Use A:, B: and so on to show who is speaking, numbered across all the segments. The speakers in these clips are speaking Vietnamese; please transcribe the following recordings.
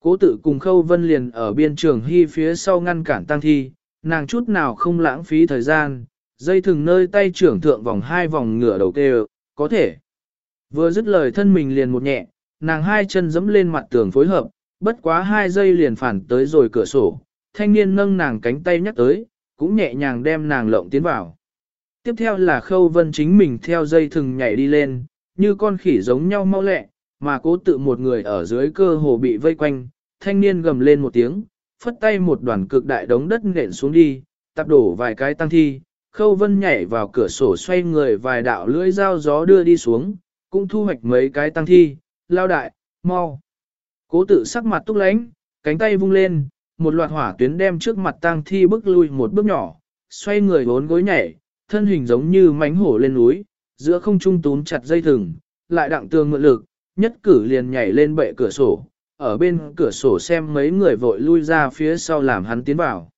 A: Cố tự cùng khâu vân liền ở biên trường hy phía sau ngăn cản tăng thi, nàng chút nào không lãng phí thời gian, dây thừng nơi tay trưởng thượng vòng hai vòng ngửa đầu kêu, có thể. Vừa dứt lời thân mình liền một nhẹ, nàng hai chân dẫm lên mặt tường phối hợp, bất quá hai giây liền phản tới rồi cửa sổ, thanh niên nâng nàng cánh tay nhắc tới, cũng nhẹ nhàng đem nàng lộng tiến vào. Tiếp theo là khâu vân chính mình theo dây thừng nhảy đi lên, như con khỉ giống nhau mau lẹ, mà cố tự một người ở dưới cơ hồ bị vây quanh, thanh niên gầm lên một tiếng, phất tay một đoàn cực đại đống đất nện xuống đi, tạp đổ vài cái tăng thi, khâu vân nhảy vào cửa sổ xoay người vài đạo lưỡi dao gió đưa đi xuống, cũng thu hoạch mấy cái tăng thi, lao đại, mau. Cố tự sắc mặt túc lánh, cánh tay vung lên, một loạt hỏa tuyến đem trước mặt tăng thi bước lui một bước nhỏ, xoay người bốn gối nhảy, thân hình giống như mánh hổ lên núi, giữa không trung túm chặt dây thừng, lại đặng tương mượn lực, nhất cử liền nhảy lên bệ cửa sổ, ở bên cửa sổ xem mấy người vội lui ra phía sau làm hắn tiến vào.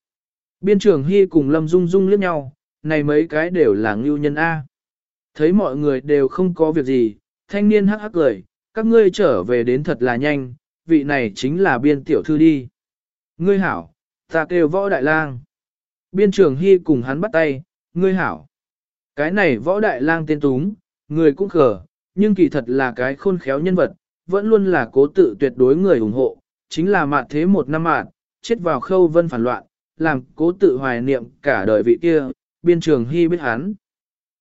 A: Biên trường Hy cùng Lâm Dung Dung liếc nhau, này mấy cái đều là ngưu nhân A. Thấy mọi người đều không có việc gì, thanh niên hắc hắc cười, các ngươi trở về đến thật là nhanh, vị này chính là biên tiểu thư đi. Ngươi hảo, ta kêu võ đại lang. Biên trường Hy cùng hắn bắt tay, ngươi hảo. Cái này võ đại lang tên túng, người cũng khờ, nhưng kỳ thật là cái khôn khéo nhân vật, vẫn luôn là cố tự tuyệt đối người ủng hộ, chính là mạt thế một năm mạt, chết vào khâu vân phản loạn, làm cố tự hoài niệm cả đời vị kia, biên trường hy biết hắn.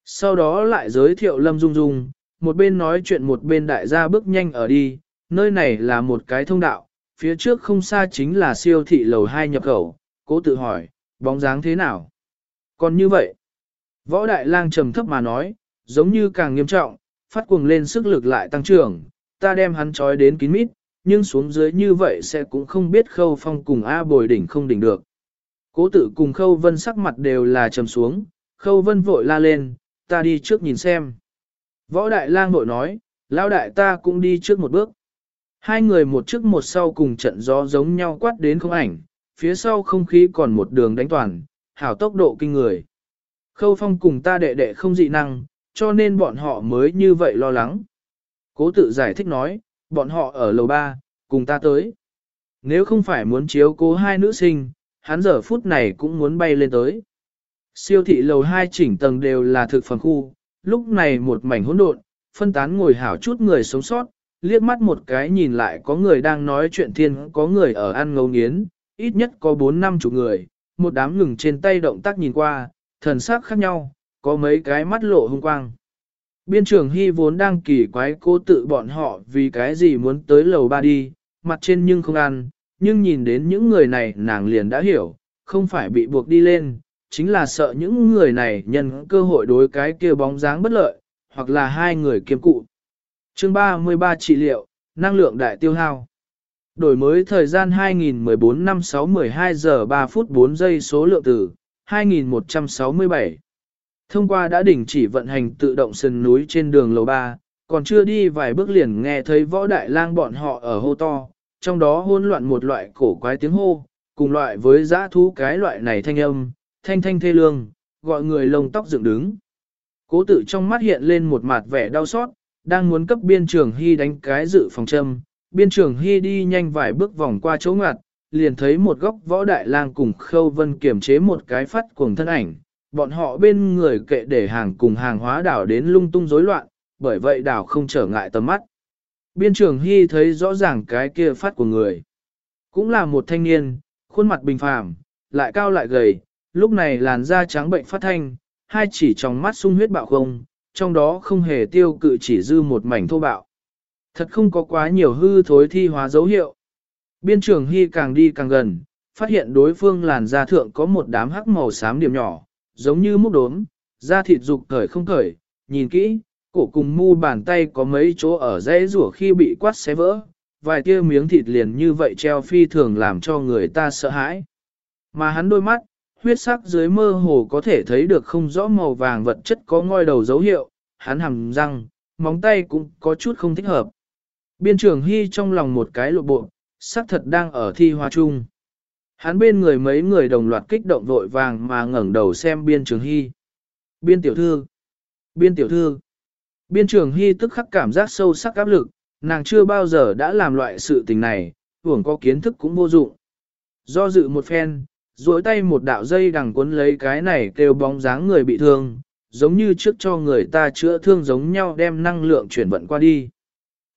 A: Sau đó lại giới thiệu Lâm Dung Dung, một bên nói chuyện một bên đại gia bước nhanh ở đi, nơi này là một cái thông đạo, phía trước không xa chính là siêu thị lầu 2 nhập khẩu, cố tự hỏi, bóng dáng thế nào? Còn như vậy, võ đại lang trầm thấp mà nói, giống như càng nghiêm trọng, phát cuồng lên sức lực lại tăng trưởng, ta đem hắn trói đến kín mít, nhưng xuống dưới như vậy sẽ cũng không biết khâu phong cùng A bồi đỉnh không đỉnh được. Cố tự cùng khâu vân sắc mặt đều là trầm xuống, khâu vân vội la lên, ta đi trước nhìn xem. Võ đại lang vội nói, lão đại ta cũng đi trước một bước. Hai người một trước một sau cùng trận gió giống nhau quát đến không ảnh, phía sau không khí còn một đường đánh toàn, hảo tốc độ kinh người. Khâu phong cùng ta đệ đệ không dị năng, cho nên bọn họ mới như vậy lo lắng. Cố tự giải thích nói, bọn họ ở lầu ba, cùng ta tới. Nếu không phải muốn chiếu cố hai nữ sinh, hắn giờ phút này cũng muốn bay lên tới. Siêu thị lầu hai chỉnh tầng đều là thực phẩm khu, lúc này một mảnh hỗn độn, phân tán ngồi hảo chút người sống sót, liếc mắt một cái nhìn lại có người đang nói chuyện thiên, có người ở ăn ngấu nghiến, ít nhất có bốn năm chục người, một đám ngừng trên tay động tác nhìn qua, thần sắc khác nhau, có mấy cái mắt lộ hung quang. Biên trưởng Hy vốn đang kỳ quái cố tự bọn họ vì cái gì muốn tới lầu ba đi, mặt trên nhưng không ăn, nhưng nhìn đến những người này nàng liền đã hiểu, không phải bị buộc đi lên, chính là sợ những người này nhân cơ hội đối cái kia bóng dáng bất lợi, hoặc là hai người kiêm cụ. Chương 33 trị liệu, năng lượng đại tiêu hao. Đổi mới thời gian 2014 năm 6 12 giờ 3 phút 4 giây số lượng từ 2167. Thông qua đã đình chỉ vận hành tự động sườn núi trên đường lầu 3, còn chưa đi vài bước liền nghe thấy võ đại lang bọn họ ở hô to, trong đó hỗn loạn một loại cổ quái tiếng hô, cùng loại với giã thú cái loại này thanh âm, thanh thanh thê lương, gọi người lông tóc dựng đứng. Cố tự trong mắt hiện lên một mặt vẻ đau xót, đang muốn cấp biên trường hy đánh cái dự phòng châm, biên trường hy đi nhanh vài bước vòng qua chỗ ngặt, liền thấy một góc võ đại lang cùng khâu vân kiểm chế một cái phát cuồng thân ảnh, bọn họ bên người kệ để hàng cùng hàng hóa đảo đến lung tung rối loạn, bởi vậy đảo không trở ngại tầm mắt. Biên trường Hy thấy rõ ràng cái kia phát của người. Cũng là một thanh niên, khuôn mặt bình phàm, lại cao lại gầy, lúc này làn da trắng bệnh phát thanh, hai chỉ trong mắt sung huyết bạo không, trong đó không hề tiêu cự chỉ dư một mảnh thô bạo. Thật không có quá nhiều hư thối thi hóa dấu hiệu. Biên trường Hy càng đi càng gần, phát hiện đối phương làn da thượng có một đám hắc màu xám điểm nhỏ, giống như múc đốm, da thịt dục cởi không cởi, nhìn kỹ, cổ cùng mu bàn tay có mấy chỗ ở dãy rủa khi bị quát xé vỡ, vài tia miếng thịt liền như vậy treo phi thường làm cho người ta sợ hãi. Mà hắn đôi mắt, huyết sắc dưới mơ hồ có thể thấy được không rõ màu vàng vật chất có ngoi đầu dấu hiệu, hắn hầm răng, móng tay cũng có chút không thích hợp. Biên trưởng Hy trong lòng một cái lộ bộ, sắc thật đang ở thi hoa chung. Hắn bên người mấy người đồng loạt kích động vội vàng mà ngẩng đầu xem biên trường hy. Biên tiểu thư, biên tiểu thư. Biên trường hy tức khắc cảm giác sâu sắc áp lực, nàng chưa bao giờ đã làm loại sự tình này, hưởng có kiến thức cũng vô dụng. Do dự một phen, duỗi tay một đạo dây đằng cuốn lấy cái này kêu bóng dáng người bị thương, giống như trước cho người ta chữa thương giống nhau đem năng lượng chuyển vận qua đi.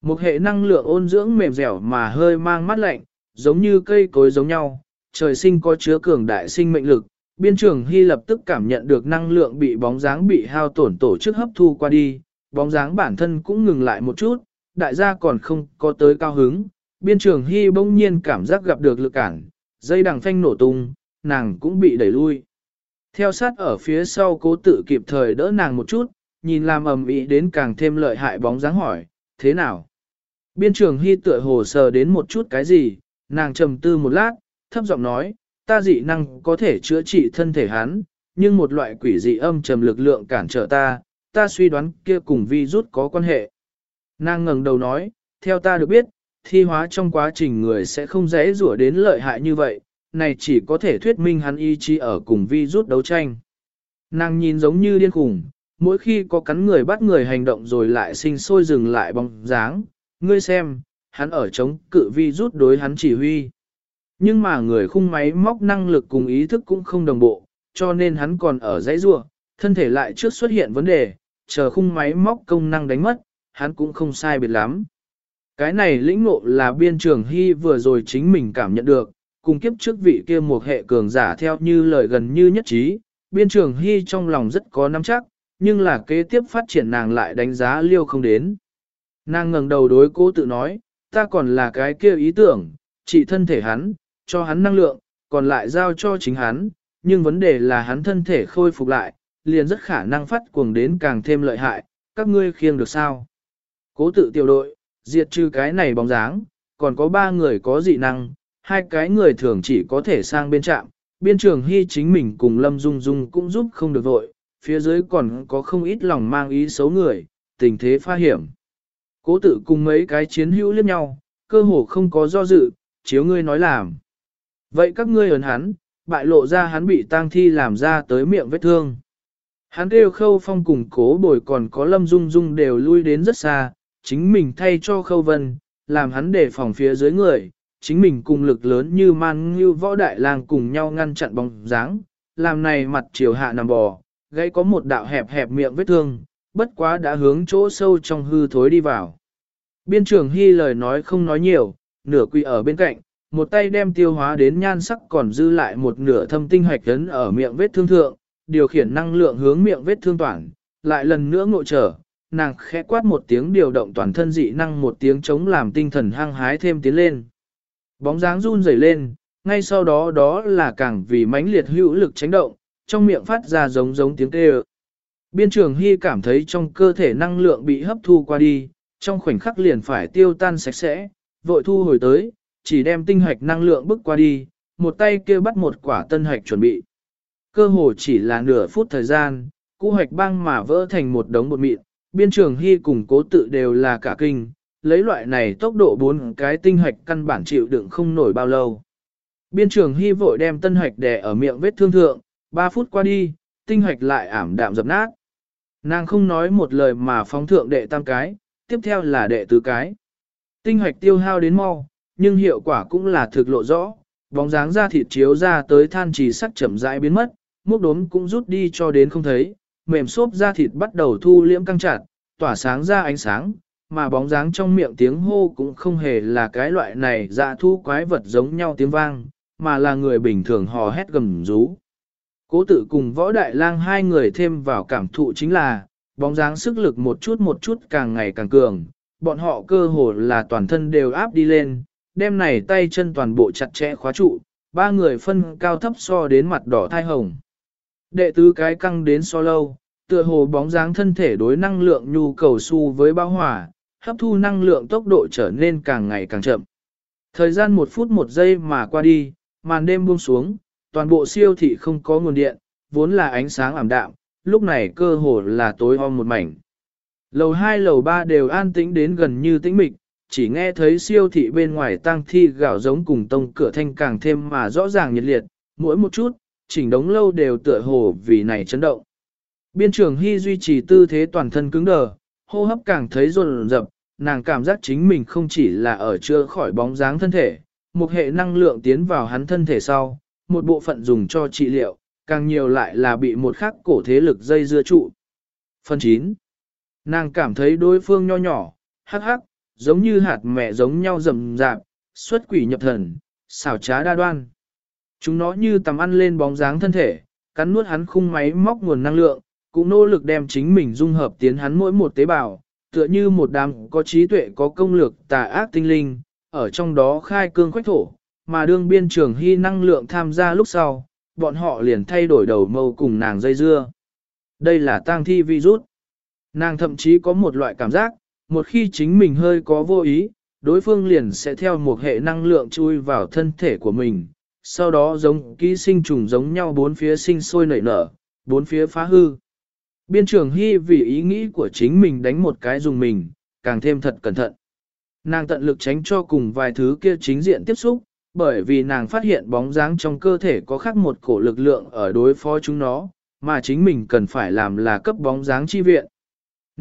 A: Một hệ năng lượng ôn dưỡng mềm dẻo mà hơi mang mắt lạnh, giống như cây cối giống nhau, trời sinh có chứa cường đại sinh mệnh lực. Biên trưởng Hy lập tức cảm nhận được năng lượng bị bóng dáng bị hao tổn tổ chức hấp thu qua đi, bóng dáng bản thân cũng ngừng lại một chút, đại gia còn không có tới cao hứng. Biên trưởng Hy bỗng nhiên cảm giác gặp được lực cản, dây đằng phanh nổ tung, nàng cũng bị đẩy lui. Theo sát ở phía sau cố tự kịp thời đỡ nàng một chút, nhìn làm ầm ĩ đến càng thêm lợi hại bóng dáng hỏi, thế nào? Biên trường hy tựa hồ sờ đến một chút cái gì, nàng trầm tư một lát, thấp giọng nói, ta dị năng có thể chữa trị thân thể hắn, nhưng một loại quỷ dị âm trầm lực lượng cản trở ta, ta suy đoán kia cùng vi rút có quan hệ. Nàng ngẩng đầu nói, theo ta được biết, thi hóa trong quá trình người sẽ không dễ rủa đến lợi hại như vậy, này chỉ có thể thuyết minh hắn ý chí ở cùng vi rút đấu tranh. Nàng nhìn giống như điên khủng, mỗi khi có cắn người bắt người hành động rồi lại sinh sôi dừng lại bóng dáng, ngươi xem, hắn ở chống cự vi rút đối hắn chỉ huy. Nhưng mà người khung máy móc năng lực cùng ý thức cũng không đồng bộ, cho nên hắn còn ở dãy rua, thân thể lại trước xuất hiện vấn đề, chờ khung máy móc công năng đánh mất, hắn cũng không sai biệt lắm. Cái này lĩnh ngộ là biên trường hy vừa rồi chính mình cảm nhận được, cùng kiếp trước vị kia một hệ cường giả theo như lời gần như nhất trí, biên trường hy trong lòng rất có nắm chắc, nhưng là kế tiếp phát triển nàng lại đánh giá liêu không đến. Nàng ngẩng đầu đối cố tự nói, ta còn là cái kia ý tưởng, chỉ thân thể hắn, cho hắn năng lượng, còn lại giao cho chính hắn, nhưng vấn đề là hắn thân thể khôi phục lại, liền rất khả năng phát cuồng đến càng thêm lợi hại, các ngươi khiêng được sao? Cố tự tiểu đội, diệt trừ cái này bóng dáng, còn có ba người có dị năng, hai cái người thường chỉ có thể sang bên trạm, biên trường hy chính mình cùng Lâm Dung Dung cũng giúp không được vội, phía dưới còn có không ít lòng mang ý xấu người, tình thế pha hiểm. Cố tự cùng mấy cái chiến hữu liếc nhau, cơ hồ không có do dự, chiếu ngươi nói làm. Vậy các ngươi ấn hắn, bại lộ ra hắn bị tang thi làm ra tới miệng vết thương. Hắn kêu khâu phong cùng cố bồi còn có lâm dung dung đều lui đến rất xa, chính mình thay cho khâu vân, làm hắn để phòng phía dưới người, chính mình cùng lực lớn như man như võ đại lang cùng nhau ngăn chặn bóng dáng, làm này mặt chiều hạ nằm bò, gãy có một đạo hẹp hẹp miệng vết thương, bất quá đã hướng chỗ sâu trong hư thối đi vào. Biên trưởng Hy lời nói không nói nhiều, nửa quỳ ở bên cạnh, một tay đem tiêu hóa đến nhan sắc còn dư lại một nửa thâm tinh hoạch ấn ở miệng vết thương thượng, điều khiển năng lượng hướng miệng vết thương toàn, lại lần nữa ngộ trở, nàng khẽ quát một tiếng điều động toàn thân dị năng một tiếng chống làm tinh thần hăng hái thêm tiến lên. Bóng dáng run rẩy lên, ngay sau đó đó là càng vì mãnh liệt hữu lực tránh động, trong miệng phát ra giống giống tiếng kêu. Biên trường Hy cảm thấy trong cơ thể năng lượng bị hấp thu qua đi, trong khoảnh khắc liền phải tiêu tan sạch sẽ, vội thu hồi tới, chỉ đem tinh hạch năng lượng bước qua đi, một tay kia bắt một quả tân hạch chuẩn bị. Cơ hồ chỉ là nửa phút thời gian, cũ hạch băng mà vỡ thành một đống bột mịn, biên trường hy cùng cố tự đều là cả kinh, lấy loại này tốc độ bốn cái tinh hạch căn bản chịu đựng không nổi bao lâu. Biên trường hy vội đem tân hạch đè ở miệng vết thương thượng, 3 phút qua đi, tinh hạch lại ảm đạm dập nát. Nàng không nói một lời mà phóng thượng đệ tam cái, tiếp theo là đệ tứ cái. Tinh hạch tiêu hao đến mau, nhưng hiệu quả cũng là thực lộ rõ, bóng dáng da thịt chiếu ra tới than trì sắc chậm rãi biến mất, múc đốm cũng rút đi cho đến không thấy, mềm xốp da thịt bắt đầu thu liễm căng chặt, tỏa sáng ra ánh sáng, mà bóng dáng trong miệng tiếng hô cũng không hề là cái loại này dạ thu quái vật giống nhau tiếng vang, mà là người bình thường hò hét gầm rú. Cố tự cùng võ đại lang hai người thêm vào cảm thụ chính là, bóng dáng sức lực một chút một chút càng ngày càng cường, bọn họ cơ hồ là toàn thân đều áp đi lên, đêm này tay chân toàn bộ chặt chẽ khóa trụ, ba người phân cao thấp so đến mặt đỏ thai hồng. Đệ tứ cái căng đến so lâu, tựa hồ bóng dáng thân thể đối năng lượng nhu cầu su với bao hỏa, hấp thu năng lượng tốc độ trở nên càng ngày càng chậm. Thời gian một phút một giây mà qua đi, màn đêm buông xuống, toàn bộ siêu thị không có nguồn điện, vốn là ánh sáng ảm đạm, lúc này cơ hồ là tối om một mảnh. Lầu 2 lầu 3 đều an tĩnh đến gần như tĩnh mịch, chỉ nghe thấy siêu thị bên ngoài tang thi gạo giống cùng tông cửa thanh càng thêm mà rõ ràng nhiệt liệt, mỗi một chút, chỉnh đống lâu đều tựa hồ vì này chấn động. Biên trường Hy duy trì tư thế toàn thân cứng đờ, hô hấp càng thấy rồn rập, nàng cảm giác chính mình không chỉ là ở chưa khỏi bóng dáng thân thể, một hệ năng lượng tiến vào hắn thân thể sau, một bộ phận dùng cho trị liệu, càng nhiều lại là bị một khắc cổ thế lực dây dưa trụ. Phần 9. Nàng cảm thấy đối phương nho nhỏ, hắc hắc, giống như hạt mẹ giống nhau rầm rạp, xuất quỷ nhập thần, xảo trá đa đoan. Chúng nó như tầm ăn lên bóng dáng thân thể, cắn nuốt hắn khung máy móc nguồn năng lượng, cũng nỗ lực đem chính mình dung hợp tiến hắn mỗi một tế bào, tựa như một đám có trí tuệ có công lược tà ác tinh linh, ở trong đó khai cương khoách thổ, mà đương biên trường hy năng lượng tham gia lúc sau, bọn họ liền thay đổi đầu mâu cùng nàng dây dưa. Đây là tang thi virus. Nàng thậm chí có một loại cảm giác, một khi chính mình hơi có vô ý, đối phương liền sẽ theo một hệ năng lượng chui vào thân thể của mình, sau đó giống ký sinh trùng giống nhau bốn phía sinh sôi nảy nở, bốn phía phá hư. Biên trưởng Hy vì ý nghĩ của chính mình đánh một cái dùng mình, càng thêm thật cẩn thận. Nàng tận lực tránh cho cùng vài thứ kia chính diện tiếp xúc, bởi vì nàng phát hiện bóng dáng trong cơ thể có khác một cổ lực lượng ở đối phó chúng nó, mà chính mình cần phải làm là cấp bóng dáng chi viện.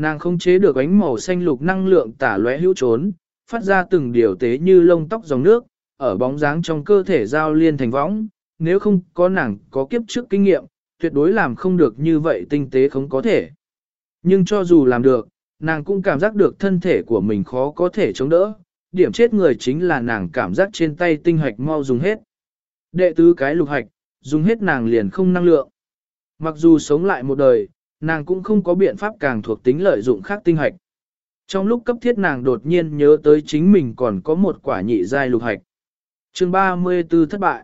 A: Nàng không chế được ánh màu xanh lục năng lượng tả lóe hữu trốn, phát ra từng điều tế như lông tóc dòng nước, ở bóng dáng trong cơ thể giao liên thành võng, nếu không có nàng có kiếp trước kinh nghiệm, tuyệt đối làm không được như vậy tinh tế không có thể. Nhưng cho dù làm được, nàng cũng cảm giác được thân thể của mình khó có thể chống đỡ, điểm chết người chính là nàng cảm giác trên tay tinh hạch mau dùng hết. Đệ tứ cái lục hạch, dùng hết nàng liền không năng lượng. Mặc dù sống lại một đời, nàng cũng không có biện pháp càng thuộc tính lợi dụng khác tinh hạch. Trong lúc cấp thiết nàng đột nhiên nhớ tới chính mình còn có một quả nhị giai lục hạch. chương 34 thất bại.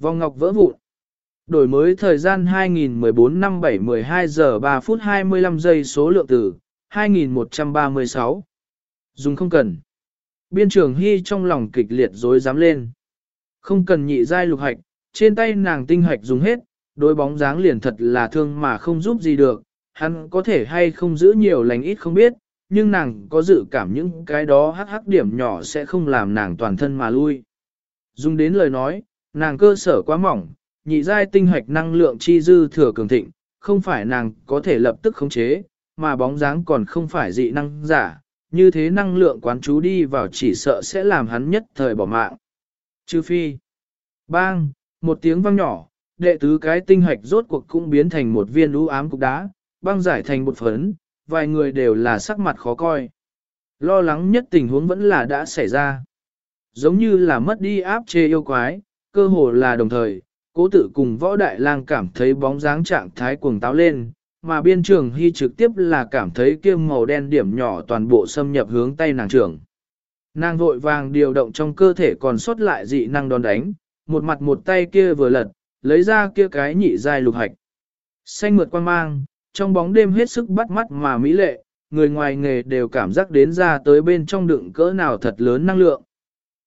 A: Vòng ngọc vỡ vụn. Đổi mới thời gian 2014 năm 7 12 giờ 3 phút 25 giây số lượng từ 2136. Dùng không cần. Biên trường Hy trong lòng kịch liệt dối dám lên. Không cần nhị giai lục hạch, trên tay nàng tinh hạch dùng hết, đối bóng dáng liền thật là thương mà không giúp gì được, hắn có thể hay không giữ nhiều lành ít không biết, nhưng nàng có dự cảm những cái đó hắc hắc điểm nhỏ sẽ không làm nàng toàn thân mà lui. Dùng đến lời nói, nàng cơ sở quá mỏng, nhị giai tinh hạch năng lượng chi dư thừa cường thịnh, không phải nàng có thể lập tức khống chế, mà bóng dáng còn không phải dị năng giả, như thế năng lượng quán chú đi vào chỉ sợ sẽ làm hắn nhất thời bỏ mạng. Chư phi. Bang, một tiếng vang nhỏ, đệ tứ cái tinh hạch rốt cuộc cũng biến thành một viên lũ ám cục đá, băng giải thành một phấn, vài người đều là sắc mặt khó coi. Lo lắng nhất tình huống vẫn là đã xảy ra. Giống như là mất đi áp chê yêu quái, cơ hồ là đồng thời, cố tử cùng võ đại lang cảm thấy bóng dáng trạng thái cuồng táo lên, mà biên trường hy trực tiếp là cảm thấy kia màu đen điểm nhỏ toàn bộ xâm nhập hướng tay nàng trưởng. Nàng vội vàng điều động trong cơ thể còn sót lại dị năng đòn đánh, một mặt một tay kia vừa lật, lấy ra kia cái nhị giai lục hạch. Xanh mượt quan mang, trong bóng đêm hết sức bắt mắt mà mỹ lệ, người ngoài nghề đều cảm giác đến ra tới bên trong đựng cỡ nào thật lớn năng lượng.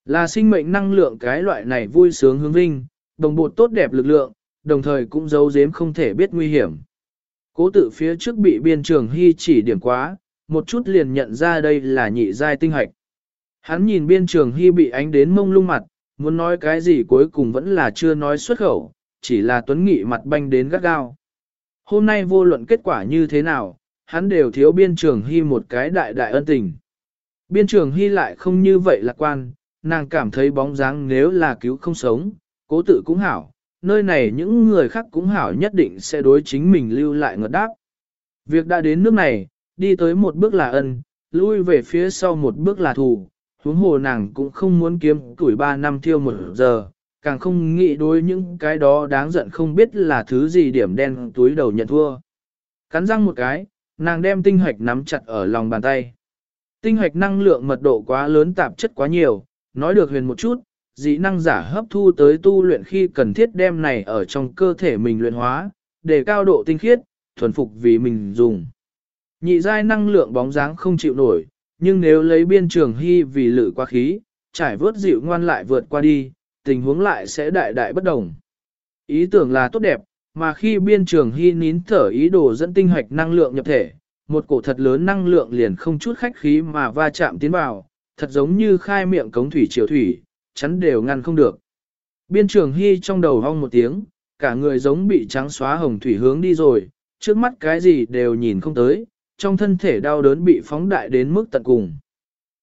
A: Là sinh mệnh năng lượng cái loại này vui sướng hướng vinh, đồng bộ tốt đẹp lực lượng, đồng thời cũng giấu giếm không thể biết nguy hiểm. Cố tự phía trước bị biên trường hy chỉ điểm quá, một chút liền nhận ra đây là nhị giai tinh hạch. Hắn nhìn biên trường hy bị ánh đến mông lung mặt, muốn nói cái gì cuối cùng vẫn là chưa nói xuất khẩu, chỉ là tuấn nghị mặt banh đến gắt gao. Hôm nay vô luận kết quả như thế nào, hắn đều thiếu biên trường hy một cái đại đại ân tình. Biên trường hy lại không như vậy lạc quan, nàng cảm thấy bóng dáng nếu là cứu không sống, cố tự cũng hảo, nơi này những người khác cũng hảo nhất định sẽ đối chính mình lưu lại ngợt đáp. Việc đã đến nước này, đi tới một bước là ân, lui về phía sau một bước là thù, huống hồ nàng cũng không muốn kiếm tuổi ba năm thiêu một giờ, càng không nghĩ đối những cái đó đáng giận không biết là thứ gì điểm đen túi đầu nhận thua. Cắn răng một cái, nàng đem tinh hoạch nắm chặt ở lòng bàn tay. Tinh hoạch năng lượng mật độ quá lớn tạp chất quá nhiều, nói được huyền một chút, dị năng giả hấp thu tới tu luyện khi cần thiết đem này ở trong cơ thể mình luyện hóa, để cao độ tinh khiết, thuần phục vì mình dùng. Nhị giai năng lượng bóng dáng không chịu nổi, nhưng nếu lấy biên trường hy vì lự qua khí, trải vớt dịu ngoan lại vượt qua đi, tình huống lại sẽ đại đại bất đồng. Ý tưởng là tốt đẹp, mà khi biên trường hy nín thở ý đồ dẫn tinh hoạch năng lượng nhập thể, một cổ thật lớn năng lượng liền không chút khách khí mà va chạm tiến vào, thật giống như khai miệng cống thủy triều thủy, chắn đều ngăn không được. Biên trường hy trong đầu hong một tiếng, cả người giống bị trắng xóa hồng thủy hướng đi rồi, trước mắt cái gì đều nhìn không tới, trong thân thể đau đớn bị phóng đại đến mức tận cùng.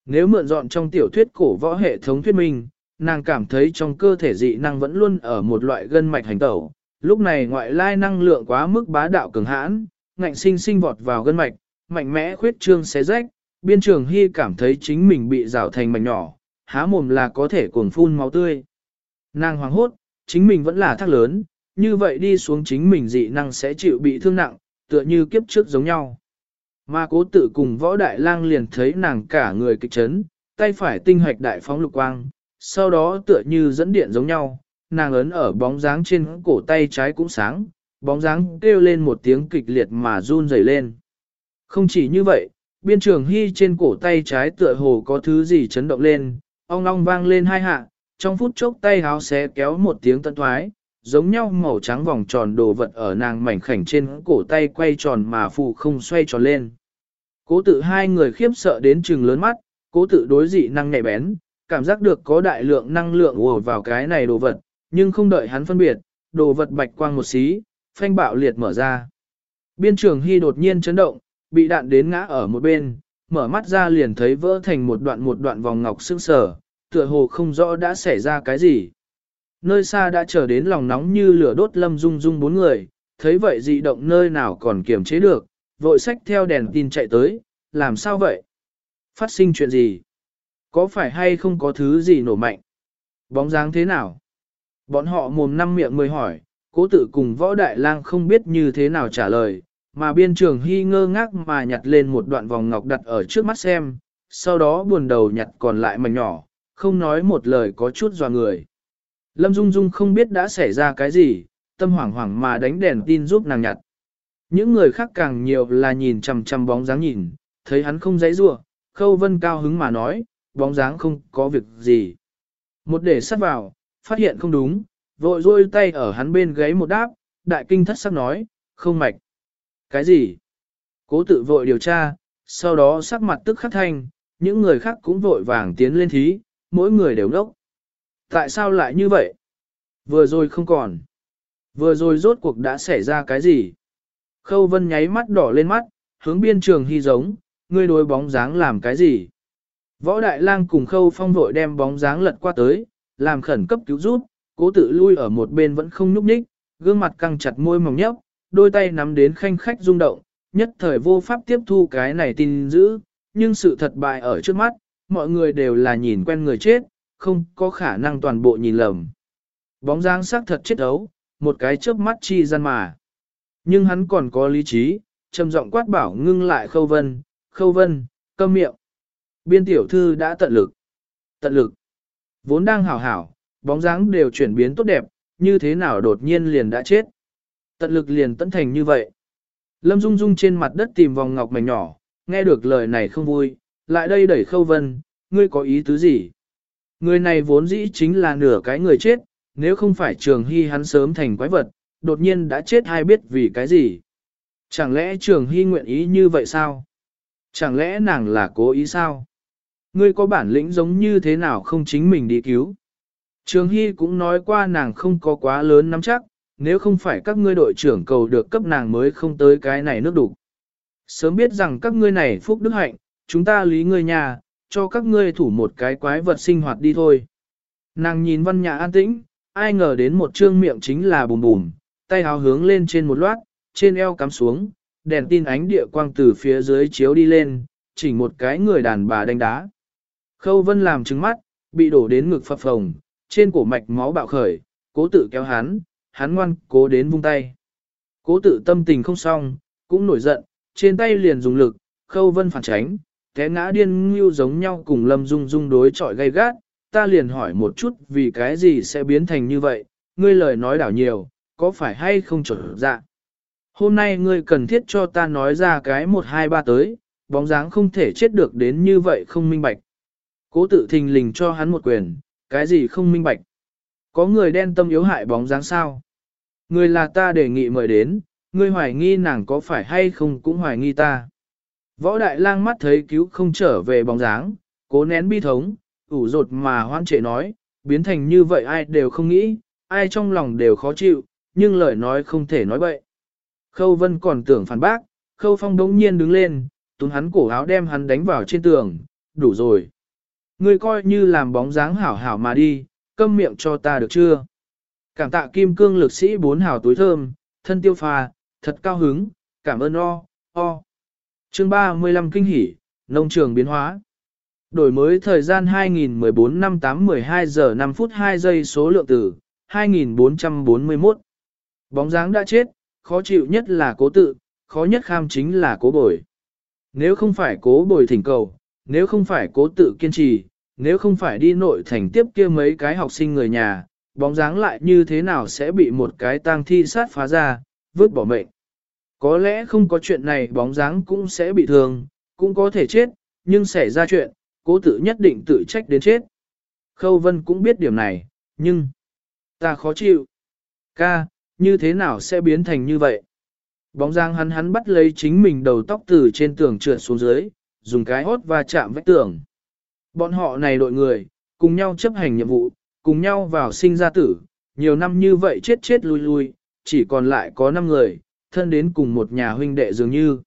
A: Nếu mượn dọn trong tiểu thuyết cổ võ hệ thống thuyết minh, nàng cảm thấy trong cơ thể dị năng vẫn luôn ở một loại gân mạch hành tẩu, lúc này ngoại lai năng lượng quá mức bá đạo cường hãn, ngạnh sinh sinh vọt vào gân mạch, mạnh mẽ khuyết trương xé rách, biên trường hy cảm thấy chính mình bị rào thành mảnh nhỏ, há mồm là có thể cuồng phun máu tươi. Nàng hoảng hốt, chính mình vẫn là thác lớn, như vậy đi xuống chính mình dị năng sẽ chịu bị thương nặng, tựa như kiếp trước giống nhau. Mà cố tự cùng võ đại lang liền thấy nàng cả người kịch chấn, tay phải tinh hoạch đại phóng lục quang, sau đó tựa như dẫn điện giống nhau, nàng ấn ở bóng dáng trên cổ tay trái cũng sáng, bóng dáng kêu lên một tiếng kịch liệt mà run rẩy lên. Không chỉ như vậy, biên trường hy trên cổ tay trái tựa hồ có thứ gì chấn động lên, ong ong vang lên hai hạ, trong phút chốc tay háo xé kéo một tiếng tận thoái, giống nhau màu trắng vòng tròn đồ vật ở nàng mảnh khảnh trên cổ tay quay tròn mà phụ không xoay tròn lên. Cố tự hai người khiếp sợ đến trừng lớn mắt, cố tự đối dị năng nhạy bén, cảm giác được có đại lượng năng lượng ùa vào cái này đồ vật, nhưng không đợi hắn phân biệt, đồ vật bạch quang một xí, phanh bạo liệt mở ra. Biên trường Hy đột nhiên chấn động, bị đạn đến ngã ở một bên, mở mắt ra liền thấy vỡ thành một đoạn một đoạn vòng ngọc sương sở, tựa hồ không rõ đã xảy ra cái gì. Nơi xa đã trở đến lòng nóng như lửa đốt lâm dung dung bốn người, thấy vậy dị động nơi nào còn kiềm chế được, vội sách theo đèn tin chạy tới, làm sao vậy? Phát sinh chuyện gì? Có phải hay không có thứ gì nổ mạnh? Bóng dáng thế nào? Bọn họ mồm năm miệng mười hỏi, cố tự cùng võ đại lang không biết như thế nào trả lời, mà biên trường hy ngơ ngác mà nhặt lên một đoạn vòng ngọc đặt ở trước mắt xem, sau đó buồn đầu nhặt còn lại mảnh nhỏ, không nói một lời có chút dò người. Lâm Dung Dung không biết đã xảy ra cái gì, tâm hoảng hoảng mà đánh đèn tin giúp nàng nhặt. Những người khác càng nhiều là nhìn chằm chằm bóng dáng nhìn, thấy hắn không dãy rủa, Khâu Vân cao hứng mà nói, bóng dáng không có việc gì. Một để sắt vào, phát hiện không đúng, vội rôi tay ở hắn bên gáy một đáp, đại kinh thất sắc nói, không mạch. Cái gì? Cố tự vội điều tra, sau đó sắc mặt tức khắc thanh, những người khác cũng vội vàng tiến lên thí, mỗi người đều ngốc. Tại sao lại như vậy? Vừa rồi không còn. Vừa rồi rốt cuộc đã xảy ra cái gì? Khâu Vân nháy mắt đỏ lên mắt, hướng biên trường hy giống, ngươi đối bóng dáng làm cái gì? Võ Đại Lang cùng Khâu Phong vội đem bóng dáng lật qua tới, làm khẩn cấp cứu rút, cố tự lui ở một bên vẫn không nhúc nhích, gương mặt căng chặt môi mỏng nhấp, đôi tay nắm đến khanh khách rung động, nhất thời vô pháp tiếp thu cái này tin dữ, nhưng sự thật bại ở trước mắt, mọi người đều là nhìn quen người chết, không có khả năng toàn bộ nhìn lầm. Bóng dáng sắc thật chết ấu, một cái chớp mắt chi gian mà. Nhưng hắn còn có lý trí, trầm giọng quát bảo ngưng lại khâu vân, khâu vân, câm miệng. Biên tiểu thư đã tận lực. Tận lực. Vốn đang hảo hảo, bóng dáng đều chuyển biến tốt đẹp, như thế nào đột nhiên liền đã chết. Tận lực liền tận thành như vậy. Lâm Dung Dung trên mặt đất tìm vòng ngọc mảnh nhỏ, nghe được lời này không vui, lại đây đẩy khâu vân, ngươi có ý tứ gì? Người này vốn dĩ chính là nửa cái người chết, nếu không phải trường hy hắn sớm thành quái vật, đột nhiên đã chết hay biết vì cái gì? Chẳng lẽ trường hy nguyện ý như vậy sao? Chẳng lẽ nàng là cố ý sao? Ngươi có bản lĩnh giống như thế nào không chính mình đi cứu? Trường Hy cũng nói qua nàng không có quá lớn nắm chắc, nếu không phải các ngươi đội trưởng cầu được cấp nàng mới không tới cái này nước đủ. Sớm biết rằng các ngươi này phúc đức hạnh, chúng ta lý ngươi nhà, cho các ngươi thủ một cái quái vật sinh hoạt đi thôi. Nàng nhìn văn nhà an tĩnh, ai ngờ đến một trương miệng chính là bùm bùm, tay háo hướng lên trên một loát, trên eo cắm xuống, đèn tin ánh địa quang từ phía dưới chiếu đi lên, chỉnh một cái người đàn bà đánh đá. Khâu vân làm trứng mắt, bị đổ đến ngực phập phồng, trên cổ mạch máu bạo khởi, cố tự kéo hắn, hắn ngoan cố đến vung tay. Cố tự tâm tình không xong, cũng nổi giận, trên tay liền dùng lực, khâu vân phản tránh, té ngã điên như giống nhau cùng lâm dung dung đối chọi gay gắt, ta liền hỏi một chút vì cái gì sẽ biến thành như vậy, ngươi lời nói đảo nhiều, có phải hay không trở dạ. Hôm nay ngươi cần thiết cho ta nói ra cái một hai ba tới, bóng dáng không thể chết được đến như vậy không minh bạch. Cố tự thình lình cho hắn một quyền, cái gì không minh bạch. Có người đen tâm yếu hại bóng dáng sao? Người là ta đề nghị mời đến, ngươi hoài nghi nàng có phải hay không cũng hoài nghi ta. Võ đại lang mắt thấy cứu không trở về bóng dáng, cố nén bi thống, ủ rột mà hoan trệ nói, biến thành như vậy ai đều không nghĩ, ai trong lòng đều khó chịu, nhưng lời nói không thể nói bậy. Khâu Vân còn tưởng phản bác, Khâu Phong đống nhiên đứng lên, túm hắn cổ áo đem hắn đánh vào trên tường, đủ rồi. Ngươi coi như làm bóng dáng hảo hảo mà đi, câm miệng cho ta được chưa? Cảm tạ kim cương lực sĩ bốn hảo túi thơm, thân tiêu phà, thật cao hứng, cảm ơn o, o. Chương 35 kinh hỉ, nông trường biến hóa. Đổi mới thời gian 2014 năm 8 12 giờ 5 phút 2 giây số lượng tử, 2441. Bóng dáng đã chết, khó chịu nhất là cố tự, khó nhất kham chính là cố bồi. Nếu không phải cố bồi thỉnh cầu, nếu không phải cố tự kiên trì, nếu không phải đi nội thành tiếp kia mấy cái học sinh người nhà, bóng dáng lại như thế nào sẽ bị một cái tang thi sát phá ra, vứt bỏ mệnh. Có lẽ không có chuyện này bóng dáng cũng sẽ bị thương, cũng có thể chết, nhưng xảy ra chuyện, cố tự nhất định tự trách đến chết. Khâu Vân cũng biết điểm này, nhưng ta khó chịu. Ca, như thế nào sẽ biến thành như vậy? Bóng dáng hắn hắn bắt lấy chính mình đầu tóc từ trên tường trượt xuống dưới, dùng cái hốt và chạm vách tường. Bọn họ này đội người, cùng nhau chấp hành nhiệm vụ, cùng nhau vào sinh ra tử, nhiều năm như vậy chết chết lui lui, chỉ còn lại có 5 người, thân đến cùng một nhà huynh đệ dường như.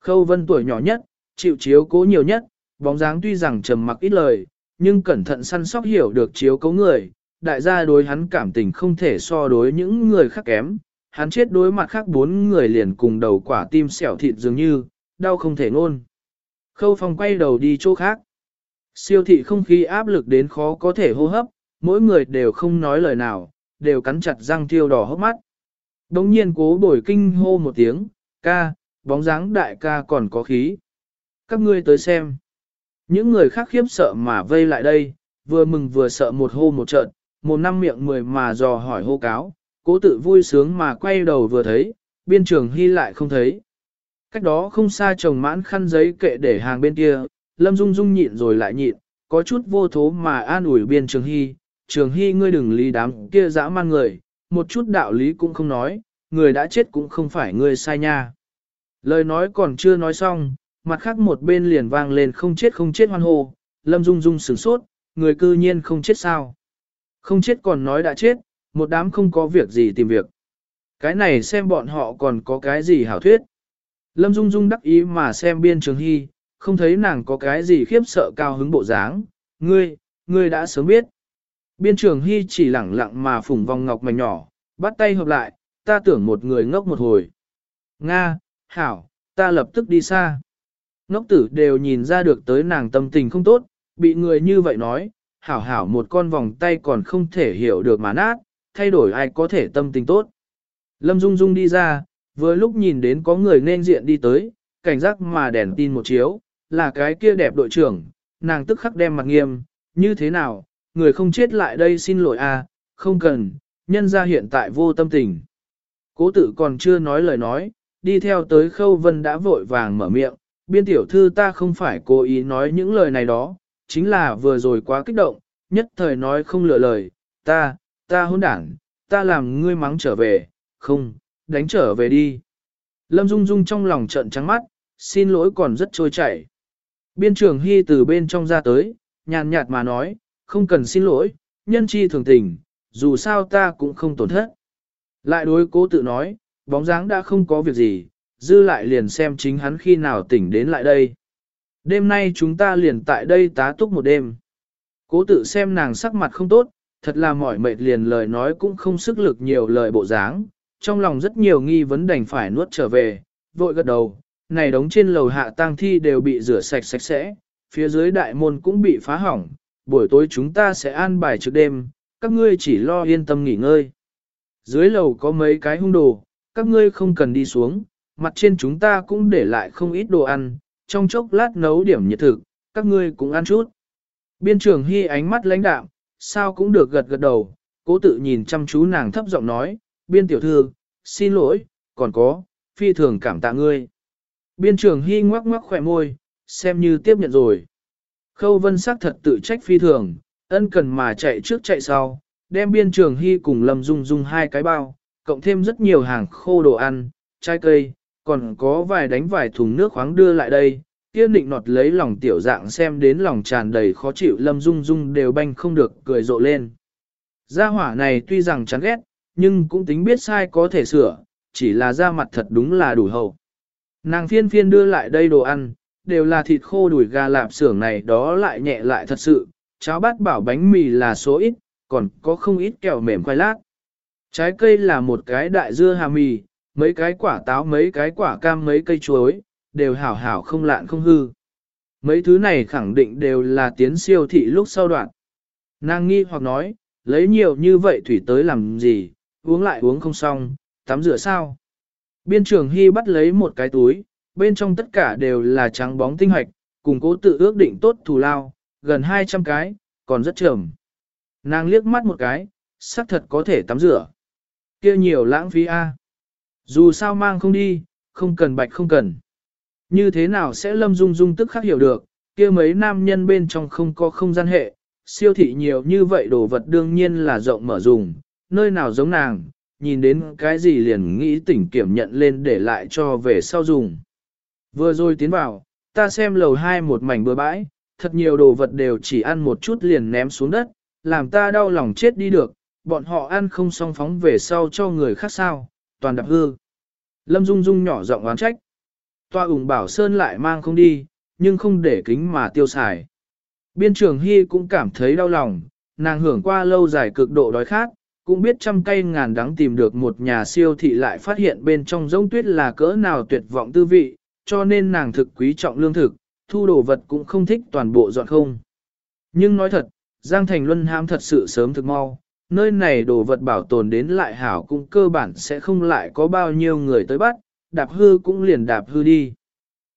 A: Khâu Vân tuổi nhỏ nhất, chịu chiếu cố nhiều nhất, bóng dáng tuy rằng trầm mặc ít lời, nhưng cẩn thận săn sóc hiểu được chiếu cố người, đại gia đối hắn cảm tình không thể so đối những người khác kém, hắn chết đối mặt khác bốn người liền cùng đầu quả tim xẻo thịt dường như, đau không thể ngôn. Khâu Phong quay đầu đi chỗ khác. Siêu thị không khí áp lực đến khó có thể hô hấp, mỗi người đều không nói lời nào, đều cắn chặt răng thiêu đỏ hốc mắt. Đống nhiên cố bồi kinh hô một tiếng, ca, bóng dáng đại ca còn có khí. Các ngươi tới xem. Những người khác khiếp sợ mà vây lại đây, vừa mừng vừa sợ một hô một trận, một năm miệng mười mà dò hỏi hô cáo, cố tự vui sướng mà quay đầu vừa thấy, biên trường hy lại không thấy. Cách đó không xa chồng mãn khăn giấy kệ để hàng bên kia, Lâm Dung Dung nhịn rồi lại nhịn, có chút vô thố mà an ủi biên trường hy, trường hy ngươi đừng lý đám kia dã man người, một chút đạo lý cũng không nói, người đã chết cũng không phải ngươi sai nha. Lời nói còn chưa nói xong, mặt khác một bên liền vang lên không chết không chết hoan hô, Lâm Dung Dung sửng sốt, người cư nhiên không chết sao. Không chết còn nói đã chết, một đám không có việc gì tìm việc. Cái này xem bọn họ còn có cái gì hảo thuyết. Lâm Dung Dung đắc ý mà xem biên trường hy, không thấy nàng có cái gì khiếp sợ cao hứng bộ dáng. Ngươi, ngươi đã sớm biết. Biên trường hy chỉ lẳng lặng mà phủng vòng ngọc mảnh nhỏ, bắt tay hợp lại, ta tưởng một người ngốc một hồi. Nga, hảo, ta lập tức đi xa. Ngốc tử đều nhìn ra được tới nàng tâm tình không tốt, bị người như vậy nói, hảo hảo một con vòng tay còn không thể hiểu được mà nát, thay đổi ai có thể tâm tình tốt. Lâm Dung Dung đi ra, vừa lúc nhìn đến có người nên diện đi tới, cảnh giác mà đèn tin một chiếu, là cái kia đẹp đội trưởng, nàng tức khắc đem mặt nghiêm, như thế nào, người không chết lại đây xin lỗi à, không cần, nhân ra hiện tại vô tâm tình. Cố tử còn chưa nói lời nói, đi theo tới khâu vân đã vội vàng mở miệng, biên tiểu thư ta không phải cố ý nói những lời này đó, chính là vừa rồi quá kích động, nhất thời nói không lựa lời, ta, ta hôn đảng, ta làm ngươi mắng trở về, không, đánh trở về đi. Lâm Dung Dung trong lòng trận trắng mắt, xin lỗi còn rất trôi chảy. Biên trưởng Hy từ bên trong ra tới, nhàn nhạt mà nói, không cần xin lỗi, nhân chi thường tình, dù sao ta cũng không tổn thất. Lại đối cố tự nói, bóng dáng đã không có việc gì, dư lại liền xem chính hắn khi nào tỉnh đến lại đây. Đêm nay chúng ta liền tại đây tá túc một đêm. Cố tự xem nàng sắc mặt không tốt, thật là mỏi mệt liền lời nói cũng không sức lực nhiều lời bộ dáng, trong lòng rất nhiều nghi vấn đành phải nuốt trở về, vội gật đầu, này đống trên lầu hạ tang thi đều bị rửa sạch sạch sẽ, phía dưới đại môn cũng bị phá hỏng, buổi tối chúng ta sẽ an bài trước đêm, các ngươi chỉ lo yên tâm nghỉ ngơi. Dưới lầu có mấy cái hung đồ, các ngươi không cần đi xuống, mặt trên chúng ta cũng để lại không ít đồ ăn, trong chốc lát nấu điểm nhiệt thực, các ngươi cũng ăn chút. Biên trưởng Hy ánh mắt lãnh đạm, sao cũng được gật gật đầu, cố tự nhìn chăm chú nàng thấp giọng nói, biên tiểu thư, xin lỗi, còn có, phi thường cảm tạ ngươi. Biên trưởng Hy ngoắc ngoắc khỏe môi, xem như tiếp nhận rồi. Khâu vân sắc thật tự trách phi thường, ân cần mà chạy trước chạy sau, đem biên trường Hy cùng Lâm Dung Dung hai cái bao, cộng thêm rất nhiều hàng khô đồ ăn, trái cây, còn có vài đánh vài thùng nước khoáng đưa lại đây. Kia định nọt lấy lòng tiểu dạng xem đến lòng tràn đầy khó chịu Lâm Dung Dung đều banh không được cười rộ lên. Gia hỏa này tuy rằng chán ghét, nhưng cũng tính biết sai có thể sửa, chỉ là da mặt thật đúng là đủ hậu. Nàng phiên phiên đưa lại đây đồ ăn, đều là thịt khô đùi gà lạp xưởng này đó lại nhẹ lại thật sự, cháo bát bảo bánh mì là số ít, còn có không ít kẹo mềm khoai lát. Trái cây là một cái đại dưa hà mì, mấy cái quả táo mấy cái quả cam mấy cây chuối, đều hảo hảo không lạn không hư. Mấy thứ này khẳng định đều là tiến siêu thị lúc sau đoạn. Nàng nghi hoặc nói, lấy nhiều như vậy thủy tới làm gì, uống lại uống không xong, tắm rửa sao. Biên trưởng Hy bắt lấy một cái túi, bên trong tất cả đều là trắng bóng tinh hoạch, cùng cố tự ước định tốt thù lao, gần 200 cái, còn rất trầm. Nàng liếc mắt một cái, xác thật có thể tắm rửa. kia nhiều lãng phí a. Dù sao mang không đi, không cần bạch không cần. Như thế nào sẽ lâm dung dung tức khắc hiểu được, kia mấy nam nhân bên trong không có không gian hệ, siêu thị nhiều như vậy đồ vật đương nhiên là rộng mở dùng, nơi nào giống nàng, nhìn đến cái gì liền nghĩ tỉnh kiểm nhận lên để lại cho về sau dùng. Vừa rồi tiến vào, ta xem lầu hai một mảnh bừa bãi, thật nhiều đồ vật đều chỉ ăn một chút liền ném xuống đất, làm ta đau lòng chết đi được, bọn họ ăn không xong phóng về sau cho người khác sao, toàn đập hư. Lâm Dung Dung nhỏ giọng oán trách. Toa ủng bảo Sơn lại mang không đi, nhưng không để kính mà tiêu xài. Biên trưởng Hy cũng cảm thấy đau lòng, nàng hưởng qua lâu dài cực độ đói khát, cũng biết trăm cây ngàn đắng tìm được một nhà siêu thị lại phát hiện bên trong giống tuyết là cỡ nào tuyệt vọng tư vị, cho nên nàng thực quý trọng lương thực, thu đồ vật cũng không thích toàn bộ dọn không. Nhưng nói thật, Giang Thành Luân ham thật sự sớm thực mau, nơi này đồ vật bảo tồn đến lại hảo cũng cơ bản sẽ không lại có bao nhiêu người tới bắt, đạp hư cũng liền đạp hư đi.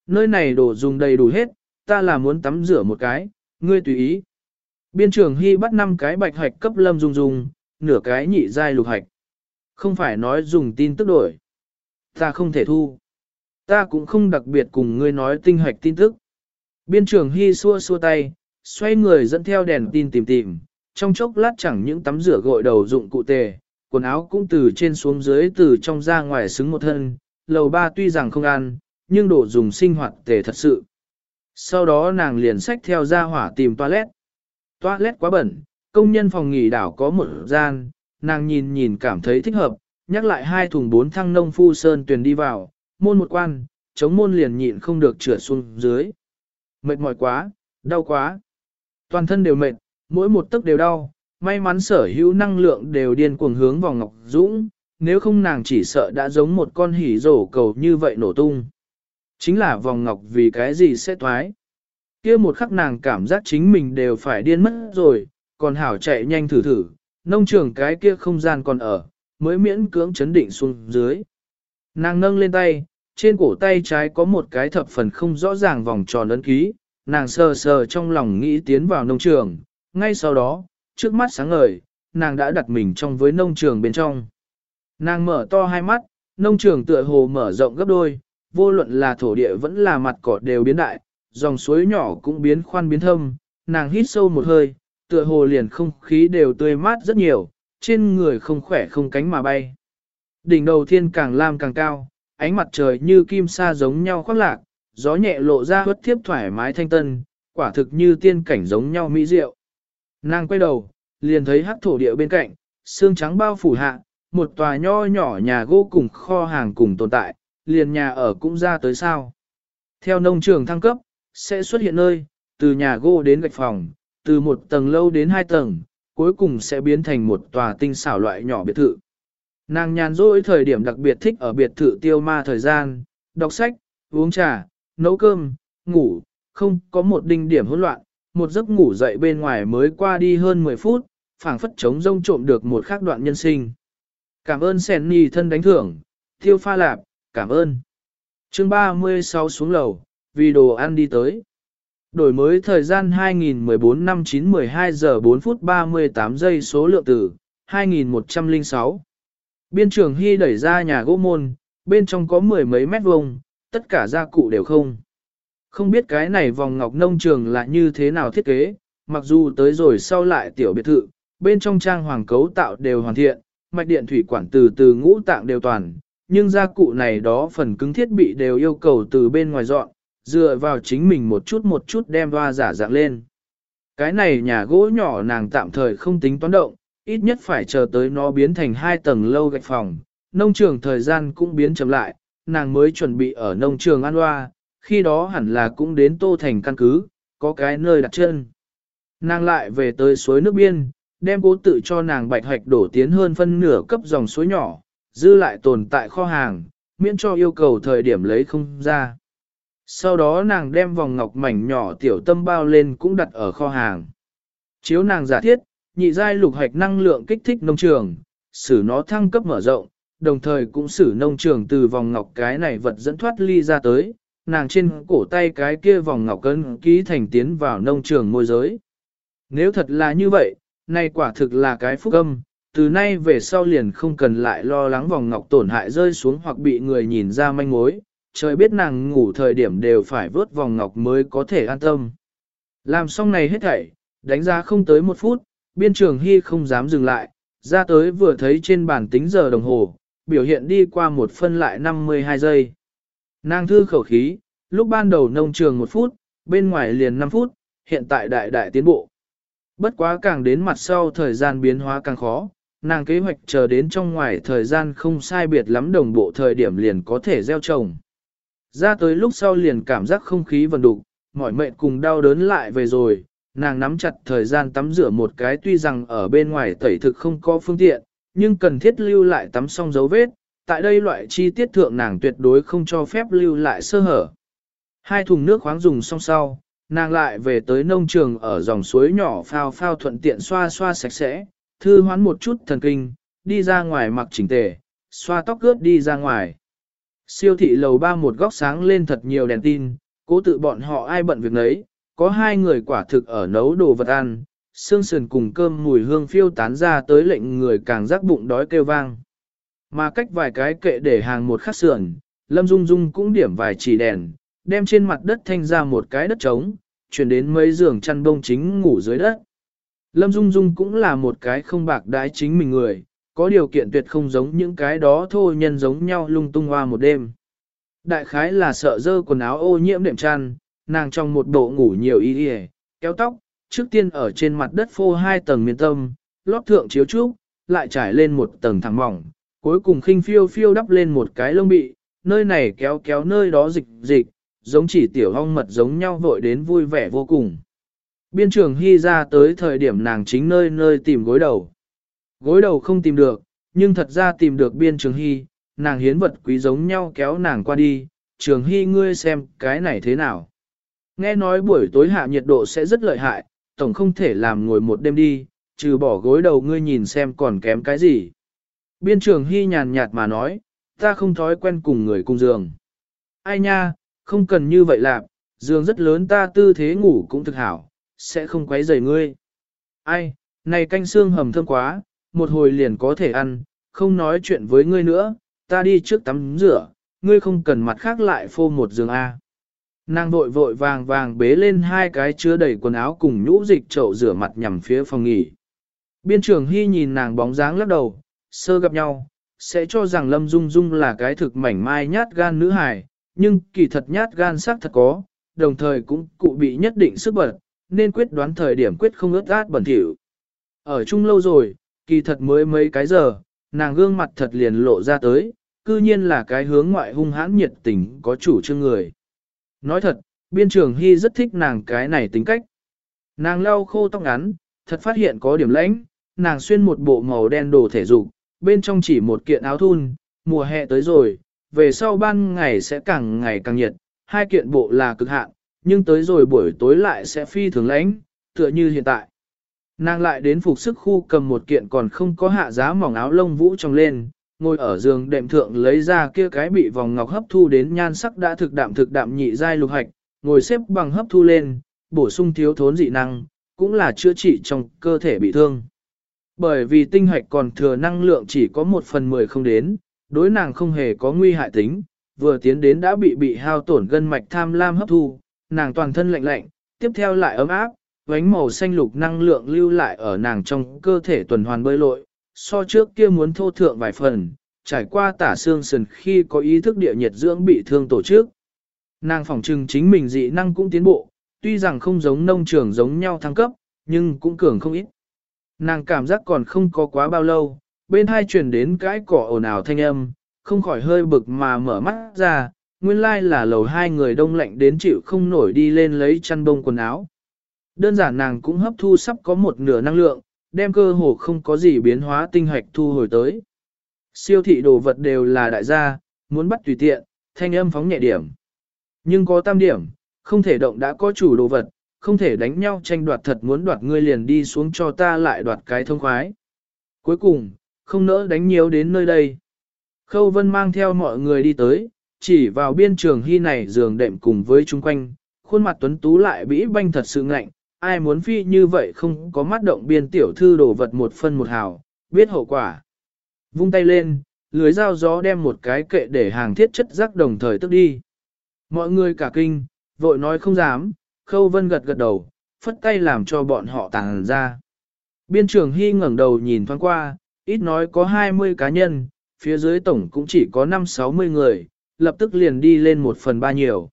A: Nơi này đồ dùng đầy đủ hết, ta là muốn tắm rửa một cái, ngươi tùy ý. Biên trưởng Hy bắt năm cái bạch hạch cấp lâm dung dung, nửa cái nhị giai lục hạch. Không phải nói dùng tin tức đổi. Ta không thể thu. Ta cũng không đặc biệt cùng ngươi nói tinh hạch tin tức. Biên trưởng Hy xua xua tay, xoay người dẫn theo đèn tin tìm tìm, trong chốc lát chẳng những tắm rửa gội đầu dụng cụ tề, quần áo cũng từ trên xuống dưới từ trong ra ngoài xứng một thân, lầu ba tuy rằng không ăn, nhưng đồ dùng sinh hoạt tề thật sự. Sau đó nàng liền sách theo ra hỏa tìm toilet. Toilet quá bẩn, công nhân phòng nghỉ đảo có một gian, nàng nhìn nhìn cảm thấy thích hợp, nhắc lại hai thùng bốn thăng nông phu sơn tuyển đi vào, môn một quan, chống môn liền nhịn không được trượt xuống dưới. Mệt mỏi quá, đau quá. Toàn thân đều mệt, mỗi một tấc đều đau, may mắn sở hữu năng lượng đều điên cuồng hướng vào Ngọc Dũng, nếu không nàng chỉ sợ đã giống một con hỉ rổ cầu như vậy nổ tung. Chính là vòng ngọc vì cái gì sẽ thoái. kia một khắc nàng cảm giác chính mình đều phải điên mất rồi, còn hảo chạy nhanh thử thử, nông trường cái kia không gian còn ở, mới miễn cưỡng chấn định xuống dưới. Nàng nâng lên tay, trên cổ tay trái có một cái thập phần không rõ ràng vòng tròn ấn ký, nàng sờ sờ trong lòng nghĩ tiến vào nông trường, ngay sau đó, trước mắt sáng ngời, nàng đã đặt mình trong với nông trường bên trong. Nàng mở to hai mắt, nông trường tựa hồ mở rộng gấp đôi, vô luận là thổ địa vẫn là mặt cỏ đều biến đại, dòng suối nhỏ cũng biến khoan biến thâm, nàng hít sâu một hơi, tựa hồ liền không khí đều tươi mát rất nhiều, trên người không khỏe không cánh mà bay. Đỉnh đầu thiên càng lam càng cao, ánh mặt trời như kim sa giống nhau khoác lạc, gió nhẹ lộ ra hất thiếp thoải mái thanh tân, quả thực như tiên cảnh giống nhau mỹ diệu. Nàng quay đầu, liền thấy hắc thổ địa bên cạnh, xương trắng bao phủ hạ, một tòa nho nhỏ nhà gỗ cùng kho hàng cùng tồn tại, liền nhà ở cũng ra tới sao. Theo nông trường thăng cấp, sẽ xuất hiện nơi, từ nhà gỗ đến gạch phòng, từ một tầng lâu đến hai tầng, cuối cùng sẽ biến thành một tòa tinh xảo loại nhỏ biệt thự. Nàng nhàn rỗi thời điểm đặc biệt thích ở biệt thự tiêu ma thời gian, đọc sách, uống trà, nấu cơm, ngủ, không có một đinh điểm hỗn loạn, một giấc ngủ dậy bên ngoài mới qua đi hơn 10 phút, phảng phất chống rông trộm được một khắc đoạn nhân sinh. Cảm ơn Sen Nhi thân đánh thưởng, tiêu pha lạp, cảm ơn. chương 36 xuống lầu, vì đồ ăn đi tới. Đổi mới thời gian 2014 năm 9 12 giờ 4 phút 38 giây số lượng tử, 2106. Biên trưởng Hy đẩy ra nhà gỗ môn, bên trong có mười mấy mét vuông, tất cả gia cụ đều không. Không biết cái này vòng ngọc nông trường là như thế nào thiết kế, mặc dù tới rồi sau lại tiểu biệt thự, bên trong trang hoàng cấu tạo đều hoàn thiện, mạch điện thủy quản từ từ ngũ tạng đều toàn, nhưng gia cụ này đó phần cứng thiết bị đều yêu cầu từ bên ngoài dọn, dựa vào chính mình một chút một chút đem hoa giả dạng lên. Cái này nhà gỗ nhỏ nàng tạm thời không tính toán động, ít nhất phải chờ tới nó biến thành hai tầng lâu gạch phòng, nông trường thời gian cũng biến chậm lại, nàng mới chuẩn bị ở nông trường An Hoa, khi đó hẳn là cũng đến Tô Thành căn cứ, có cái nơi đặt chân. Nàng lại về tới suối nước biên, đem cố tự cho nàng bạch hoạch đổ tiến hơn phân nửa cấp dòng suối nhỏ, dư lại tồn tại kho hàng, miễn cho yêu cầu thời điểm lấy không ra. Sau đó nàng đem vòng ngọc mảnh nhỏ tiểu tâm bao lên cũng đặt ở kho hàng. Chiếu nàng giả thiết, nhị giai lục hạch năng lượng kích thích nông trường, xử nó thăng cấp mở rộng, đồng thời cũng xử nông trường từ vòng ngọc cái này vật dẫn thoát ly ra tới, nàng trên cổ tay cái kia vòng ngọc cân ký thành tiến vào nông trường môi giới. Nếu thật là như vậy, nay quả thực là cái phúc âm, từ nay về sau liền không cần lại lo lắng vòng ngọc tổn hại rơi xuống hoặc bị người nhìn ra manh mối, trời biết nàng ngủ thời điểm đều phải vớt vòng ngọc mới có thể an tâm. Làm xong này hết thảy, đánh giá không tới một phút, biên trường hy không dám dừng lại, ra tới vừa thấy trên bàn tính giờ đồng hồ, biểu hiện đi qua một phân lại 52 giây. Nàng thư khẩu khí, lúc ban đầu nông trường một phút, bên ngoài liền 5 phút, hiện tại đại đại tiến bộ. Bất quá càng đến mặt sau thời gian biến hóa càng khó, nàng kế hoạch chờ đến trong ngoài thời gian không sai biệt lắm đồng bộ thời điểm liền có thể gieo trồng. Ra tới lúc sau liền cảm giác không khí vần đục, mỏi mệt cùng đau đớn lại về rồi, nàng nắm chặt thời gian tắm rửa một cái tuy rằng ở bên ngoài tẩy thực không có phương tiện, nhưng cần thiết lưu lại tắm xong dấu vết, tại đây loại chi tiết thượng nàng tuyệt đối không cho phép lưu lại sơ hở. Hai thùng nước khoáng dùng xong sau, nàng lại về tới nông trường ở dòng suối nhỏ phao phao thuận tiện xoa xoa sạch sẽ, thư hoán một chút thần kinh, đi ra ngoài mặc chỉnh tề, xoa tóc cướp đi ra ngoài. Siêu thị lầu ba một góc sáng lên thật nhiều đèn tin, cố tự bọn họ ai bận việc nấy, có hai người quả thực ở nấu đồ vật ăn, xương sườn cùng cơm mùi hương phiêu tán ra tới lệnh người càng rắc bụng đói kêu vang. Mà cách vài cái kệ để hàng một khắc sườn, Lâm Dung Dung cũng điểm vài chỉ đèn, đem trên mặt đất thanh ra một cái đất trống, chuyển đến mấy giường chăn bông chính ngủ dưới đất. Lâm Dung Dung cũng là một cái không bạc đái chính mình người, có điều kiện tuyệt không giống những cái đó thôi nhân giống nhau lung tung hoa một đêm. Đại khái là sợ dơ quần áo ô nhiễm đệm chăn, nàng trong một bộ ngủ nhiều y y, kéo tóc, trước tiên ở trên mặt đất phô hai tầng miên tâm, lót thượng chiếu trúc, lại trải lên một tầng thẳng mỏng, cuối cùng khinh phiêu phiêu đắp lên một cái lông bị, nơi này kéo kéo nơi đó dịch dịch, giống chỉ tiểu hong mật giống nhau vội đến vui vẻ vô cùng. Biên trường hy ra tới thời điểm nàng chính nơi nơi tìm gối đầu. Gối đầu không tìm được, nhưng thật ra tìm được biên trường hy, nàng hiến vật quý giống nhau kéo nàng qua đi, trường hy ngươi xem cái này thế nào. Nghe nói buổi tối hạ nhiệt độ sẽ rất lợi hại, tổng không thể làm ngồi một đêm đi, trừ bỏ gối đầu ngươi nhìn xem còn kém cái gì. Biên trường hy nhàn nhạt mà nói, ta không thói quen cùng người cùng giường. Ai nha, không cần như vậy làm, giường rất lớn ta tư thế ngủ cũng thực hảo, sẽ không quấy rầy ngươi. Ai, này canh xương hầm thơm quá, một hồi liền có thể ăn, không nói chuyện với ngươi nữa, ta đi trước tắm rửa, ngươi không cần mặt khác lại phô một giường A. Nàng vội vội vàng vàng bế lên hai cái chứa đầy quần áo cùng nhũ dịch chậu rửa mặt nhằm phía phòng nghỉ. Biên trưởng Hy nhìn nàng bóng dáng lắc đầu, sơ gặp nhau, sẽ cho rằng Lâm Dung Dung là cái thực mảnh mai nhát gan nữ hài, nhưng kỳ thật nhát gan sắc thật có, đồng thời cũng cụ bị nhất định sức bật, nên quyết đoán thời điểm quyết không ướt át bẩn thỉu. Ở chung lâu rồi, kỳ thật mới mấy cái giờ, nàng gương mặt thật liền lộ ra tới, cư nhiên là cái hướng ngoại hung hãn nhiệt tình có chủ trương người. Nói thật, biên trường hy rất thích nàng cái này tính cách. Nàng lau khô tóc ngắn, thật phát hiện có điểm lãnh, nàng xuyên một bộ màu đen đồ thể dục, bên trong chỉ một kiện áo thun, mùa hè tới rồi, về sau ban ngày sẽ càng ngày càng nhiệt, hai kiện bộ là cực hạn, nhưng tới rồi buổi tối lại sẽ phi thường lãnh, tựa như hiện tại. Nàng lại đến phục sức khu cầm một kiện còn không có hạ giá mỏng áo lông vũ trong lên, ngồi ở giường đệm thượng lấy ra kia cái bị vòng ngọc hấp thu đến nhan sắc đã thực đạm thực đạm nhị giai lục hạch, ngồi xếp bằng hấp thu lên, bổ sung thiếu thốn dị năng, cũng là chữa trị trong cơ thể bị thương. Bởi vì tinh hạch còn thừa năng lượng chỉ có một phần mười không đến, đối nàng không hề có nguy hại tính, vừa tiến đến đã bị bị hao tổn gân mạch tham lam hấp thu, nàng toàn thân lạnh lạnh, tiếp theo lại ấm áp, vánh màu xanh lục năng lượng lưu lại ở nàng trong cơ thể tuần hoàn bơi lội, so trước kia muốn thô thượng vài phần, trải qua tả xương sườn khi có ý thức địa nhiệt dưỡng bị thương tổ chức. Nàng phỏng trừng chính mình dị năng cũng tiến bộ, tuy rằng không giống nông trường giống nhau thăng cấp, nhưng cũng cường không ít. Nàng cảm giác còn không có quá bao lâu, bên hai truyền đến cái cỏ ồn ào thanh âm, không khỏi hơi bực mà mở mắt ra, nguyên lai là lầu hai người đông lạnh đến chịu không nổi đi lên lấy chăn bông quần áo. Đơn giản nàng cũng hấp thu sắp có một nửa năng lượng, đem cơ hồ không có gì biến hóa tinh hoạch thu hồi tới. Siêu thị đồ vật đều là đại gia, muốn bắt tùy tiện, thanh âm phóng nhẹ điểm. Nhưng có tam điểm, không thể động đã có chủ đồ vật, không thể đánh nhau tranh đoạt thật muốn đoạt ngươi liền đi xuống cho ta lại đoạt cái thông khoái. Cuối cùng, không nỡ đánh nhiều đến nơi đây. Khâu Vân mang theo mọi người đi tới, chỉ vào biên trường hy này giường đệm cùng với chung quanh, khuôn mặt tuấn tú lại bĩ banh thật sự ngạnh, ai muốn phi như vậy không có mắt động biên tiểu thư đồ vật một phân một hào, biết hậu quả. Vung tay lên, lưới dao gió đem một cái kệ để hàng thiết chất rắc đồng thời tức đi. Mọi người cả kinh, vội nói không dám, khâu vân gật gật đầu, phất tay làm cho bọn họ tàng ra. Biên trưởng Hy ngẩng đầu nhìn thoáng qua, ít nói có 20 cá nhân, phía dưới tổng cũng chỉ có 5-60 người, lập tức liền đi lên một phần ba nhiều.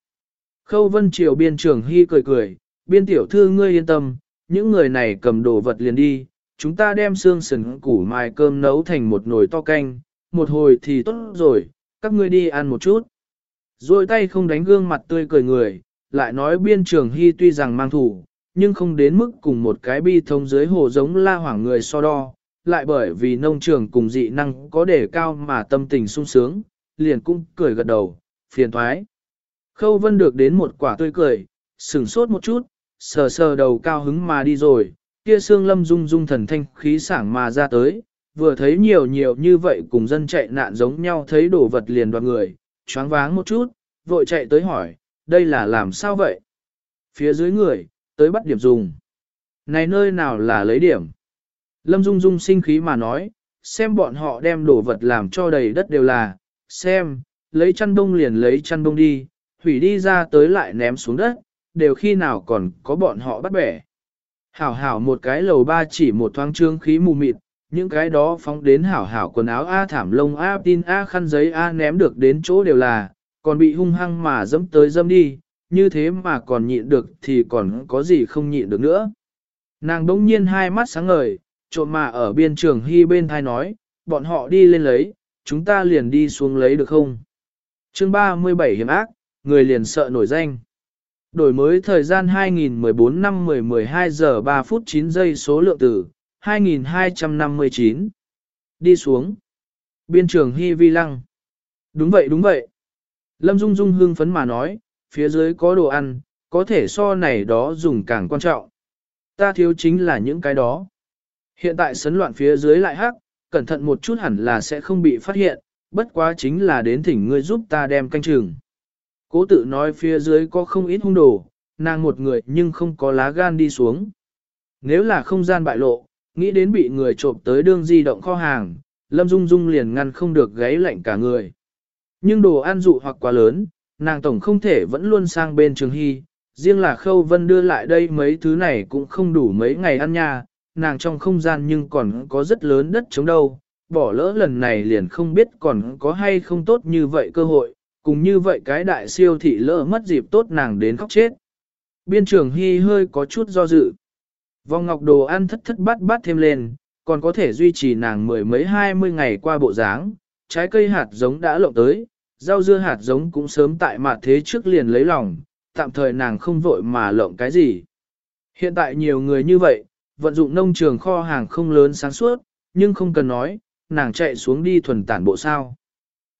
A: Khâu vân triều biên trưởng Hy cười cười, biên tiểu thư ngươi yên tâm, những người này cầm đồ vật liền đi, chúng ta đem xương sườn củ mài cơm nấu thành một nồi to canh, một hồi thì tốt rồi, các ngươi đi ăn một chút. Rồi tay không đánh gương mặt tươi cười người, lại nói biên trường hy tuy rằng mang thủ, nhưng không đến mức cùng một cái bi thông dưới hồ giống la hoảng người so đo, lại bởi vì nông trường cùng dị năng có đề cao mà tâm tình sung sướng, liền cũng cười gật đầu, phiền thoái. Khâu vân được đến một quả tươi cười, sửng sốt một chút, sờ sờ đầu cao hứng mà đi rồi, kia xương lâm dung dung thần thanh khí sảng mà ra tới, vừa thấy nhiều nhiều như vậy cùng dân chạy nạn giống nhau thấy đồ vật liền đoạt người, choáng váng một chút, vội chạy tới hỏi, đây là làm sao vậy? Phía dưới người, tới bắt điểm dùng. Này nơi nào là lấy điểm? Lâm Dung Dung sinh khí mà nói, xem bọn họ đem đồ vật làm cho đầy đất đều là, xem, lấy chăn đông liền lấy chăn đông đi, hủy đi ra tới lại ném xuống đất, đều khi nào còn có bọn họ bắt bẻ. Hảo hảo một cái lầu ba chỉ một thoáng trương khí mù mịt, những cái đó phóng đến hảo hảo quần áo A thảm lông A tin A khăn giấy A ném được đến chỗ đều là, còn bị hung hăng mà dẫm tới dẫm đi, như thế mà còn nhịn được thì còn có gì không nhịn được nữa. Nàng đống nhiên hai mắt sáng ngời, trộm mà ở biên trường hy bên thai nói, bọn họ đi lên lấy, chúng ta liền đi xuống lấy được không? chương 37 hiểm ác, người liền sợ nổi danh. Đổi mới thời gian 2014 năm 10 12 giờ 3 phút 9 giây số lượng tử, 2259. Đi xuống. Biên trường Hy Vi Lăng. Đúng vậy đúng vậy. Lâm Dung Dung hương phấn mà nói, phía dưới có đồ ăn, có thể so này đó dùng càng quan trọng. Ta thiếu chính là những cái đó. Hiện tại sấn loạn phía dưới lại hắc, cẩn thận một chút hẳn là sẽ không bị phát hiện, bất quá chính là đến thỉnh ngươi giúp ta đem canh trường. Cố tự nói phía dưới có không ít hung đồ, nàng một người nhưng không có lá gan đi xuống. Nếu là không gian bại lộ, nghĩ đến bị người trộm tới đương di động kho hàng, Lâm Dung Dung liền ngăn không được gáy lạnh cả người. Nhưng đồ ăn dụ hoặc quá lớn, nàng tổng không thể vẫn luôn sang bên trường hy, riêng là khâu vân đưa lại đây mấy thứ này cũng không đủ mấy ngày ăn nha, nàng trong không gian nhưng còn có rất lớn đất chống đâu, bỏ lỡ lần này liền không biết còn có hay không tốt như vậy cơ hội, cùng như vậy cái đại siêu thị lỡ mất dịp tốt nàng đến khóc chết. Biên trưởng hy hơi có chút do dự. Vòng ngọc đồ ăn thất thất bát bát thêm lên, còn có thể duy trì nàng mười mấy hai mươi ngày qua bộ dáng, trái cây hạt giống đã lộng tới, rau dưa hạt giống cũng sớm tại mặt thế trước liền lấy lòng, tạm thời nàng không vội mà lộng cái gì. Hiện tại nhiều người như vậy, vận dụng nông trường kho hàng không lớn sáng suốt, nhưng không cần nói, nàng chạy xuống đi thuần tản bộ sao.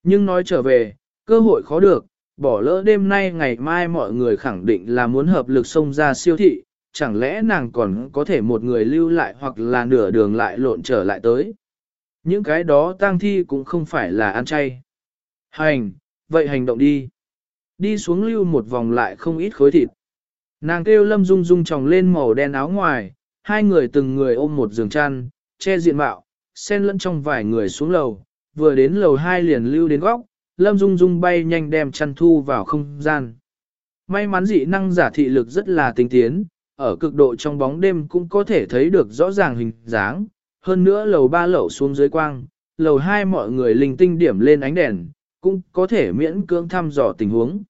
A: Nhưng nói trở về, cơ hội khó được, bỏ lỡ đêm nay ngày mai mọi người khẳng định là muốn hợp lực xông ra siêu thị, chẳng lẽ nàng còn có thể một người lưu lại hoặc là nửa đường lại lộn trở lại tới. Những cái đó tang thi cũng không phải là ăn chay. Hành, vậy hành động đi. Đi xuống lưu một vòng lại không ít khối thịt. Nàng kêu lâm dung dung tròng lên màu đen áo ngoài, hai người từng người ôm một giường chăn, che diện mạo, xen lẫn trong vài người xuống lầu, vừa đến lầu hai liền lưu đến góc, lâm dung dung bay nhanh đem chăn thu vào không gian. May mắn dị năng giả thị lực rất là tinh tiến, ở cực độ trong bóng đêm cũng có thể thấy được rõ ràng hình dáng, hơn nữa lầu ba lầu xuống dưới quang, lầu hai mọi người linh tinh điểm lên ánh đèn, cũng có thể miễn cưỡng thăm dò tình huống.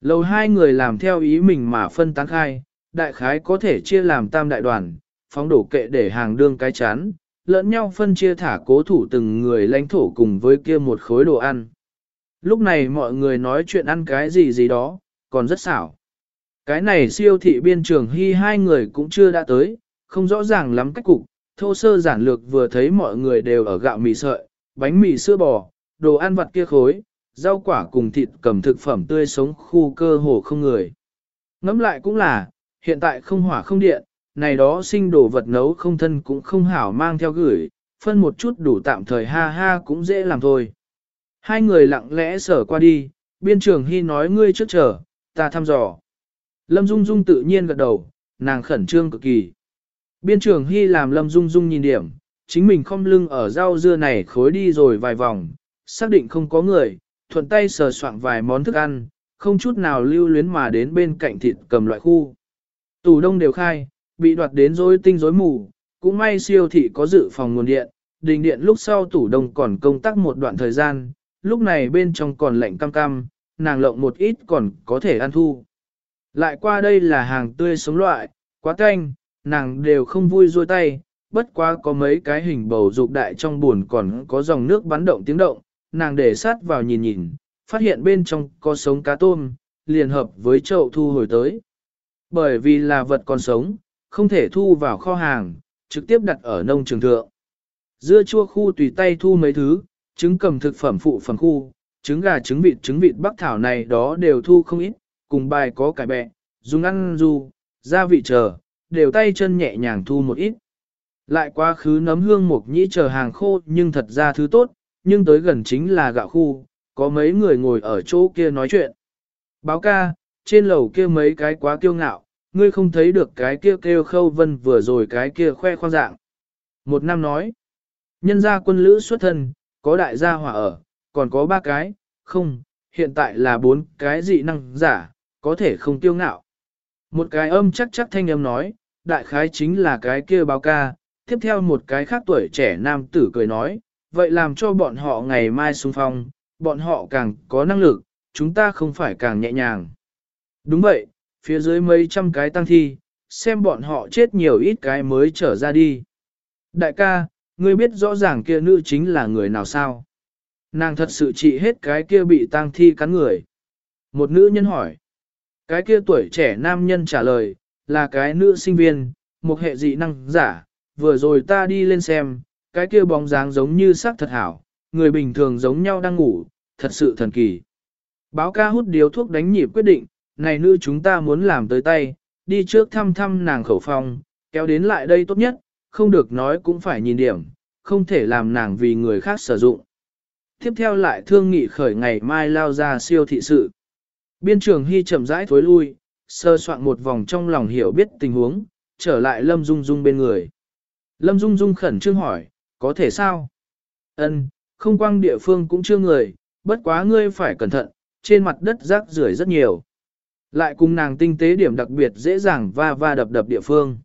A: Lầu hai người làm theo ý mình mà phân tán khai, đại khái có thể chia làm tam đại đoàn, phóng đổ kệ để hàng đương cái chán, lẫn nhau phân chia thả cố thủ từng người lãnh thổ cùng với kia một khối đồ ăn. Lúc này mọi người nói chuyện ăn cái gì gì đó, còn rất xảo. Cái này siêu thị biên trường hy hai người cũng chưa đã tới, không rõ ràng lắm cách cục, Thô sơ giản lược vừa thấy mọi người đều ở gạo mì sợi, bánh mì sữa bò, đồ ăn vặt kia khối, rau quả cùng thịt cầm thực phẩm tươi sống khu cơ hồ không người. Ngắm lại cũng là, hiện tại không hỏa không điện, này đó sinh đồ vật nấu không thân cũng không hảo mang theo gửi, phân một chút đủ tạm thời ha ha cũng dễ làm thôi. Hai người lặng lẽ sở qua đi, biên trường hy nói ngươi trước chờ, ta thăm dò. Lâm Dung Dung tự nhiên gật đầu, nàng khẩn trương cực kỳ. Biên trường hy làm Lâm Dung Dung nhìn điểm, chính mình không lưng ở rau dưa này khối đi rồi vài vòng, xác định không có người, thuận tay sờ soạn vài món thức ăn, không chút nào lưu luyến mà đến bên cạnh thịt cầm loại khu. Tủ đông đều khai, bị đoạt đến rối tinh rối mù, cũng may siêu thị có dự phòng nguồn điện, đình điện lúc sau tủ đông còn công tác một đoạn thời gian, lúc này bên trong còn lạnh cam cam, nàng lộng một ít còn có thể ăn thu. Lại qua đây là hàng tươi sống loại, quá canh, nàng đều không vui ruôi tay, bất quá có mấy cái hình bầu dục đại trong buồn còn có dòng nước bắn động tiếng động, nàng để sát vào nhìn nhìn, phát hiện bên trong có sống cá tôm, liền hợp với chậu thu hồi tới. Bởi vì là vật còn sống, không thể thu vào kho hàng, trực tiếp đặt ở nông trường thượng. Dưa chua khu tùy tay thu mấy thứ, trứng cầm thực phẩm phụ phần khu, trứng gà trứng vịt trứng vịt bắc thảo này đó đều thu không ít, cùng bài có cải bẹ, dùng ăn du, gia vị chờ, đều tay chân nhẹ nhàng thu một ít. Lại quá khứ nấm hương mục nhĩ chờ hàng khô nhưng thật ra thứ tốt, nhưng tới gần chính là gạo khu, có mấy người ngồi ở chỗ kia nói chuyện. Báo ca, trên lầu kia mấy cái quá kiêu ngạo, ngươi không thấy được cái kia kêu khâu vân vừa rồi cái kia khoe khoang dạng. Một năm nói, nhân gia quân lữ xuất thân, có đại gia hỏa ở, còn có ba cái, không, hiện tại là bốn cái dị năng giả, có thể không tiêu ngạo. Một cái âm chắc chắc thanh âm nói, đại khái chính là cái kia báo ca, tiếp theo một cái khác tuổi trẻ nam tử cười nói, vậy làm cho bọn họ ngày mai xung phong, bọn họ càng có năng lực, chúng ta không phải càng nhẹ nhàng. Đúng vậy, phía dưới mấy trăm cái tăng thi, xem bọn họ chết nhiều ít cái mới trở ra đi. Đại ca, ngươi biết rõ ràng kia nữ chính là người nào sao? Nàng thật sự trị hết cái kia bị tang thi cắn người. Một nữ nhân hỏi. Cái kia tuổi trẻ nam nhân trả lời, là cái nữ sinh viên, một hệ dị năng giả. Vừa rồi ta đi lên xem, cái kia bóng dáng giống như sắc thật hảo, người bình thường giống nhau đang ngủ, thật sự thần kỳ. Báo ca hút điếu thuốc đánh nhịp quyết định, này nữ chúng ta muốn làm tới tay, đi trước thăm thăm nàng khẩu phòng, kéo đến lại đây tốt nhất, không được nói cũng phải nhìn điểm, không thể làm nàng vì người khác sử dụng. Tiếp theo lại thương nghị khởi ngày mai lao ra siêu thị sự. Biên trường Hy chậm rãi thối lui, sơ soạn một vòng trong lòng hiểu biết tình huống, trở lại Lâm Dung Dung bên người. Lâm Dung Dung khẩn trương hỏi, có thể sao? Ân, không quang địa phương cũng chưa người, bất quá ngươi phải cẩn thận, trên mặt đất rác rưởi rất nhiều. Lại cùng nàng tinh tế điểm đặc biệt dễ dàng va va đập đập địa phương.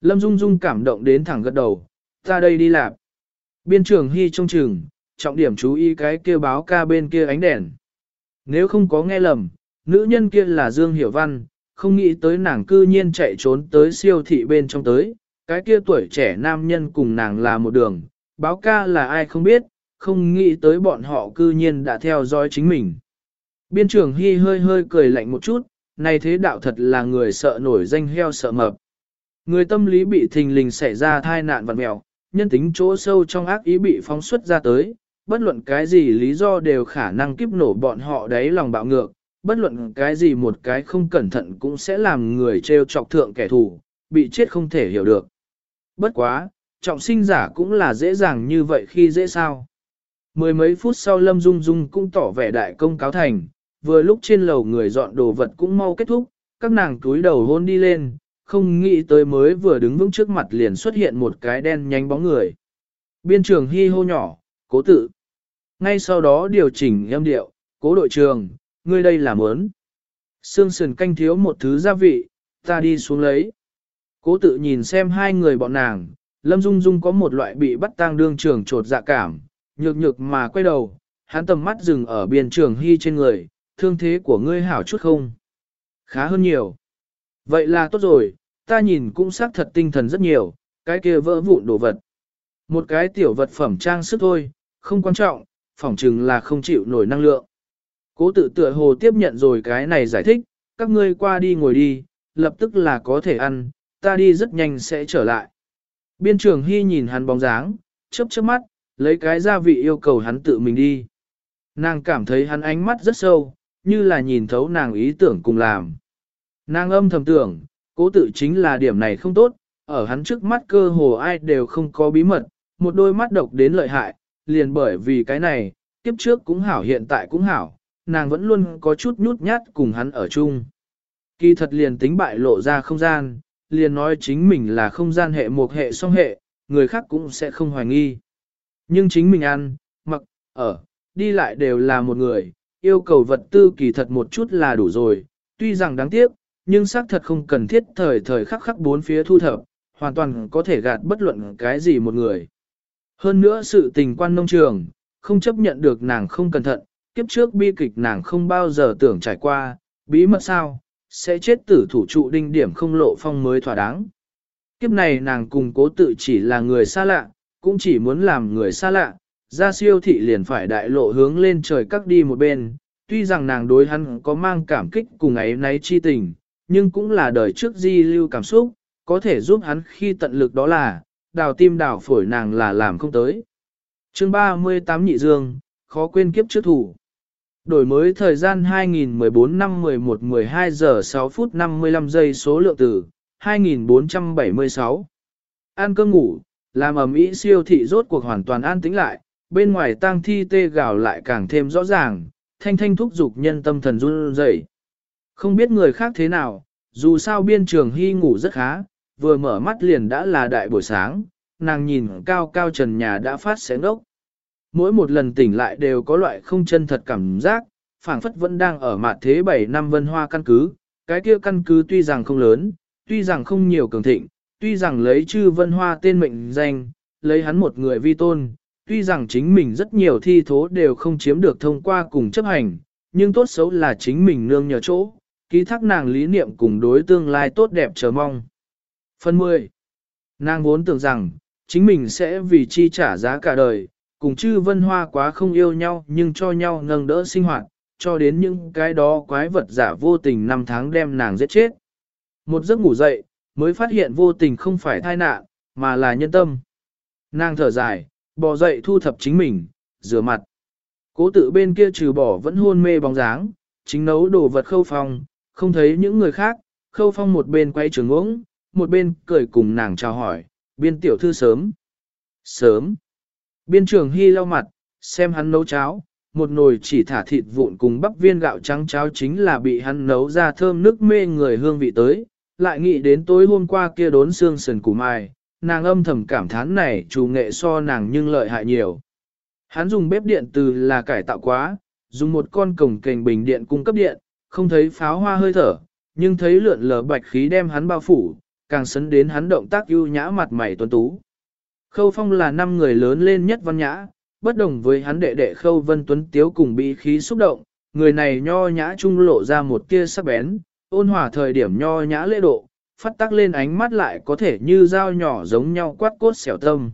A: Lâm Dung Dung cảm động đến thẳng gật đầu, ta đây đi làm. Biên trường Hy trong trường, trọng điểm chú ý cái kia báo ca bên kia ánh đèn. Nếu không có nghe lầm, nữ nhân kia là Dương Hiểu Văn, không nghĩ tới nàng cư nhiên chạy trốn tới siêu thị bên trong tới, cái kia tuổi trẻ nam nhân cùng nàng là một đường, báo ca là ai không biết, không nghĩ tới bọn họ cư nhiên đã theo dõi chính mình. Biên trưởng Hy hơi hơi cười lạnh một chút, này thế đạo thật là người sợ nổi danh heo sợ mập. Người tâm lý bị thình lình xảy ra thai nạn vật mèo, nhân tính chỗ sâu trong ác ý bị phóng xuất ra tới, bất luận cái gì lý do đều khả năng kiếp nổ bọn họ đáy lòng bạo ngược, bất luận cái gì một cái không cẩn thận cũng sẽ làm người treo chọc thượng kẻ thù, bị chết không thể hiểu được. Bất quá, trọng sinh giả cũng là dễ dàng như vậy khi dễ sao. Mười mấy phút sau Lâm Dung Dung cũng tỏ vẻ đại công cáo thành, vừa lúc trên lầu người dọn đồ vật cũng mau kết thúc, các nàng túi đầu hôn đi lên, không nghĩ tới mới vừa đứng vững trước mặt liền xuất hiện một cái đen nhánh bóng người. Biên trường hy hô nhỏ, cố tự. Ngay sau đó điều chỉnh âm điệu, cố đội trường, ngươi đây là mớn. Sương sườn canh thiếu một thứ gia vị, ta đi xuống lấy. Cố tự nhìn xem hai người bọn nàng, Lâm Dung Dung có một loại bị bắt tang đương trường trột dạ cảm, nhược nhược mà quay đầu, hắn tầm mắt dừng ở biên trường hy trên người, thương thế của ngươi hảo chút không? Khá hơn nhiều. Vậy là tốt rồi, ta nhìn cũng xác thật tinh thần rất nhiều, cái kia vỡ vụn đồ vật. Một cái tiểu vật phẩm trang sức thôi, không quan trọng, phỏng chừng là không chịu nổi năng lượng. Cố tự tựa hồ tiếp nhận rồi cái này giải thích, các ngươi qua đi ngồi đi, lập tức là có thể ăn, ta đi rất nhanh sẽ trở lại. Biên trường Hy nhìn hắn bóng dáng, chớp chớp mắt, lấy cái gia vị yêu cầu hắn tự mình đi. Nàng cảm thấy hắn ánh mắt rất sâu, như là nhìn thấu nàng ý tưởng cùng làm. Nàng âm thầm tưởng, cố tự chính là điểm này không tốt, ở hắn trước mắt cơ hồ ai đều không có bí mật, một đôi mắt độc đến lợi hại, liền bởi vì cái này, kiếp trước cũng hảo hiện tại cũng hảo, nàng vẫn luôn có chút nhút nhát cùng hắn ở chung. Kỳ thật liền tính bại lộ ra không gian, liền nói chính mình là không gian hệ một hệ song hệ, người khác cũng sẽ không hoài nghi. Nhưng chính mình ăn, mặc, ở, đi lại đều là một người, yêu cầu vật tư kỳ thật một chút là đủ rồi, tuy rằng đáng tiếc, nhưng xác thật không cần thiết thời thời khắc khắc bốn phía thu thập, hoàn toàn có thể gạt bất luận cái gì một người. Hơn nữa sự tình quan nông trường, không chấp nhận được nàng không cẩn thận, kiếp trước bi kịch nàng không bao giờ tưởng trải qua, bí mật sao, sẽ chết tử thủ trụ đinh điểm không lộ phong mới thỏa đáng. Kiếp này nàng cùng cố tự chỉ là người xa lạ, cũng chỉ muốn làm người xa lạ, ra siêu thị liền phải đại lộ hướng lên trời cắt đi một bên, tuy rằng nàng đối hắn có mang cảm kích cùng ấy náy chi tình, nhưng cũng là đời trước di lưu cảm xúc, có thể giúp hắn khi tận lực đó là, đào tim đào phổi nàng là làm không tới. chương 38 nhị dương, khó quên kiếp trước thủ. Đổi mới thời gian 2014 năm 11 12 giờ 6 phút 55 giây số lượng từ 2476. Ăn cơm ngủ, làm ẩm ý siêu thị rốt cuộc hoàn toàn an tĩnh lại, bên ngoài tang thi tê gào lại càng thêm rõ ràng, thanh thanh thúc dục nhân tâm thần run rẩy. Không biết người khác thế nào, dù sao biên trường hy ngủ rất khá, vừa mở mắt liền đã là đại buổi sáng, nàng nhìn cao cao trần nhà đã phát sáng ốc. Mỗi một lần tỉnh lại đều có loại không chân thật cảm giác, phảng phất vẫn đang ở mặt thế 7 năm vân hoa căn cứ, cái kia căn cứ tuy rằng không lớn, tuy rằng không nhiều cường thịnh, tuy rằng lấy chư vân hoa tên mệnh danh, lấy hắn một người vi tôn, tuy rằng chính mình rất nhiều thi thố đều không chiếm được thông qua cùng chấp hành, nhưng tốt xấu là chính mình nương nhờ chỗ, ký thác nàng lý niệm cùng đối tương lai tốt đẹp chờ mong. Phần 10. Nàng vốn tưởng rằng, chính mình sẽ vì chi trả giá cả đời, cùng chư vân hoa quá không yêu nhau nhưng cho nhau nâng đỡ sinh hoạt, cho đến những cái đó quái vật giả vô tình năm tháng đem nàng giết chết. Một giấc ngủ dậy, mới phát hiện vô tình không phải thai nạn, mà là nhân tâm. Nàng thở dài, bò dậy thu thập chính mình, rửa mặt. Cố tự bên kia trừ bỏ vẫn hôn mê bóng dáng, chính nấu đồ vật khâu phòng không thấy những người khác, khâu phong một bên quay trường ngỗng, một bên cười cùng nàng chào hỏi, biên tiểu thư sớm. Sớm. Biên trường hy lau mặt, xem hắn nấu cháo, một nồi chỉ thả thịt vụn cùng bắp viên gạo trắng cháo chính là bị hắn nấu ra thơm nước mê người hương vị tới, lại nghĩ đến tối hôm qua kia đốn xương sườn củ mai, nàng âm thầm cảm thán này chủ nghệ so nàng nhưng lợi hại nhiều. Hắn dùng bếp điện từ là cải tạo quá, dùng một con cổng kềnh bình điện cung cấp điện, không thấy pháo hoa hơi thở, nhưng thấy lượn lờ bạch khí đem hắn bao phủ, càng sấn đến hắn động tác ưu nhã mặt mày tuấn tú. Khâu Phong là năm người lớn lên nhất văn nhã, bất đồng với hắn đệ đệ Khâu Vân Tuấn Tiếu cùng bị khí xúc động, người này nho nhã trung lộ ra một tia sắc bén, ôn hòa thời điểm nho nhã lễ độ, phát tác lên ánh mắt lại có thể như dao nhỏ giống nhau quát cốt xẻo tâm.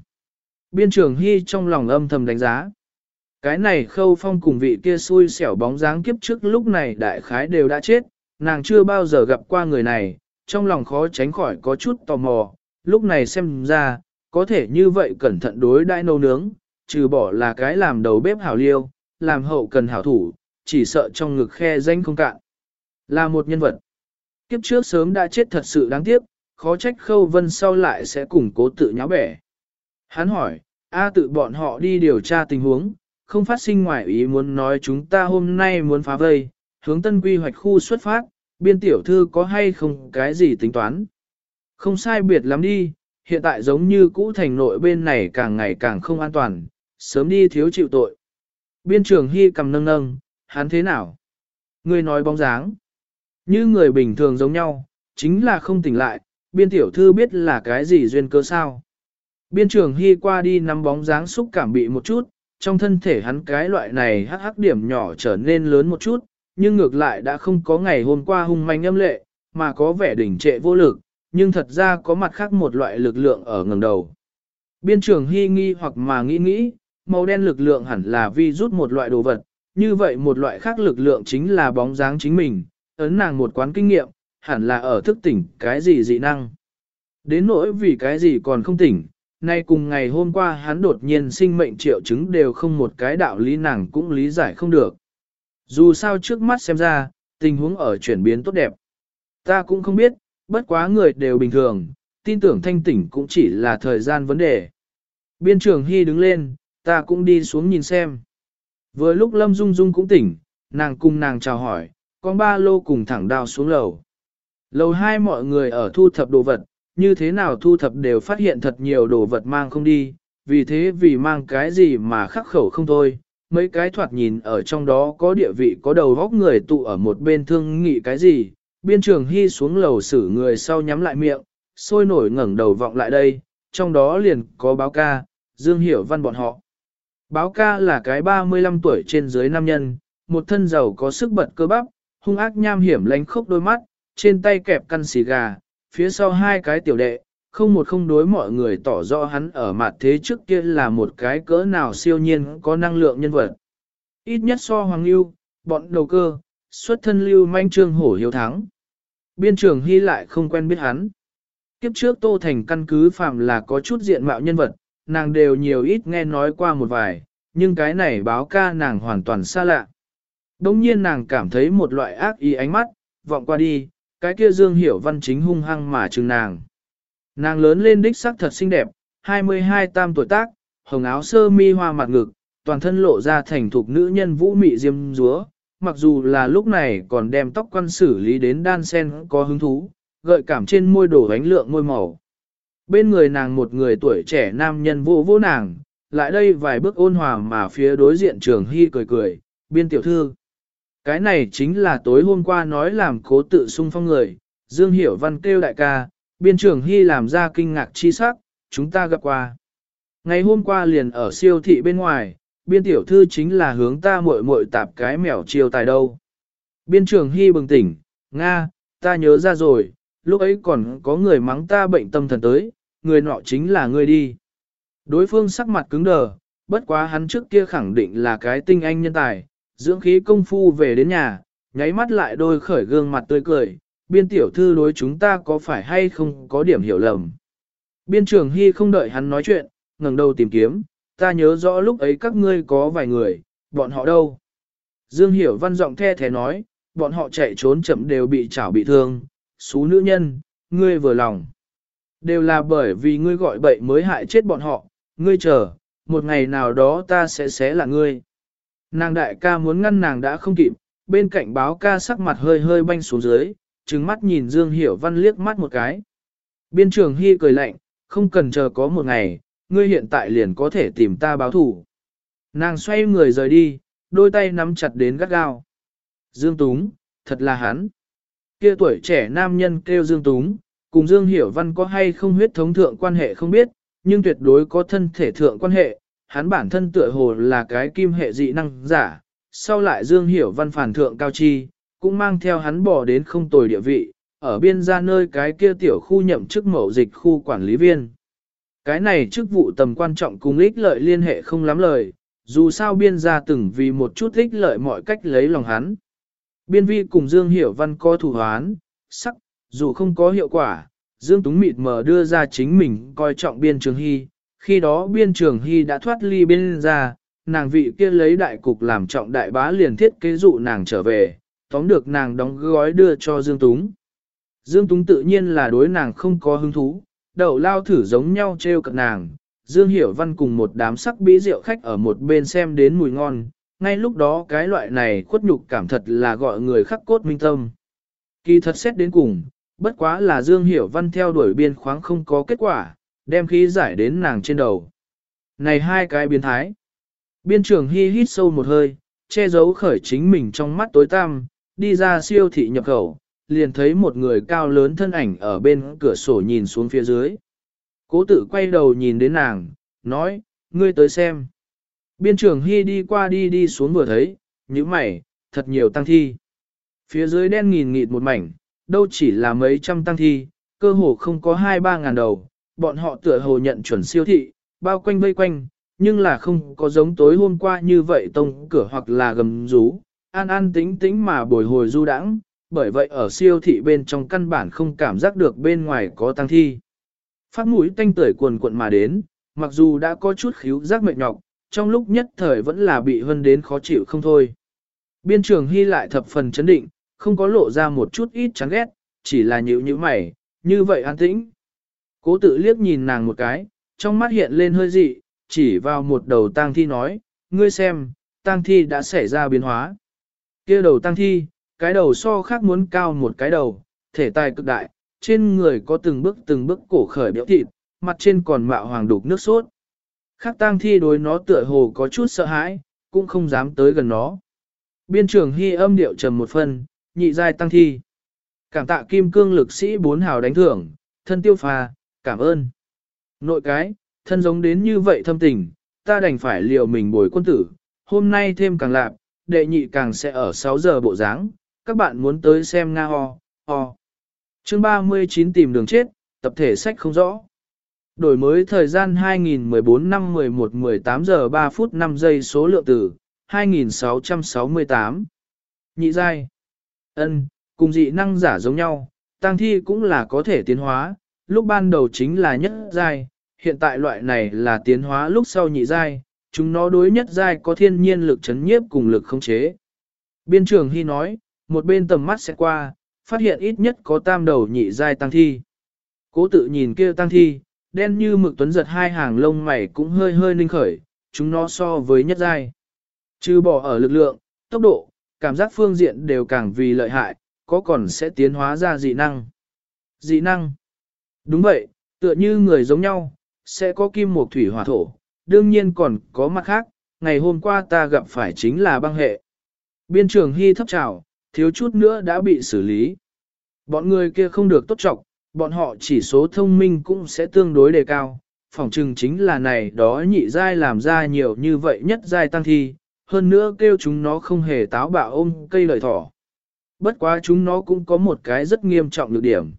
A: Biên trường Hy trong lòng âm thầm đánh giá. Cái này khâu phong cùng vị kia xui xẻo bóng dáng kiếp trước lúc này đại khái đều đã chết, nàng chưa bao giờ gặp qua người này, trong lòng khó tránh khỏi có chút tò mò, lúc này xem ra, có thể như vậy cẩn thận đối đãi nấu nướng, trừ bỏ là cái làm đầu bếp hảo liêu, làm hậu cần hảo thủ, chỉ sợ trong ngực khe danh không cạn. Là một nhân vật. Kiếp trước sớm đã chết thật sự đáng tiếc, khó trách khâu vân sau lại sẽ củng cố tự nháo bẻ. Hắn hỏi, A tự bọn họ đi điều tra tình huống, không phát sinh ngoài ý muốn nói chúng ta hôm nay muốn phá vây, hướng tân quy hoạch khu xuất phát, biên tiểu thư có hay không cái gì tính toán. Không sai biệt lắm đi, hiện tại giống như cũ thành nội bên này càng ngày càng không an toàn, sớm đi thiếu chịu tội. Biên trưởng hy cầm nâng nâng, hắn thế nào? Người nói bóng dáng. Như người bình thường giống nhau, chính là không tỉnh lại, biên tiểu thư biết là cái gì duyên cơ sao. Biên trưởng hy qua đi nắm bóng dáng xúc cảm bị một chút, trong thân thể hắn cái loại này hắc hắc điểm nhỏ trở nên lớn một chút, nhưng ngược lại đã không có ngày hôm qua hung manh âm lệ, mà có vẻ đỉnh trệ vô lực, nhưng thật ra có mặt khác một loại lực lượng ở ngầm đầu. Biên trường hy nghi hoặc mà nghĩ nghĩ, màu đen lực lượng hẳn là vi rút một loại đồ vật, như vậy một loại khác lực lượng chính là bóng dáng chính mình, ấn nàng một quán kinh nghiệm, hẳn là ở thức tỉnh cái gì dị năng. Đến nỗi vì cái gì còn không tỉnh, nay cùng ngày hôm qua hắn đột nhiên sinh mệnh triệu chứng đều không một cái đạo lý nàng cũng lý giải không được. Dù sao trước mắt xem ra, tình huống ở chuyển biến tốt đẹp. Ta cũng không biết, bất quá người đều bình thường, tin tưởng thanh tỉnh cũng chỉ là thời gian vấn đề. Biên trưởng Hy đứng lên, ta cũng đi xuống nhìn xem. Vừa lúc Lâm Dung Dung cũng tỉnh, nàng cùng nàng chào hỏi, con ba lô cùng thẳng đào xuống lầu. Lầu hai mọi người ở thu thập đồ vật, như thế nào thu thập đều phát hiện thật nhiều đồ vật mang không đi, vì thế vì mang cái gì mà khắc khẩu không thôi. Mấy cái thoạt nhìn ở trong đó có địa vị có đầu góc người tụ ở một bên thương nghị cái gì, biên trường hy xuống lầu xử người sau nhắm lại miệng, sôi nổi ngẩng đầu vọng lại đây, trong đó liền có báo ca, Dương Hiểu Văn bọn họ. Báo ca là cái 35 tuổi trên dưới nam nhân, một thân giàu có sức bật cơ bắp, hung ác nham hiểm lánh khốc đôi mắt, trên tay kẹp căn xì gà, phía sau hai cái tiểu đệ, không một không đối mọi người tỏ rõ hắn ở mặt thế trước kia là một cái cỡ nào siêu nhiên có năng lượng nhân vật. Ít nhất so Hoàng Lưu, bọn đầu cơ, xuất thân lưu manh trương hổ hiếu thắng. Biên trường Hy lại không quen biết hắn. Kiếp trước Tô Thành căn cứ phạm là có chút diện mạo nhân vật, nàng đều nhiều ít nghe nói qua một vài, nhưng cái này báo ca nàng hoàn toàn xa lạ. Đông nhiên nàng cảm thấy một loại ác ý ánh mắt, vọng qua đi, cái kia Dương Hiểu Văn chính hung hăng mà trừng nàng. Nàng lớn lên đích sắc thật xinh đẹp, 22 tam tuổi tác, hồng áo sơ mi hoa mặt ngực, toàn thân lộ ra thành thục nữ nhân vũ mị diêm dúa. mặc dù là lúc này còn đem tóc quan xử lý đến đan sen có hứng thú, gợi cảm trên môi đổ ánh lượng môi màu. Bên người nàng một người tuổi trẻ nam nhân vô vô nàng, lại đây vài bước ôn hòa mà phía đối diện trường hy cười cười, biên tiểu thư. Cái này chính là tối hôm qua nói làm cố tự sung phong người, Dương Hiểu Văn kêu đại ca, biên trưởng Hy làm ra kinh ngạc chi sắc, chúng ta gặp qua. Ngày hôm qua liền ở siêu thị bên ngoài, biên tiểu thư chính là hướng ta muội muội tạp cái mèo chiêu tài đâu. Biên trưởng Hy bừng tỉnh, Nga, ta nhớ ra rồi, lúc ấy còn có người mắng ta bệnh tâm thần tới, người nọ chính là ngươi đi. Đối phương sắc mặt cứng đờ, bất quá hắn trước kia khẳng định là cái tinh anh nhân tài, dưỡng khí công phu về đến nhà, nháy mắt lại đôi khởi gương mặt tươi cười, biên tiểu thư đối chúng ta có phải hay không có điểm hiểu lầm. Biên trưởng Hy không đợi hắn nói chuyện, ngẩng đầu tìm kiếm, ta nhớ rõ lúc ấy các ngươi có vài người, bọn họ đâu. Dương Hiểu văn giọng the thế nói, bọn họ chạy trốn chậm đều bị chảo bị thương, xú nữ nhân, ngươi vừa lòng. Đều là bởi vì ngươi gọi bậy mới hại chết bọn họ, ngươi chờ, một ngày nào đó ta sẽ xé là ngươi. Nàng đại ca muốn ngăn nàng đã không kịp, bên cạnh báo ca sắc mặt hơi hơi banh xuống dưới, trừng mắt nhìn Dương Hiểu Văn liếc mắt một cái. Biên trường Hy cười lạnh, không cần chờ có một ngày, ngươi hiện tại liền có thể tìm ta báo thủ. Nàng xoay người rời đi, đôi tay nắm chặt đến gắt gao. Dương Túng, thật là hắn. Kia tuổi trẻ nam nhân kêu Dương Túng, cùng Dương Hiểu Văn có hay không huyết thống thượng quan hệ không biết, nhưng tuyệt đối có thân thể thượng quan hệ, hắn bản thân tựa hồ là cái kim hệ dị năng giả, sau lại Dương Hiểu Văn phản thượng cao chi, cũng mang theo hắn bỏ đến không tồi địa vị, ở biên gia nơi cái kia tiểu khu nhậm chức mẫu dịch khu quản lý viên. Cái này chức vụ tầm quan trọng cùng ích lợi liên hệ không lắm lời, dù sao biên gia từng vì một chút ích lợi mọi cách lấy lòng hắn. Biên vi cùng Dương Hiểu Văn co thủ hoán, sắc, dù không có hiệu quả, Dương Túng mịt mờ đưa ra chính mình coi trọng biên trường hy, khi đó biên trường hy đã thoát ly biên ra, nàng vị kia lấy đại cục làm trọng đại bá liền thiết kế dụ nàng trở về, tóm được nàng đóng gói đưa cho Dương Túng. Dương Túng tự nhiên là đối nàng không có hứng thú, đậu lao thử giống nhau treo cận nàng. Dương Hiểu Văn cùng một đám sắc bí rượu khách ở một bên xem đến mùi ngon, ngay lúc đó cái loại này khuất nhục cảm thật là gọi người khắc cốt minh tâm. Kỳ thật xét đến cùng, bất quá là Dương Hiểu Văn theo đuổi biên khoáng không có kết quả, đem khí giải đến nàng trên đầu. Này hai cái biến thái. Biên trưởng hy hít sâu một hơi, che giấu khởi chính mình trong mắt tối tăm, đi ra siêu thị nhập khẩu, liền thấy một người cao lớn thân ảnh ở bên cửa sổ nhìn xuống phía dưới. Cố tự quay đầu nhìn đến nàng, nói, ngươi tới xem. Biên trưởng hy đi qua đi đi xuống vừa thấy, như mày, thật nhiều tăng thi. Phía dưới đen nghìn nghịt một mảnh, đâu chỉ là mấy trăm tăng thi, cơ hồ không có hai ba ngàn đầu, bọn họ tựa hồ nhận chuẩn siêu thị, bao quanh vây quanh, nhưng là không có giống tối hôm qua như vậy tông cửa hoặc là gầm rú, an an tính tính mà bồi hồi du đãng, bởi vậy ở siêu thị bên trong căn bản không cảm giác được bên ngoài có tăng thi. Phát mũi tanh tưởi cuồn cuộn mà đến, mặc dù đã có chút khíu giác mệt nhọc, trong lúc nhất thời vẫn là bị hân đến khó chịu không thôi. Biên trường Hy lại thập phần chấn định, không có lộ ra một chút ít chán ghét, chỉ là nhữ như mày, như vậy an tĩnh. Cố tự liếc nhìn nàng một cái, trong mắt hiện lên hơi dị, chỉ vào một đầu tang thi nói, ngươi xem, tang thi đã xảy ra biến hóa. kia đầu tang thi, cái đầu so khác muốn cao một cái đầu, thể tài cực đại, trên người có từng bước từng bước cổ khởi béo thịt, mặt trên còn mạo hoàng đục nước sốt. Khác tang thi đối nó tựa hồ có chút sợ hãi, cũng không dám tới gần nó. Biên trưởng hy âm điệu trầm một phân, nhị giai tăng thi. Cảm tạ kim cương lực sĩ bốn hào đánh thưởng, thân tiêu phà cảm ơn. Nội cái, thân giống đến như vậy thâm tình, ta đành phải liều mình bồi quân tử, hôm nay thêm càng lạp, đệ nhị càng sẽ ở 6 giờ bộ dáng các bạn muốn tới xem Nga ho, ho. Chương 39 tìm đường chết, tập thể sách không rõ. Đổi mới thời gian 2014 năm 11 18 giờ 3 phút 5 giây số lượng tử 2668. Nhị giai. Ân, cùng dị năng giả giống nhau, tăng thi cũng là có thể tiến hóa, lúc ban đầu chính là nhất giai, hiện tại loại này là tiến hóa lúc sau nhị giai, chúng nó đối nhất giai có thiên nhiên lực chấn nhiếp cùng lực khống chế. Biên trưởng Hy nói, một bên tầm mắt sẽ qua, phát hiện ít nhất có tam đầu nhị giai tăng thi. Cố tự nhìn kia tăng thi, đen như mực tuấn giật hai hàng lông mày cũng hơi hơi ninh khởi, chúng nó so với nhất giai. Trừ bỏ ở lực lượng, tốc độ, cảm giác phương diện đều càng vì lợi hại, có còn sẽ tiến hóa ra dị năng. Dị năng. Đúng vậy, tựa như người giống nhau, sẽ có kim mộc thủy hỏa thổ, đương nhiên còn có mặt khác, ngày hôm qua ta gặp phải chính là băng hệ. Biên trường hy thấp trào, thiếu chút nữa đã bị xử lý. Bọn người kia không được tốt trọng, bọn họ chỉ số thông minh cũng sẽ tương đối đề cao. Phỏng chừng chính là này đó nhị giai làm ra nhiều như vậy nhất giai tăng thi, hơn nữa kêu chúng nó không hề táo bạo ôm cây lợi thỏ. Bất quá chúng nó cũng có một cái rất nghiêm trọng lược điểm.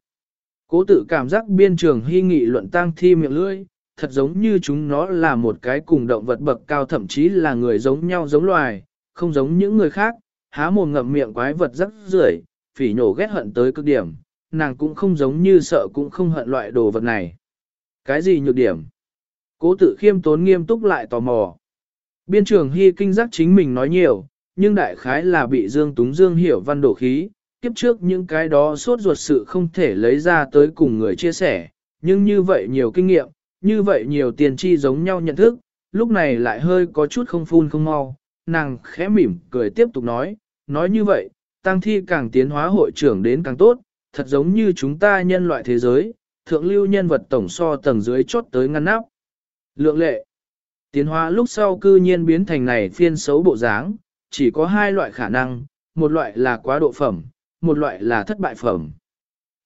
A: Cố tự cảm giác biên trường hy nghị luận tang thi miệng lưỡi, thật giống như chúng nó là một cái cùng động vật bậc cao thậm chí là người giống nhau giống loài, không giống những người khác, há mồm ngậm miệng quái vật rất rưởi, phỉ nhổ ghét hận tới cực điểm, nàng cũng không giống như sợ cũng không hận loại đồ vật này. Cái gì nhược điểm? Cố tự khiêm tốn nghiêm túc lại tò mò. Biên trường hy kinh giác chính mình nói nhiều, nhưng đại khái là bị Dương Túng Dương hiểu văn đổ khí, kiếp trước những cái đó sốt ruột sự không thể lấy ra tới cùng người chia sẻ, nhưng như vậy nhiều kinh nghiệm, như vậy nhiều tiền chi giống nhau nhận thức, lúc này lại hơi có chút không phun không mau, nàng khẽ mỉm cười tiếp tục nói, nói như vậy, tăng thi càng tiến hóa hội trưởng đến càng tốt, thật giống như chúng ta nhân loại thế giới, thượng lưu nhân vật tổng so tầng dưới chốt tới ngăn nắp. Lượng lệ, tiến hóa lúc sau cư nhiên biến thành này phiên xấu bộ dáng, chỉ có hai loại khả năng, một loại là quá độ phẩm, một loại là thất bại phẩm.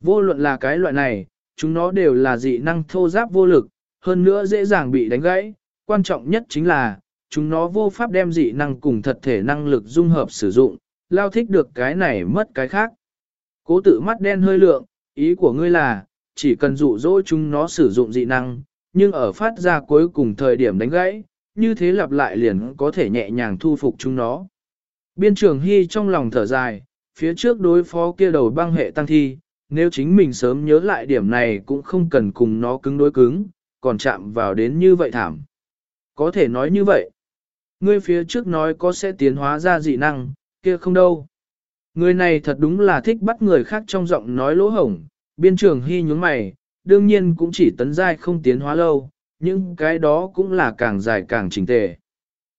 A: Vô luận là cái loại này, chúng nó đều là dị năng thô giáp vô lực, hơn nữa dễ dàng bị đánh gãy, quan trọng nhất chính là, chúng nó vô pháp đem dị năng cùng thật thể năng lực dung hợp sử dụng, lao thích được cái này mất cái khác. Cố tự mắt đen hơi lượng, ý của ngươi là, chỉ cần dụ dỗ chúng nó sử dụng dị năng, nhưng ở phát ra cuối cùng thời điểm đánh gãy, như thế lặp lại liền có thể nhẹ nhàng thu phục chúng nó. Biên trường Hy trong lòng thở dài, phía trước đối phó kia đầu băng hệ tăng thi, nếu chính mình sớm nhớ lại điểm này cũng không cần cùng nó cứng đối cứng, còn chạm vào đến như vậy thảm. Có thể nói như vậy. Ngươi phía trước nói có sẽ tiến hóa ra dị năng, kia không đâu. Người này thật đúng là thích bắt người khác trong giọng nói lỗ hổng, biên trường hy nhúng mày, đương nhiên cũng chỉ tấn giai không tiến hóa lâu, nhưng cái đó cũng là càng dài càng chỉnh tề.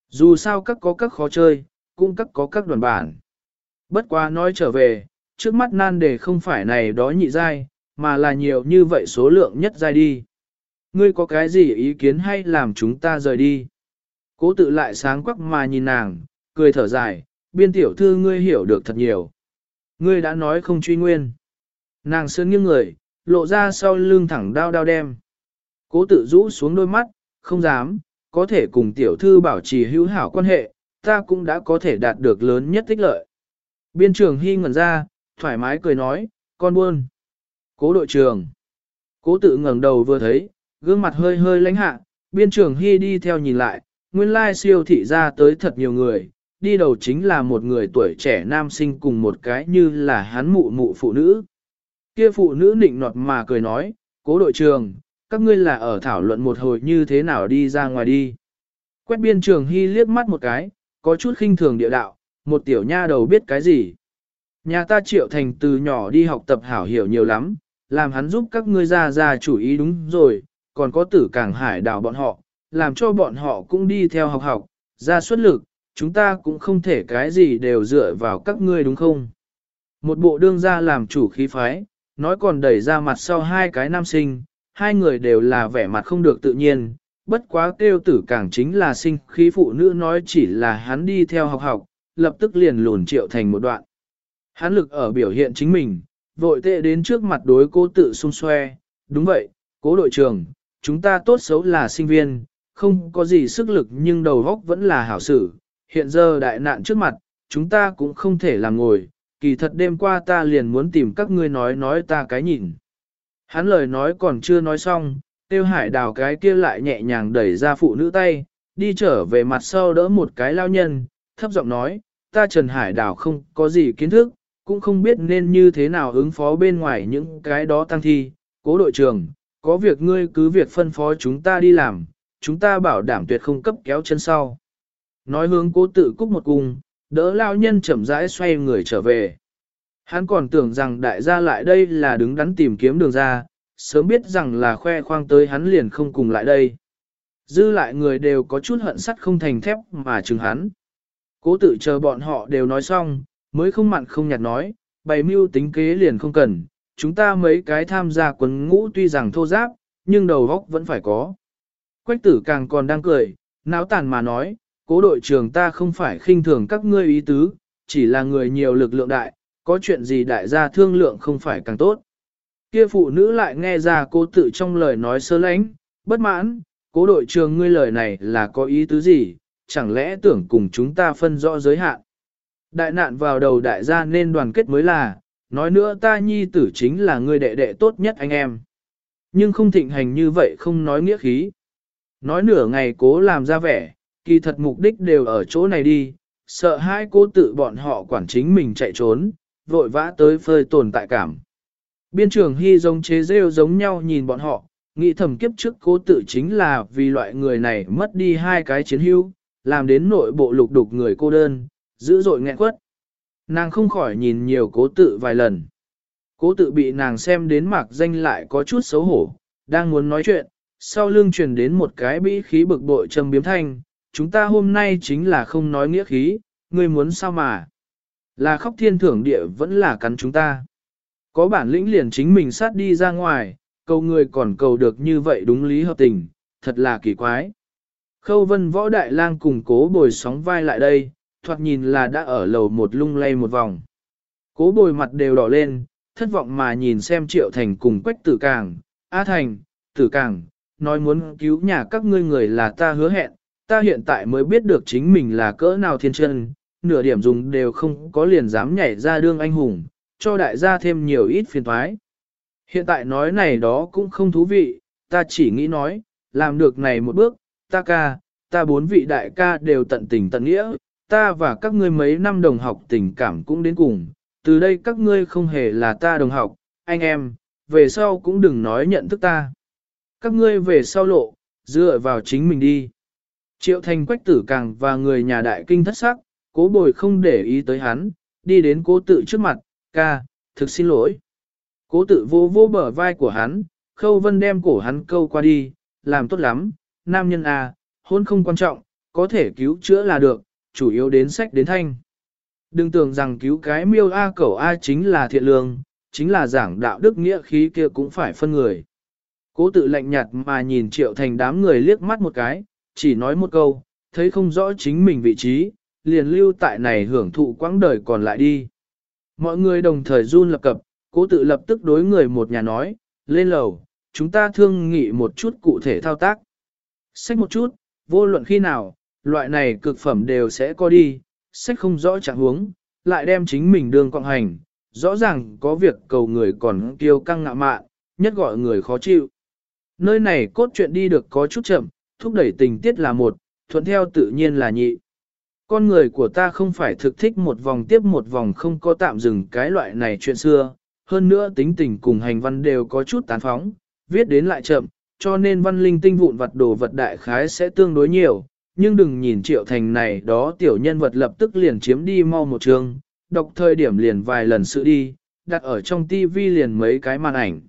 A: Dù sao các có các khó chơi, cũng các có các đoàn bản. Bất quá nói trở về, trước mắt nan đề không phải này đó nhị giai, mà là nhiều như vậy số lượng nhất giai đi. Ngươi có cái gì ý kiến hay làm chúng ta rời đi? Cố tự lại sáng quắc mà nhìn nàng, cười thở dài, biên tiểu thư ngươi hiểu được thật nhiều. Ngươi đã nói không truy nguyên. Nàng sơn nghiêng người, lộ ra sau lưng thẳng đao đao đem. Cố tự rũ xuống đôi mắt, không dám, có thể cùng tiểu thư bảo trì hữu hảo quan hệ, ta cũng đã có thể đạt được lớn nhất tích lợi. Biên trưởng hy ngẩn ra, thoải mái cười nói, con buôn. Cố đội trưởng. Cố tự ngẩng đầu vừa thấy, gương mặt hơi hơi lãnh hạ, biên trưởng hy đi theo nhìn lại, nguyên lai siêu thị ra tới thật nhiều người, đi đầu chính là một người tuổi trẻ nam sinh cùng một cái như là hắn mụ mụ phụ nữ. Kia phụ nữ nịnh nọt mà cười nói, cố đội trường, các ngươi là ở thảo luận một hồi như thế nào đi ra ngoài đi. Quét biên trường hy liếc mắt một cái, có chút khinh thường địa đạo, một tiểu nha đầu biết cái gì. Nhà ta triệu thành từ nhỏ đi học tập hảo hiểu nhiều lắm, làm hắn giúp các ngươi ra ra chủ ý đúng rồi, còn có tử cảng hải đảo bọn họ, làm cho bọn họ cũng đi theo học học, ra xuất lực, chúng ta cũng không thể cái gì đều dựa vào các ngươi đúng không? Một bộ đương ra làm chủ khí phái, nói còn đẩy ra mặt sau hai cái nam sinh, hai người đều là vẻ mặt không được tự nhiên, bất quá kêu tử cảng chính là sinh khí phụ nữ nói chỉ là hắn đi theo học học, lập tức liền lùn triệu thành một đoạn. Hắn lực ở biểu hiện chính mình, vội tệ đến trước mặt đối cố tự xung xoe, đúng vậy, cố đội trưởng, chúng ta tốt xấu là sinh viên, không có gì sức lực nhưng đầu óc vẫn là hảo sử, hiện giờ đại nạn trước mặt, chúng ta cũng không thể làm ngồi, kỳ thật đêm qua ta liền muốn tìm các ngươi nói nói ta cái nhìn. Hắn lời nói còn chưa nói xong, tiêu hải đào cái kia lại nhẹ nhàng đẩy ra phụ nữ tay, đi trở về mặt sau đỡ một cái lao nhân, thấp giọng nói, ta Trần Hải đào không có gì kiến thức, cũng không biết nên như thế nào ứng phó bên ngoài những cái đó tăng thi, cố đội trưởng, có việc ngươi cứ việc phân phó chúng ta đi làm, chúng ta bảo đảm tuyệt không cấp kéo chân sau. Nói hướng cố tự cúc một cung, đỡ lao nhân chậm rãi xoay người trở về. Hắn còn tưởng rằng đại gia lại đây là đứng đắn tìm kiếm đường ra, sớm biết rằng là khoe khoang tới hắn liền không cùng lại đây. Dư lại người đều có chút hận sắt không thành thép mà chừng hắn. Cố tự chờ bọn họ đều nói xong, mới không mặn không nhạt nói, bày mưu tính kế liền không cần, chúng ta mấy cái tham gia quần ngũ tuy rằng thô giáp, nhưng đầu góc vẫn phải có. Quách tử càng còn đang cười, náo tàn mà nói, cố đội trưởng ta không phải khinh thường các ngươi ý tứ, chỉ là người nhiều lực lượng đại, có chuyện gì đại gia thương lượng không phải càng tốt. Kia phụ nữ lại nghe ra cố tự trong lời nói sơ lánh, bất mãn, cố đội trưởng ngươi lời này là có ý tứ gì, chẳng lẽ tưởng cùng chúng ta phân rõ giới hạn. Đại nạn vào đầu đại gia nên đoàn kết mới là, nói nữa ta nhi tử chính là người đệ đệ tốt nhất anh em. Nhưng không thịnh hành như vậy không nói nghĩa khí. Nói nửa ngày cố làm ra vẻ, kỳ thật mục đích đều ở chỗ này đi, sợ hai cố tự bọn họ quản chính mình chạy trốn, vội vã tới phơi tồn tại cảm. Biên trường hy giống chế rêu giống nhau nhìn bọn họ, nghĩ thầm kiếp trước cố tự chính là vì loại người này mất đi hai cái chiến hữu, làm đến nội bộ lục đục người cô đơn, dữ dội nghẹn quất. Nàng không khỏi nhìn nhiều cố tự vài lần. Cố tự bị nàng xem đến mạc danh lại có chút xấu hổ, đang muốn nói chuyện, sau lưng truyền đến một cái bĩ khí bực bội trầm biếm thanh, chúng ta hôm nay chính là không nói nghĩa khí, ngươi muốn sao mà. Là khóc thiên thưởng địa vẫn là cắn chúng ta. Có bản lĩnh liền chính mình sát đi ra ngoài, cầu người còn cầu được như vậy đúng lý hợp tình, thật là kỳ quái. Khâu vân võ đại lang cùng cố bồi sóng vai lại đây, thoạt nhìn là đã ở lầu một lung lay một vòng. Cố bồi mặt đều đỏ lên, thất vọng mà nhìn xem triệu thành cùng quách tử càng, A thành, tử càng, nói muốn cứu nhà các ngươi người là ta hứa hẹn, ta hiện tại mới biết được chính mình là cỡ nào thiên chân, nửa điểm dùng đều không có liền dám nhảy ra đương anh hùng, cho đại gia thêm nhiều ít phiền thoái. Hiện tại nói này đó cũng không thú vị, ta chỉ nghĩ nói, làm được này một bước, ta ca, ta bốn vị đại ca đều tận tình tận nghĩa, ta và các ngươi mấy năm đồng học tình cảm cũng đến cùng, từ đây các ngươi không hề là ta đồng học, anh em, về sau cũng đừng nói nhận thức ta. Các ngươi về sau lộ, dựa vào chính mình đi. Triệu thành quách tử càng và người nhà đại kinh thất sắc, cố bồi không để ý tới hắn, đi đến cố tự trước mặt, ca, thực xin lỗi. Cố tự vô vô bờ vai của hắn, khâu vân đem cổ hắn câu qua đi, làm tốt lắm, nam nhân à, hôn không quan trọng, có thể cứu chữa là được, chủ yếu đến sách đến thanh. Đừng tưởng rằng cứu cái miêu A cẩu A chính là thiện lương, chính là giảng đạo đức nghĩa khí kia cũng phải phân người. Cố tự lạnh nhạt mà nhìn triệu thành đám người liếc mắt một cái, chỉ nói một câu, thấy không rõ chính mình vị trí, liền lưu tại này hưởng thụ quãng đời còn lại đi. Mọi người đồng thời run lập cập, cố tự lập tức đối người một nhà nói, lên lầu, chúng ta thương nghị một chút cụ thể thao tác sách một chút, vô luận khi nào, loại này cực phẩm đều sẽ có đi, sách không rõ trạng huống, lại đem chính mình đường cộng hành, rõ ràng có việc cầu người còn kiêu căng ngạ mạn, nhất gọi người khó chịu. Nơi này cốt truyện đi được có chút chậm, thúc đẩy tình tiết là một, thuận theo tự nhiên là nhị. Con người của ta không phải thực thích một vòng tiếp một vòng không có tạm dừng cái loại này chuyện xưa, hơn nữa tính tình cùng hành văn đều có chút tán phóng, viết đến lại chậm, cho nên văn linh tinh vụn vật đồ vật đại khái sẽ tương đối nhiều, nhưng đừng nhìn triệu thành này đó tiểu nhân vật lập tức liền chiếm đi mau một trường, đọc thời điểm liền vài lần sự đi, đặt ở trong tivi liền mấy cái màn ảnh.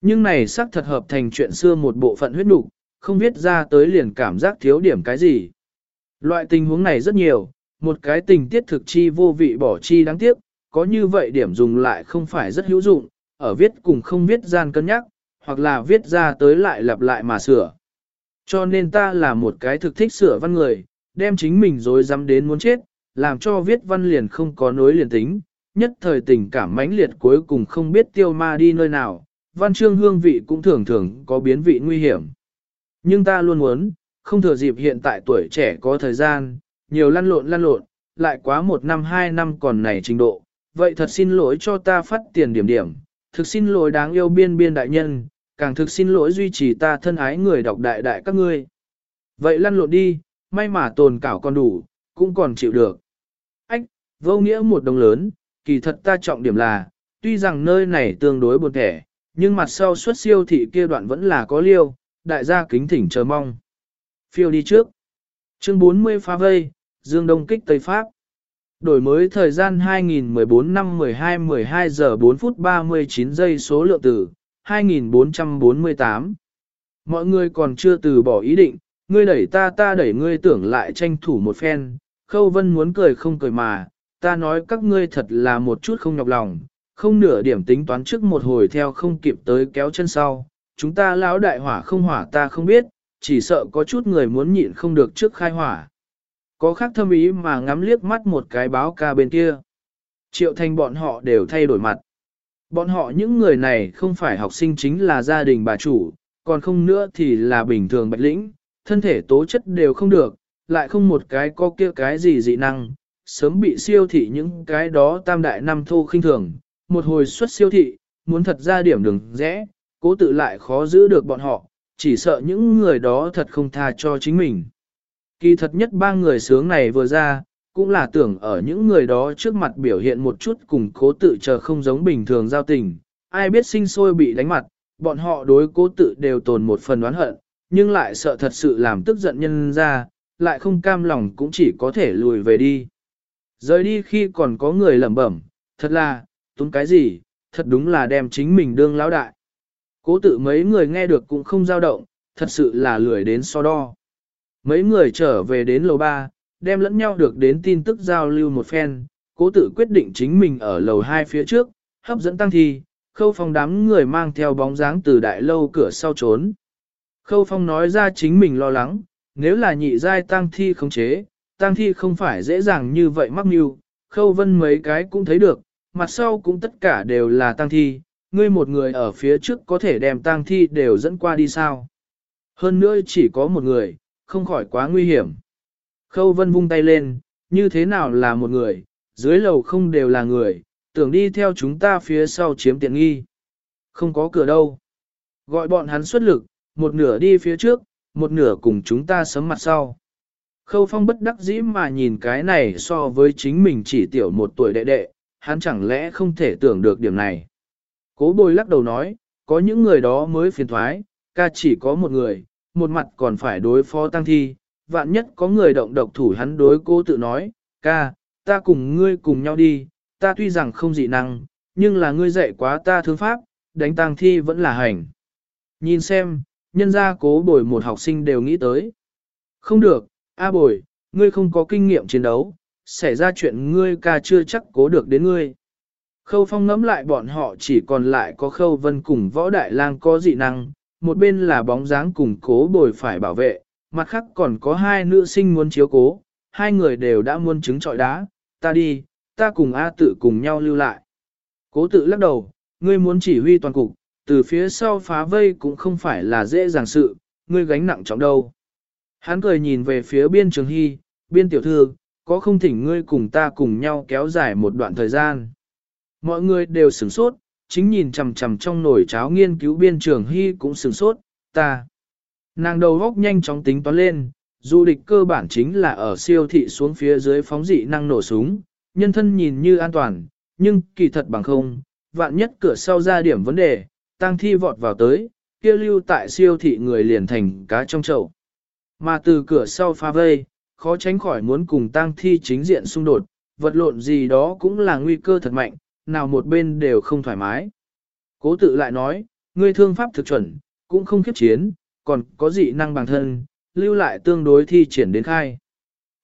A: Nhưng này xác thật hợp thành chuyện xưa một bộ phận huyết nục, không viết ra tới liền cảm giác thiếu điểm cái gì. Loại tình huống này rất nhiều, một cái tình tiết thực chi vô vị bỏ chi đáng tiếc, có như vậy điểm dùng lại không phải rất hữu dụng, ở viết cùng không viết gian cân nhắc, hoặc là viết ra tới lại lặp lại mà sửa. Cho nên ta là một cái thực thích sửa văn người, đem chính mình dối dám đến muốn chết, làm cho viết văn liền không có nối liền tính, nhất thời tình cảm mãnh liệt cuối cùng không biết tiêu ma đi nơi nào, văn chương hương vị cũng thường thường có biến vị nguy hiểm. Nhưng ta luôn muốn, không thừa dịp hiện tại tuổi trẻ có thời gian, nhiều lăn lộn lăn lộn, lại quá một năm hai năm còn này trình độ, vậy thật xin lỗi cho ta phát tiền điểm điểm, thực xin lỗi đáng yêu biên biên đại nhân, càng thực xin lỗi duy trì ta thân ái người đọc đại đại các ngươi. Vậy lăn lộn đi, may mà tồn cảo còn đủ, cũng còn chịu được. Ách, vô nghĩa một đồng lớn, kỳ thật ta trọng điểm là, tuy rằng nơi này tương đối buồn thẻ, nhưng mặt sau xuất siêu thị kia đoạn vẫn là có liêu, đại gia kính thỉnh chờ mong. Phiêu đi trước. Chương 40 phá vây, Dương Đông kích Tây Pháp. Đổi mới thời gian 2014 năm 12 12 giờ 4 phút 39 giây số lượng tử, 2448. Mọi người còn chưa từ bỏ ý định, ngươi đẩy ta ta đẩy ngươi tưởng lại tranh thủ một phen, khâu vân muốn cười không cười mà, ta nói các ngươi thật là một chút không nhọc lòng, không nửa điểm tính toán trước một hồi theo không kịp tới kéo chân sau, chúng ta lão đại hỏa không hỏa ta không biết, chỉ sợ có chút người muốn nhịn không được trước khai hỏa. Có khác thâm ý mà ngắm liếc mắt một cái báo ca bên kia. Triệu thành bọn họ đều thay đổi mặt. Bọn họ những người này không phải học sinh chính là gia đình bà chủ, còn không nữa thì là bình thường bạch lĩnh, thân thể tố chất đều không được, lại không một cái có kia cái gì dị năng, sớm bị siêu thị những cái đó tam đại năm thô khinh thường, một hồi xuất siêu thị, muốn thật ra điểm đường rẽ, cố tự lại khó giữ được bọn họ, chỉ sợ những người đó thật không tha cho chính mình. Kỳ thật nhất ba người sướng này vừa ra, cũng là tưởng ở những người đó trước mặt biểu hiện một chút cùng cố tự chờ không giống bình thường giao tình, ai biết sinh sôi bị đánh mặt, bọn họ đối cố tự đều tồn một phần oán hận, nhưng lại sợ thật sự làm tức giận nhân ra, lại không cam lòng cũng chỉ có thể lùi về đi. Rời đi khi còn có người lẩm bẩm, thật là, túng cái gì, thật đúng là đem chính mình đương lão đại. Cố tự mấy người nghe được cũng không dao động, thật sự là lười đến so đo. Mấy người trở về đến lầu ba, đem lẫn nhau được đến tin tức giao lưu một phen, cố tự quyết định chính mình ở lầu hai phía trước, hấp dẫn tăng thi, khâu phong đám người mang theo bóng dáng từ đại lâu cửa sau trốn. Khâu phong nói ra chính mình lo lắng, nếu là nhị giai tăng thi khống chế, tăng thi không phải dễ dàng như vậy mắc mưu, khâu vân mấy cái cũng thấy được, mặt sau cũng tất cả đều là tăng thi, ngươi một người ở phía trước có thể đem tăng thi đều dẫn qua đi sao. Hơn nữa chỉ có một người, không khỏi quá nguy hiểm. Khâu vân vung tay lên, như thế nào là một người, dưới lầu không đều là người, tưởng đi theo chúng ta phía sau chiếm tiện nghi. Không có cửa đâu. Gọi bọn hắn xuất lực, một nửa đi phía trước, một nửa cùng chúng ta sớm mặt sau. Khâu phong bất đắc dĩ mà nhìn cái này so với chính mình chỉ tiểu một tuổi đệ đệ, hắn chẳng lẽ không thể tưởng được điểm này. Cố bồi lắc đầu nói, có những người đó mới phiền thoái, ca chỉ có một người, một mặt còn phải đối phó tăng thi, vạn nhất có người động độc thủ hắn đối cố tự nói, ca, ta cùng ngươi cùng nhau đi, ta tuy rằng không dị năng, nhưng là ngươi dạy quá ta thương pháp, đánh tăng thi vẫn là hành. Nhìn xem, nhân gia cố bồi một học sinh đều nghĩ tới. Không được, A bồi, ngươi không có kinh nghiệm chiến đấu, xảy ra chuyện ngươi ca chưa chắc cố được đến ngươi. Khâu phong ngẫm lại bọn họ chỉ còn lại có khâu vân cùng võ đại lang có dị năng, một bên là bóng dáng cùng cố bồi phải bảo vệ, mặt khác còn có hai nữ sinh muốn chiếu cố, hai người đều đã muôn chứng trọi đá, ta đi, ta cùng A tự cùng nhau lưu lại. Cố tự lắc đầu, ngươi muốn chỉ huy toàn cục, từ phía sau phá vây cũng không phải là dễ dàng sự, ngươi gánh nặng trọng đâu. Hắn cười nhìn về phía biên trường hy, biên tiểu thư, có không thỉnh ngươi cùng ta cùng nhau kéo dài một đoạn thời gian. Mọi người đều sửng sốt, chính nhìn chằm chằm trong nồi cháo nghiên cứu biên trường hy cũng sửng sốt, ta. Nàng đầu góc nhanh chóng tính toán lên, du địch cơ bản chính là ở siêu thị xuống phía dưới phóng dị năng nổ súng, nhân thân nhìn như an toàn, nhưng kỳ thật bằng không, vạn nhất cửa sau ra điểm vấn đề, tăng thi vọt vào tới, kia lưu tại siêu thị người liền thành cá trong chậu. Mà từ cửa sau pha vây, khó tránh khỏi muốn cùng tang thi chính diện xung đột, vật lộn gì đó cũng là nguy cơ thật mạnh, nào một bên đều không thoải mái. Cố tự lại nói, ngươi thương pháp thực chuẩn, cũng không khiếp chiến, còn có dị năng bằng thân, lưu lại tương đối thi triển đến khai.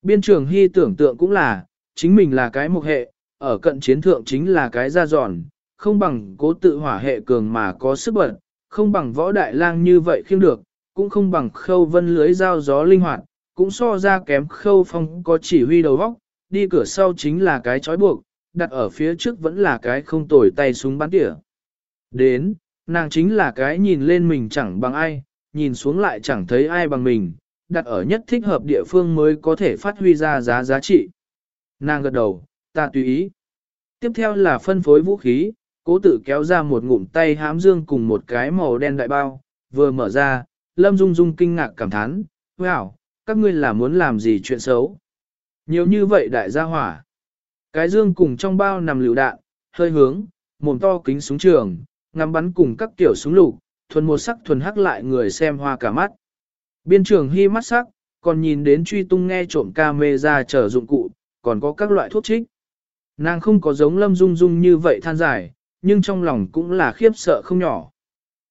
A: Biên trường hy tưởng tượng cũng là, chính mình là cái mục hệ, ở cận chiến thượng chính là cái da giòn, không bằng cố tự hỏa hệ cường mà có sức bật, không bằng võ đại lang như vậy khiêm được, cũng không bằng khâu vân lưới dao gió linh hoạt, cũng so ra kém khâu phong có chỉ huy đầu vóc, đi cửa sau chính là cái chói buộc, đặt ở phía trước vẫn là cái không tồi tay súng bắn tỉa. Đến, nàng chính là cái nhìn lên mình chẳng bằng ai, nhìn xuống lại chẳng thấy ai bằng mình, đặt ở nhất thích hợp địa phương mới có thể phát huy ra giá giá trị. Nàng gật đầu, ta tùy ý. Tiếp theo là phân phối vũ khí, cố tự kéo ra một ngụm tay hám dương cùng một cái màu đen đại bao, vừa mở ra, Lâm Dung Dung kinh ngạc cảm thán, wow, các ngươi là muốn làm gì chuyện xấu. Nhiều như vậy đại gia hỏa. Cái dương cùng trong bao nằm lựu đạn, hơi hướng, mồm to kính súng trường, ngắm bắn cùng các kiểu súng lục, thuần một sắc thuần hắc lại người xem hoa cả mắt. Biên trường hy mắt sắc, còn nhìn đến truy tung nghe trộm ca mê ra chở dụng cụ, còn có các loại thuốc trích. Nàng không có giống lâm dung dung như vậy than giải, nhưng trong lòng cũng là khiếp sợ không nhỏ.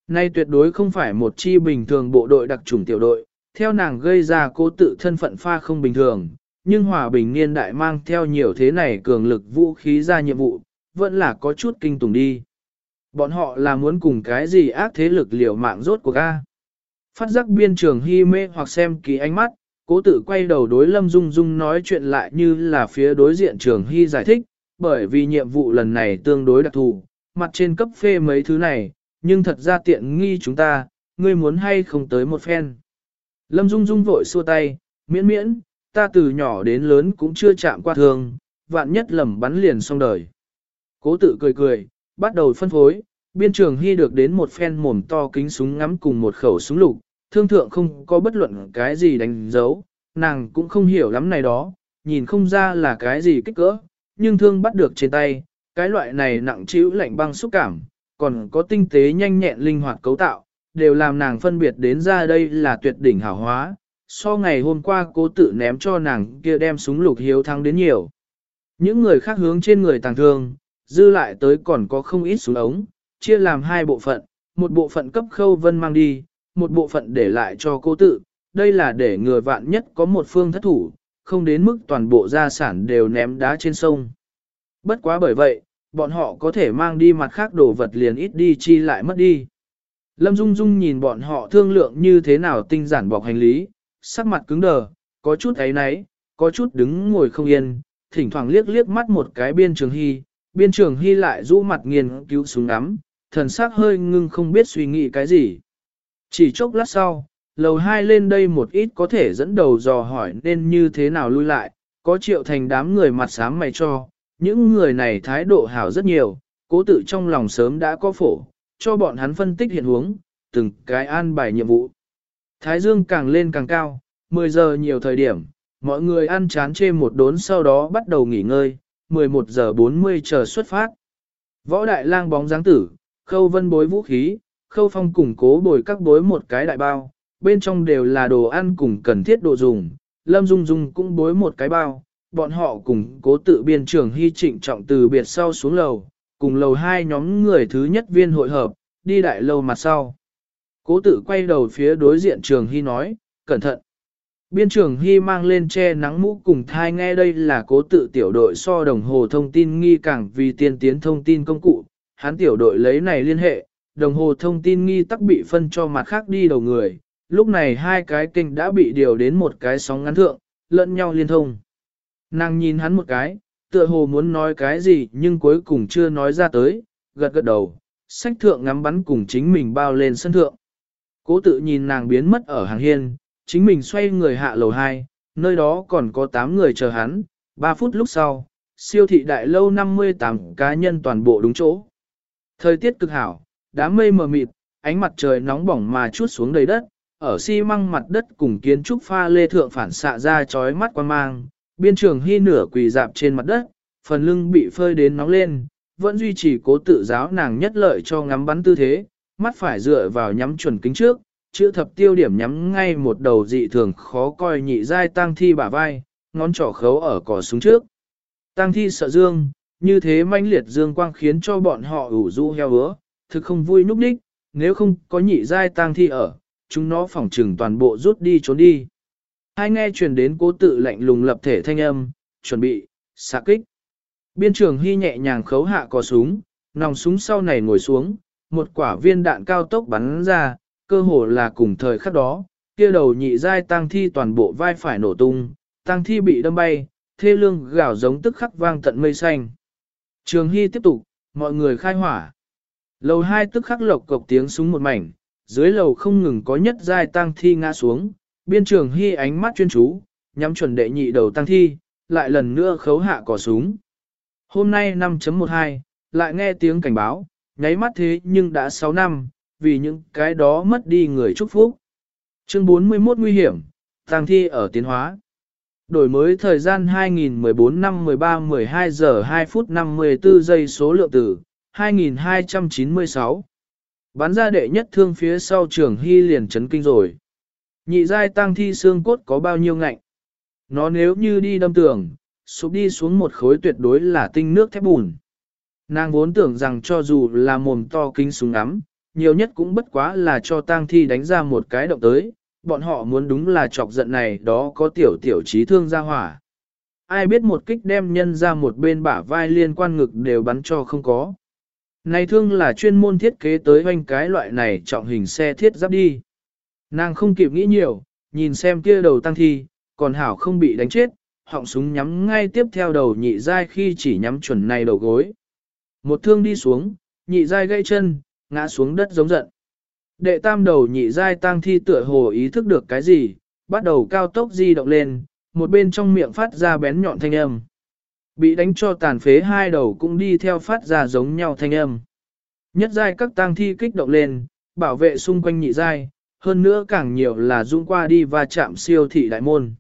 A: Nay tuyệt đối không phải một chi bình thường bộ đội đặc trùng tiểu đội, theo nàng gây ra cố tự thân phận pha không bình thường, nhưng hòa bình niên đại mang theo nhiều thế này cường lực vũ khí ra nhiệm vụ, vẫn là có chút kinh tủng đi. Bọn họ là muốn cùng cái gì ác thế lực liều mạng rốt của ga. Phát giác biên trường hy mê hoặc xem ký ánh mắt, cố tự quay đầu đối Lâm Dung Dung nói chuyện lại như là phía đối diện trường hy giải thích, bởi vì nhiệm vụ lần này tương đối đặc thù, mặt trên cấp phê mấy thứ này, nhưng thật ra tiện nghi chúng ta, ngươi muốn hay không tới một phen. Lâm Dung Dung vội xua tay, miễn miễn, ta từ nhỏ đến lớn cũng chưa chạm qua thương, vạn nhất lầm bắn liền xong đời. Cố tự cười cười, bắt đầu phân phối, biên trường hy được đến một phen mồm to kính súng ngắm cùng một khẩu súng lục, thương thượng không có bất luận cái gì đánh dấu, nàng cũng không hiểu lắm này đó, nhìn không ra là cái gì kích cỡ, nhưng thương bắt được trên tay, cái loại này nặng trĩu lạnh băng xúc cảm, còn có tinh tế nhanh nhẹn linh hoạt cấu tạo, đều làm nàng phân biệt đến ra đây là tuyệt đỉnh hảo hóa, so ngày hôm qua cố tự ném cho nàng kia đem súng lục hiếu thắng đến nhiều. Những người khác hướng trên người tàng thương, dư lại tới còn có không ít súng ống, chia làm hai bộ phận, một bộ phận cấp khâu vân mang đi, một bộ phận để lại cho cố tự, đây là để người vạn nhất có một phương thất thủ, không đến mức toàn bộ gia sản đều ném đá trên sông. Bất quá bởi vậy, bọn họ có thể mang đi mặt khác đồ vật liền ít đi chi lại mất đi. Lâm Dung Dung nhìn bọn họ thương lượng như thế nào tinh giản bọc hành lý, sắc mặt cứng đờ, có chút ấy náy, có chút đứng ngồi không yên, thỉnh thoảng liếc liếc mắt một cái biên trường hy, biên trường hy lại rũ mặt nghiền cứu súng ngắm, thần sắc hơi ngưng không biết suy nghĩ cái gì. Chỉ chốc lát sau, lầu hai lên đây một ít có thể dẫn đầu dò hỏi nên như thế nào lui lại, có triệu thành đám người mặt sám mày cho, những người này thái độ hảo rất nhiều, cố tự trong lòng sớm đã có phổ, cho bọn hắn phân tích hiện huống, từng cái an bài nhiệm vụ. Thái dương càng lên càng cao, 10 giờ nhiều thời điểm, mọi người ăn chán chê một đốn sau đó bắt đầu nghỉ ngơi, 11 giờ 40 chờ xuất phát. Võ đại lang bóng dáng tử, khâu vân bối vũ khí, khâu phong củng cố bồi các bối một cái đại bao, bên trong đều là đồ ăn cùng cần thiết đồ dùng, lâm dung dung cũng bối một cái bao, bọn họ cùng cố tự biên trưởng hy trịnh trọng từ biệt sau xuống lầu, cùng lầu hai nhóm người thứ nhất viên hội hợp, đi đại lâu mặt sau. Cố tự quay đầu phía đối diện trường hy nói, cẩn thận. Biên trưởng hy mang lên che nắng mũ cùng thai nghe đây là cố tự tiểu đội so đồng hồ thông tin nghi càng vì tiên tiến thông tin công cụ, hắn tiểu đội lấy này liên hệ, đồng hồ thông tin nghi tắc bị phân cho mặt khác đi đầu người, lúc này hai cái kênh đã bị điều đến một cái sóng ngắn thượng, lẫn nhau liên thông. Nàng nhìn hắn một cái, tựa hồ muốn nói cái gì nhưng cuối cùng chưa nói ra tới, gật gật đầu, sách thượng ngắm bắn cùng chính mình bao lên sân thượng. Cố tự nhìn nàng biến mất ở hàng hiên, chính mình xoay người hạ lầu 2, nơi đó còn có 8 người chờ hắn, 3 phút lúc sau, siêu thị đại lâu 58 cá nhân toàn bộ đúng chỗ. Thời tiết cực hảo, đám mây mờ mịt, ánh mặt trời nóng bỏng mà chút xuống đầy đất, ở xi măng mặt đất cùng kiến trúc pha lê thượng phản xạ ra chói mắt quan mang, biên trường hy nửa quỳ dạp trên mặt đất, phần lưng bị phơi đến nóng lên, vẫn duy trì cố tự giáo nàng nhất lợi cho ngắm bắn tư thế, mắt phải dựa vào nhắm chuẩn kính trước, chữ thập tiêu điểm nhắm ngay một đầu dị thường khó coi nhị dai tang thi bả vai, ngón trỏ khấu ở cỏ súng trước. Tang thi sợ dương, như thế manh liệt dương quang khiến cho bọn họ ủ rũ heo hứa, thực không vui núp đích, nếu không có nhị giai tang thi ở, chúng nó phỏng trừng toàn bộ rút đi trốn đi. Hai nghe truyền đến cố tự lạnh lùng lập thể thanh âm, chuẩn bị, xạ kích. Biên trường hy nhẹ nhàng khấu hạ cò súng, nòng súng sau này ngồi xuống, một quả viên đạn cao tốc bắn ra, cơ hồ là cùng thời khắc đó, kia đầu nhị giai tăng thi toàn bộ vai phải nổ tung, tăng thi bị đâm bay, thê lương gào giống tức khắc vang tận mây xanh. Trường Hy tiếp tục, mọi người khai hỏa. Lầu hai tức khắc lộc cộc tiếng súng một mảnh, dưới lầu không ngừng có nhất giai tăng thi ngã xuống, biên trường Hy ánh mắt chuyên chú, nhắm chuẩn đệ nhị đầu tăng thi, lại lần nữa khấu hạ cỏ súng. Hôm nay 5.12, lại nghe tiếng cảnh báo, nháy mắt thế nhưng đã 6 năm, vì những cái đó mất đi người chúc phúc. Chương 41 nguy hiểm, tang thi ở tiến hóa. Đổi mới thời gian 2014 năm 13 12 giờ 2 phút 54 giây số lượng tử, 2296. Bán ra đệ nhất thương phía sau trường hy liền chấn kinh rồi. Nhị giai tăng thi xương cốt có bao nhiêu ngạnh. Nó nếu như đi đâm tường, sụp đi xuống một khối tuyệt đối là tinh nước thép bùn. Nàng vốn tưởng rằng cho dù là mồm to kính súng ngắm, nhiều nhất cũng bất quá là cho tang thi đánh ra một cái động tới, bọn họ muốn đúng là chọc giận này đó có tiểu tiểu trí thương ra hỏa. Ai biết một kích đem nhân ra một bên bả vai liên quan ngực đều bắn cho không có. Này thương là chuyên môn thiết kế tới hoanh cái loại này trọng hình xe thiết giáp đi. Nàng không kịp nghĩ nhiều, nhìn xem kia đầu tăng thi, còn hảo không bị đánh chết, họng súng nhắm ngay tiếp theo đầu nhị dai khi chỉ nhắm chuẩn này đầu gối. Một thương đi xuống, nhị dai gãy chân, ngã xuống đất giống giận. Đệ tam đầu nhị giai tang thi tựa hồ ý thức được cái gì, bắt đầu cao tốc di động lên, một bên trong miệng phát ra bén nhọn thanh âm. Bị đánh cho tàn phế hai đầu cũng đi theo phát ra giống nhau thanh âm. Nhất giai các tang thi kích động lên, bảo vệ xung quanh nhị giai, hơn nữa càng nhiều là dung qua đi và chạm siêu thị đại môn.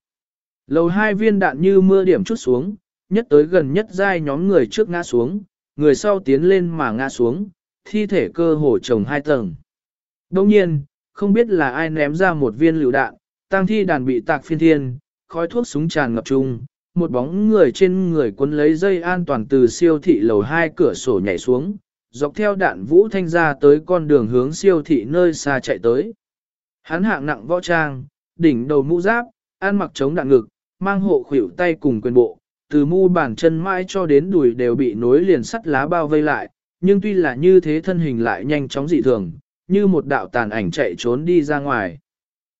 A: Lầu hai viên đạn như mưa điểm chút xuống, nhất tới gần nhất giai nhóm người trước ngã xuống, người sau tiến lên mà ngã xuống, thi thể cơ hồ chồng hai tầng. Đồng nhiên, không biết là ai ném ra một viên lựu đạn, tang thi đàn bị tạc phiên thiên, khói thuốc súng tràn ngập chung, một bóng người trên người cuốn lấy dây an toàn từ siêu thị lầu hai cửa sổ nhảy xuống, dọc theo đạn vũ thanh ra tới con đường hướng siêu thị nơi xa chạy tới. Hắn hạng nặng võ trang, đỉnh đầu mũ giáp, ăn mặc chống đạn ngực, mang hộ khuỷu tay cùng quyền bộ, từ mu bàn chân mãi cho đến đùi đều bị nối liền sắt lá bao vây lại, nhưng tuy là như thế thân hình lại nhanh chóng dị thường, như một đạo tàn ảnh chạy trốn đi ra ngoài.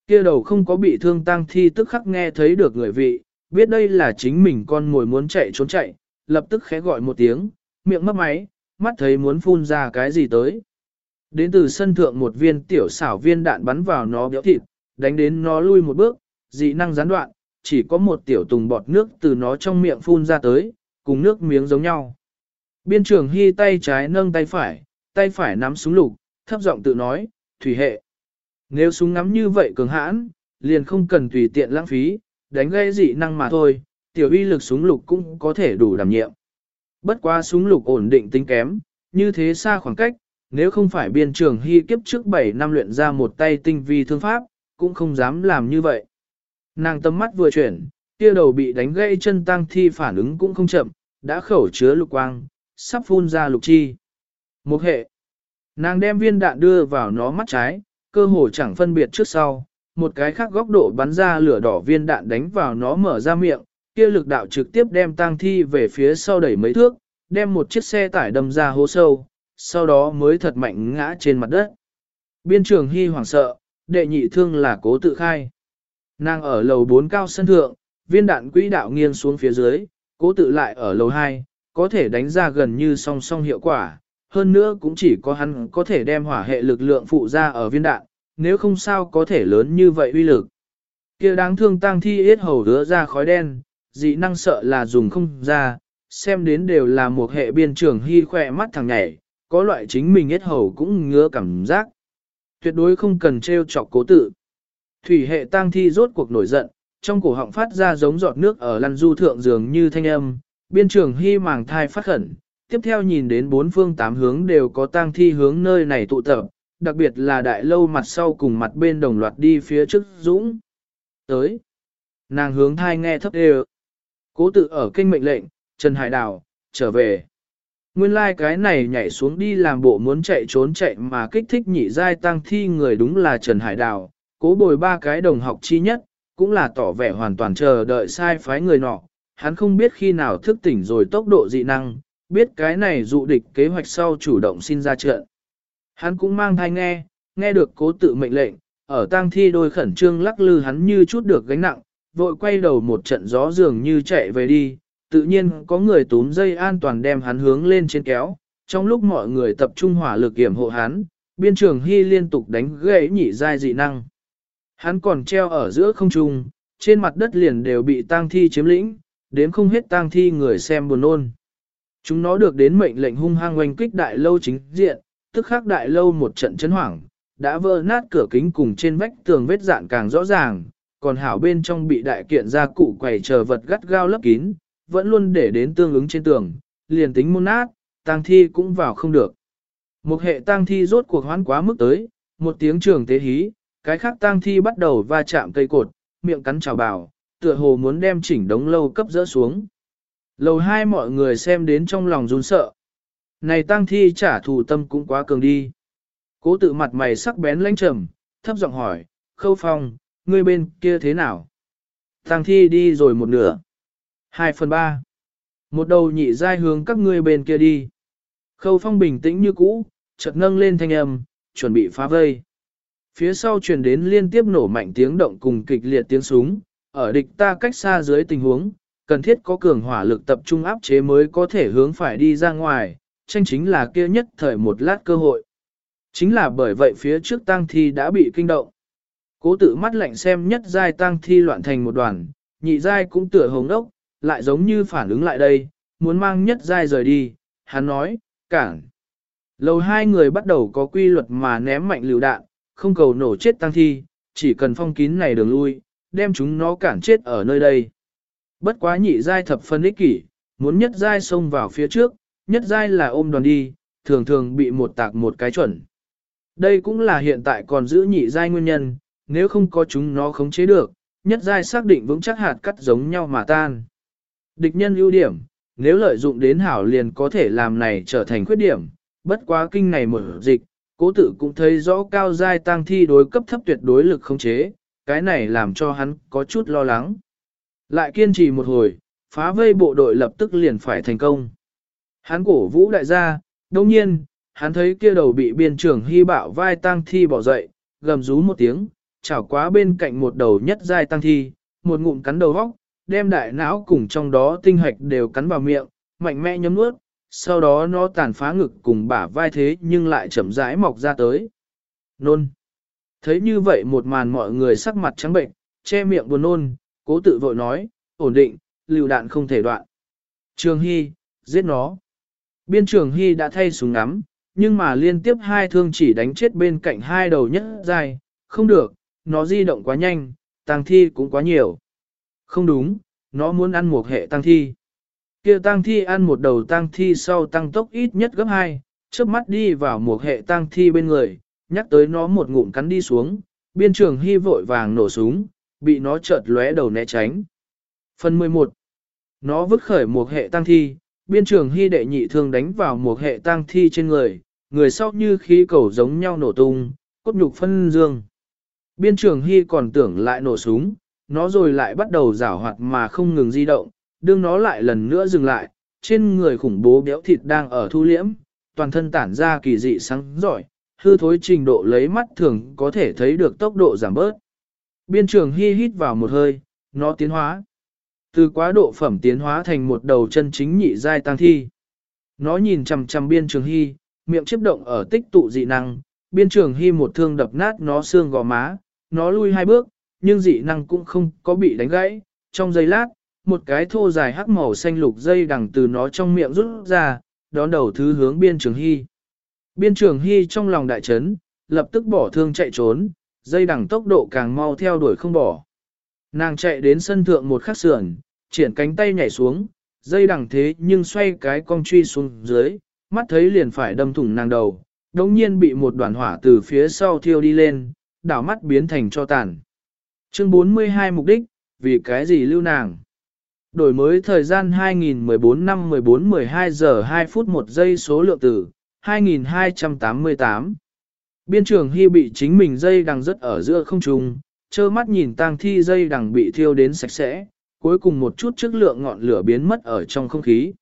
A: Kia đầu không có bị thương tang thi tức khắc nghe thấy được người vị, biết đây là chính mình con ngồi muốn chạy trốn chạy, lập tức khẽ gọi một tiếng, miệng mấp máy, mắt thấy muốn phun ra cái gì tới. Đến từ sân thượng một viên tiểu xảo viên đạn bắn vào nó béo thịt, đánh đến nó lui một bước, dị năng gián đoạn, chỉ có một tiểu tùng bọt nước từ nó trong miệng phun ra tới, cùng nước miếng giống nhau. Biên trưởng hy tay trái nâng tay phải, tay phải nắm súng lục, thấp giọng tự nói, thủy hệ. Nếu súng ngắm như vậy cường hãn, liền không cần tùy tiện lãng phí, đánh gây dị năng mà thôi, tiểu uy lực súng lục cũng có thể đủ đảm nhiệm. Bất quá súng lục ổn định tính kém, như thế xa khoảng cách, nếu không phải biên trường hy kiếp trước 7 năm luyện ra một tay tinh vi thương pháp, cũng không dám làm như vậy. Nàng tâm mắt vừa chuyển, kia đầu bị đánh gãy chân tăng thi phản ứng cũng không chậm, đã khẩu chứa lục quang, sắp phun ra lục chi. Một hệ. Nàng đem viên đạn đưa vào nó mắt trái, cơ hồ chẳng phân biệt trước sau, một cái khác góc độ bắn ra lửa đỏ viên đạn đánh vào nó mở ra miệng, kia lực đạo trực tiếp đem tang thi về phía sau đẩy mấy thước, đem một chiếc xe tải đâm ra hố sâu, sau đó mới thật mạnh ngã trên mặt đất. Biên trường hy hoảng sợ, đệ nhị thương là cố tự khai. Nàng ở lầu 4 cao sân thượng, viên đạn quỹ đạo nghiêng xuống phía dưới, cố tự lại ở lầu 2, có thể đánh ra gần như song song hiệu quả, hơn nữa cũng chỉ có hắn có thể đem hỏa hệ lực lượng phụ ra ở viên đạn, nếu không sao có thể lớn như vậy uy lực. kia đáng thương tang thi yết hầu đứa ra khói đen, dị năng sợ là dùng không ra, xem đến đều là một hệ biên trưởng hy khỏe mắt thằng nhảy, có loại chính mình yết hầu cũng ngứa cảm giác. Tuyệt đối không cần treo chọc cố tự. Thủy hệ tang thi rốt cuộc nổi giận, trong cổ họng phát ra giống giọt nước ở lăn du thượng dường như thanh âm, biên trưởng hy màng thai phát khẩn, tiếp theo nhìn đến bốn phương tám hướng đều có tang thi hướng nơi này tụ tập, đặc biệt là đại lâu mặt sau cùng mặt bên đồng loạt đi phía trước dũng. Tới, nàng hướng thai nghe thấp đều. Cố tự ở kinh mệnh lệnh, Trần Hải Đào, trở về. Nguyên lai like cái này nhảy xuống đi làm bộ muốn chạy trốn chạy mà kích thích nhị giai tăng thi người đúng là Trần Hải Đào, cố bồi ba cái đồng học chi nhất, cũng là tỏ vẻ hoàn toàn chờ đợi sai phái người nọ. Hắn không biết khi nào thức tỉnh rồi tốc độ dị năng, biết cái này dụ địch kế hoạch sau chủ động xin ra trận. Hắn cũng mang thai nghe, nghe được cố tự mệnh lệnh, ở tang thi đôi khẩn trương lắc lư hắn như chút được gánh nặng, vội quay đầu một trận gió dường như chạy về đi, tự nhiên có người túm dây an toàn đem hắn hướng lên trên kéo, trong lúc mọi người tập trung hỏa lực kiểm hộ hắn, biên trường hy liên tục đánh gãy nhị giai dị năng. Hắn còn treo ở giữa không trung, trên mặt đất liền đều bị tang thi chiếm lĩnh, đến không hết tang thi người xem buồn nôn. Chúng nó được đến mệnh lệnh hung hăng oanh kích đại lâu chính diện, tức khắc đại lâu một trận chấn hoảng, đã vỡ nát cửa kính cùng trên vách tường vết dạn càng rõ ràng, còn hảo bên trong bị đại kiện gia cụ quầy chờ vật gắt gao lấp kín, vẫn luôn để đến tương ứng trên tường, liền tính môn nát, tang thi cũng vào không được. Một hệ tang thi rốt cuộc hoán quá mức tới, một tiếng trường tế hí, cái khác tang thi bắt đầu va chạm cây cột, miệng cắn chào bảo, tựa hồ muốn đem chỉnh đống lâu cấp dỡ xuống. Lầu hai mọi người xem đến trong lòng run sợ. Này tang thi trả thù tâm cũng quá cường đi. Cố tự mặt mày sắc bén lãnh trầm, thấp giọng hỏi, khâu phong, ngươi bên kia thế nào? Tang thi đi rồi một nửa. Hai phần ba. Một đầu nhị giai hướng các ngươi bên kia đi. Khâu phong bình tĩnh như cũ, chợt nâng lên thanh âm, chuẩn bị phá vây. Phía sau truyền đến liên tiếp nổ mạnh tiếng động cùng kịch liệt tiếng súng, ở địch ta cách xa dưới tình huống, cần thiết có cường hỏa lực tập trung áp chế mới có thể hướng phải đi ra ngoài, tranh chính là kia nhất thời một lát cơ hội. Chính là bởi vậy phía trước tang thi đã bị kinh động. Cố tự mắt lạnh xem nhất giai tang thi loạn thành một đoàn, nhị giai cũng tựa hồng đốc, lại giống như phản ứng lại đây, muốn mang nhất giai rời đi, hắn nói, cản. Lầu hai người bắt đầu có quy luật mà ném mạnh lựu đạn, không cầu nổ chết tăng thi, chỉ cần phong kín này đường lui, đem chúng nó cản chết ở nơi đây. Bất quá nhị giai thập phân ích kỷ, muốn nhất giai xông vào phía trước, nhất giai là ôm đoàn đi, thường thường bị một tạc một cái chuẩn. Đây cũng là hiện tại còn giữ nhị giai nguyên nhân, nếu không có chúng nó khống chế được, nhất giai xác định vững chắc hạt cắt giống nhau mà tan. Địch nhân ưu điểm, nếu lợi dụng đến hảo liền có thể làm này trở thành khuyết điểm, bất quá kinh này mở dịch, cố tử cũng thấy rõ cao giai tăng thi đối cấp thấp tuyệt đối lực khống chế, cái này làm cho hắn có chút lo lắng. Lại kiên trì một hồi, phá vây bộ đội lập tức liền phải thành công. Hắn cổ vũ đại gia, đồng nhiên, hắn thấy kia đầu bị biên trưởng hy bạo vai tang thi bỏ dậy, gầm rú một tiếng, chảo quá bên cạnh một đầu nhất giai tang thi, một ngụm cắn đầu vóc, đem đại não cùng trong đó tinh hạch đều cắn vào miệng, mạnh mẽ nhấm nuốt, sau đó nó tàn phá ngực cùng bả vai thế nhưng lại chậm rãi mọc ra tới. Nôn. Thấy như vậy một màn mọi người sắc mặt trắng bệnh, che miệng buồn nôn, cố tự vội nói, ổn định, lưu đạn không thể đoạn. Trường Hy, giết nó. Biên trường Hy đã thay súng ngắm, nhưng mà liên tiếp hai thương chỉ đánh chết bên cạnh hai đầu nhất dài, không được, nó di động quá nhanh, tang thi cũng quá nhiều. Không đúng, nó muốn ăn một hệ tăng thi. Kia tăng thi ăn một đầu tăng thi sau tăng tốc ít nhất gấp 2, trước mắt đi vào một hệ tăng thi bên người, nhắc tới nó một ngụm cắn đi xuống, biên trường hy vội vàng nổ súng, bị nó chợt lóe đầu né tránh. Phần 11. Nó vứt khởi một hệ tăng thi, biên trường hy đệ nhị thương đánh vào một hệ tăng thi trên người, người sau như khí cầu giống nhau nổ tung, cốt nhục phân dương. Biên trường hy còn tưởng lại nổ súng, nó rồi lại bắt đầu rảo hoạt mà không ngừng di động, đương nó lại lần nữa dừng lại, trên người khủng bố béo thịt đang ở thu liễm, toàn thân tản ra kỳ dị sáng giỏi, hư thối trình độ lấy mắt thường có thể thấy được tốc độ giảm bớt. Biên trường hy hít vào một hơi, nó tiến hóa. Từ quá độ phẩm tiến hóa thành một đầu chân chính nhị giai tăng thi. Nó nhìn chằm chằm biên trường hy, miệng chấp động ở tích tụ dị năng, biên trường hy một thương đập nát nó xương gò má, nó lui hai bước, nhưng dị năng cũng không có bị đánh gãy. Trong giây lát, một cái thô dài hắc màu xanh lục dây đằng từ nó trong miệng rút ra, đón đầu thứ hướng biên trường hy. Biên trường hy trong lòng đại chấn, lập tức bỏ thương chạy trốn, dây đằng tốc độ càng mau theo đuổi không bỏ. Nàng chạy đến sân thượng một khắc sườn, triển cánh tay nhảy xuống, dây đằng thế nhưng xoay cái cong truy xuống dưới, mắt thấy liền phải đâm thủng nàng đầu. đồng nhiên bị một đoàn hỏa từ phía sau thiêu đi lên, đảo mắt biến thành cho tàn. Chương 42 mục đích, vì cái gì lưu nàng? Đổi mới thời gian 2014 năm 14 12 giờ 2 phút 1 giây số lượng tử, 2288. Biên trường Hy bị chính mình dây đằng rất ở giữa không trung, trơ mắt nhìn tang thi dây đằng bị thiêu đến sạch sẽ, cuối cùng một chút chất lượng ngọn lửa biến mất ở trong không khí.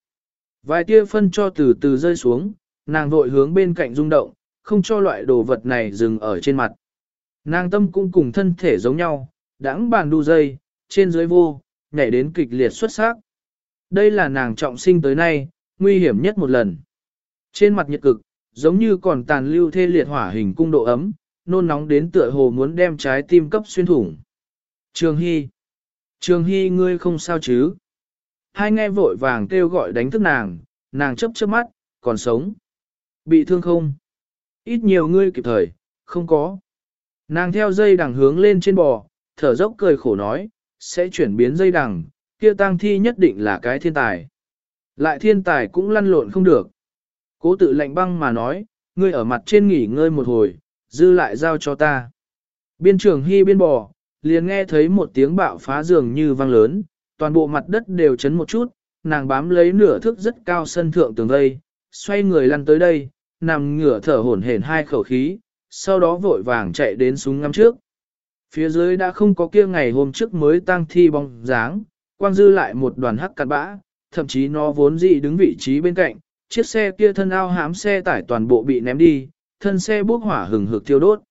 A: Vài tia phân cho từ từ rơi xuống, nàng vội hướng bên cạnh rung động, không cho loại đồ vật này dừng ở trên mặt. Nàng tâm cũng cùng thân thể giống nhau, đãng bàn đu dây, trên dưới vô, nhảy đến kịch liệt xuất sắc. Đây là nàng trọng sinh tới nay, nguy hiểm nhất một lần. Trên mặt nhiệt cực, giống như còn tàn lưu thê liệt hỏa hình cung độ ấm, nôn nóng đến tựa hồ muốn đem trái tim cấp xuyên thủng. Trường Hy! Trường Hy ngươi không sao chứ? Hai nghe vội vàng kêu gọi đánh thức nàng, nàng chấp chớp mắt, còn sống. Bị thương không? Ít nhiều ngươi kịp thời, không có. Nàng theo dây đằng hướng lên trên bò, thở dốc cười khổ nói, sẽ chuyển biến dây đằng, kia tang thi nhất định là cái thiên tài. Lại thiên tài cũng lăn lộn không được. Cố tự lạnh băng mà nói, ngươi ở mặt trên nghỉ ngơi một hồi, dư lại giao cho ta. Biên trường hy biên bò, liền nghe thấy một tiếng bạo phá dường như vang lớn, toàn bộ mặt đất đều chấn một chút, nàng bám lấy nửa thước rất cao sân thượng tường vây, xoay người lăn tới đây, nằm ngửa thở hổn hển hai khẩu khí, sau đó vội vàng chạy đến súng ngắm trước. Phía dưới đã không có kia ngày hôm trước mới tăng thi bóng dáng, quang dư lại một đoàn hắc cát bã, thậm chí nó vốn dị đứng vị trí bên cạnh, chiếc xe kia thân ao hám xe tải toàn bộ bị ném đi, thân xe bốc hỏa hừng hực thiêu đốt.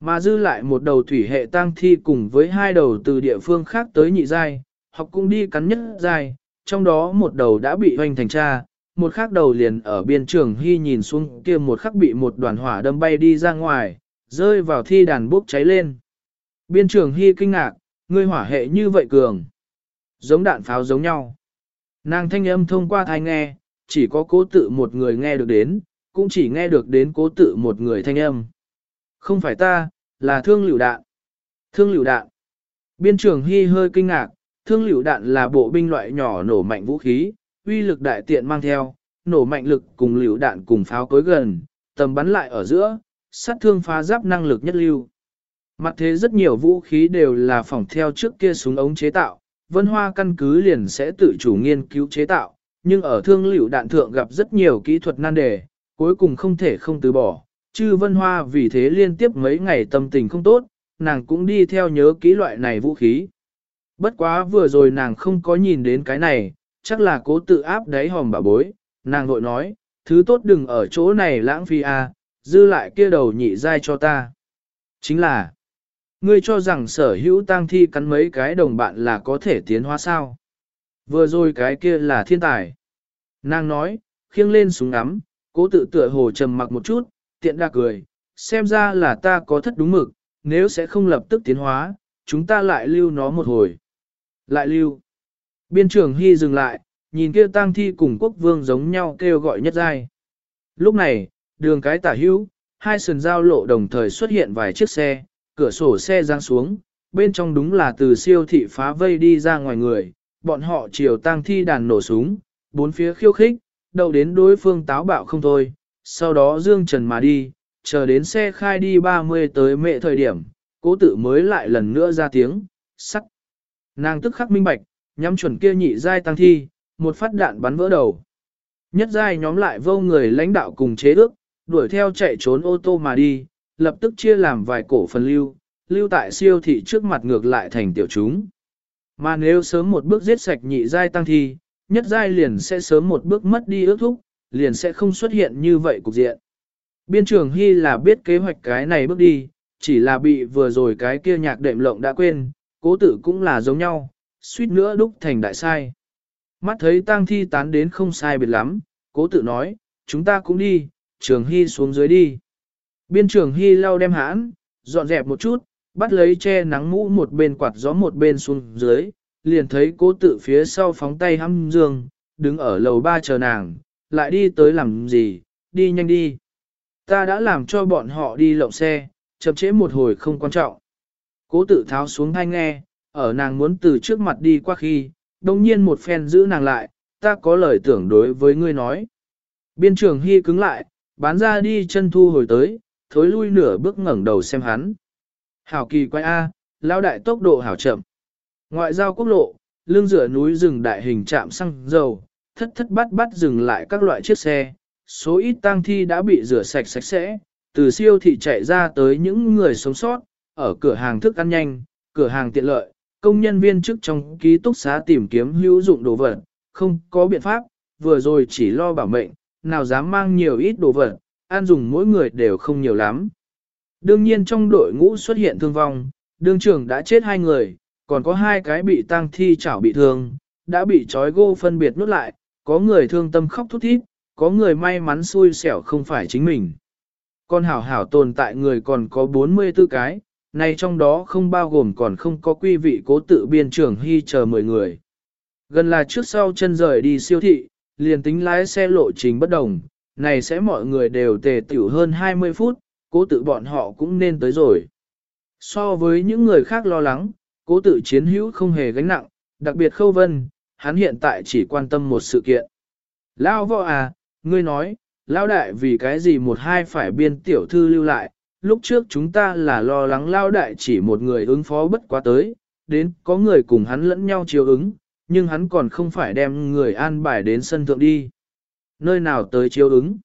A: Mà dư lại một đầu thủy hệ tang thi cùng với hai đầu từ địa phương khác tới nhị giai, học cũng đi cắn nhất giai, trong đó một đầu đã bị hoành thành cha, một khác đầu liền ở biên trường hy nhìn xuống kia một khắc bị một đoàn hỏa đâm bay đi ra ngoài, rơi vào thi đàn bốc cháy lên. Biên trường hy kinh ngạc, ngươi hỏa hệ như vậy cường. Giống đạn pháo giống nhau. Nàng thanh âm thông qua thai nghe, chỉ có cố tự một người nghe được đến, cũng chỉ nghe được đến cố tự một người thanh âm. Không phải ta, là thương liều đạn. Thương liều đạn. Biên trưởng hy hơi kinh ngạc, thương liều đạn là bộ binh loại nhỏ nổ mạnh vũ khí, uy lực đại tiện mang theo, nổ mạnh lực cùng liều đạn cùng pháo cối gần, tầm bắn lại ở giữa, sát thương phá giáp năng lực nhất lưu. Mặt thế rất nhiều vũ khí đều là phỏng theo trước kia súng ống chế tạo, vân hoa căn cứ liền sẽ tự chủ nghiên cứu chế tạo, nhưng ở thương liệu đạn thượng gặp rất nhiều kỹ thuật nan đề, cuối cùng không thể không từ bỏ. Chư vân hoa vì thế liên tiếp mấy ngày tâm tình không tốt, nàng cũng đi theo nhớ kỹ loại này vũ khí. Bất quá vừa rồi nàng không có nhìn đến cái này, chắc là cố tự áp đáy hòm bà bối, nàng vội nói, thứ tốt đừng ở chỗ này lãng phí à, dư lại kia đầu nhị dai cho ta. Chính là, ngươi cho rằng sở hữu tang thi cắn mấy cái đồng bạn là có thể tiến hóa sao. Vừa rồi cái kia là thiên tài. Nàng nói, khiêng lên súng ngắm, cố tự tựa hồ trầm mặc một chút, tiện đa cười, xem ra là ta có thất đúng mực, nếu sẽ không lập tức tiến hóa, chúng ta lại lưu nó một hồi. Lại lưu. Biên trưởng Hy dừng lại, nhìn kia tang thi cùng quốc vương giống nhau kêu gọi nhất giai. Lúc này, đường cái tả hữu, hai sườn giao lộ đồng thời xuất hiện vài chiếc xe, cửa sổ xe giang xuống, bên trong đúng là từ siêu thị phá vây đi ra ngoài người, bọn họ chiều tang thi đàn nổ súng, bốn phía khiêu khích, đầu đến đối phương táo bạo không thôi, sau đó dương trần mà đi, chờ đến xe khai đi 30 tới mệ thời điểm, cố tự mới lại lần nữa ra tiếng, sắc. Nàng tức khắc minh bạch, nhắm chuẩn kia nhị giai tăng thi, một phát đạn bắn vỡ đầu. Nhất giai nhóm lại vô người lãnh đạo cùng chế ước, đuổi theo chạy trốn ô tô mà đi, lập tức chia làm vài cổ phần lưu, lưu tại siêu thị trước mặt ngược lại thành tiểu chúng. Mà nếu sớm một bước giết sạch nhị giai tăng thi, nhất giai liền sẽ sớm một bước mất đi ước thúc, liền sẽ không xuất hiện như vậy cục diện. Biên trường Hy là biết kế hoạch cái này bước đi, chỉ là bị vừa rồi cái kia nhạc đệm lộng đã quên, cố tử cũng là giống nhau, suýt nữa đúc thành đại sai. Mắt thấy tang thi tán đến không sai biệt lắm, cố tử nói, chúng ta cũng đi, trường hy xuống dưới đi. Biên trường hy lau đem hãn, dọn dẹp một chút, bắt lấy che nắng mũ một bên quạt gió một bên xuống dưới, liền thấy cố tự phía sau phóng tay hăm dương, đứng ở lầu ba chờ nàng, lại đi tới làm gì, đi nhanh đi. Ta đã làm cho bọn họ đi lộng xe, chậm chế một hồi không quan trọng. Cố tự tháo xuống thanh nghe, ở nàng muốn từ trước mặt đi qua khi, đồng nhiên một phen giữ nàng lại, ta có lời tưởng đối với ngươi nói. Biên trường hy cứng lại, bán ra đi chân thu hồi tới, thối lui nửa bước ngẩng đầu xem hắn. Hảo kỳ quay A, lao đại tốc độ hảo chậm. Ngoại giao quốc lộ, lưng rửa núi rừng đại hình trạm xăng dầu, thất thất bắt bắt dừng lại các loại chiếc xe, số ít tang thi đã bị rửa sạch sạch sẽ, từ siêu thị chạy ra tới những người sống sót, ở cửa hàng thức ăn nhanh, cửa hàng tiện lợi, công nhân viên chức trong ký túc xá tìm kiếm hữu dụng đồ vật, không có biện pháp, vừa rồi chỉ lo bảo mệnh, nào dám mang nhiều ít đồ vật, ăn dùng mỗi người đều không nhiều lắm. Đương nhiên trong đội ngũ xuất hiện thương vong, đương trưởng đã chết hai người, còn có hai cái bị tang thi chảo bị thương, đã bị trói gô phân biệt nút lại, có người thương tâm khóc thút thít, có người may mắn xui xẻo không phải chính mình. Con hảo hảo tồn tại người còn có 44 cái, này trong đó không bao gồm còn không có quy vị cố tự biên trưởng hy chờ 10 người. Gần là trước sau chân rời đi siêu thị, liền tính lái xe lộ trình bất đồng, này sẽ mọi người đều tề tiểu hơn 20 phút, cố tự bọn họ cũng nên tới rồi. So với những người khác lo lắng, cố tự chiến hữu không hề gánh nặng, đặc biệt khâu vân, hắn hiện tại chỉ quan tâm một sự kiện. Lao võ à, ngươi nói, Lao đại vì cái gì một hai phải biên tiểu thư lưu lại, lúc trước chúng ta là lo lắng Lao đại chỉ một người ứng phó bất quá tới, đến có người cùng hắn lẫn nhau chiều ứng, nhưng hắn còn không phải đem người an bài đến sân thượng đi. Nơi nào tới chiếu ứng?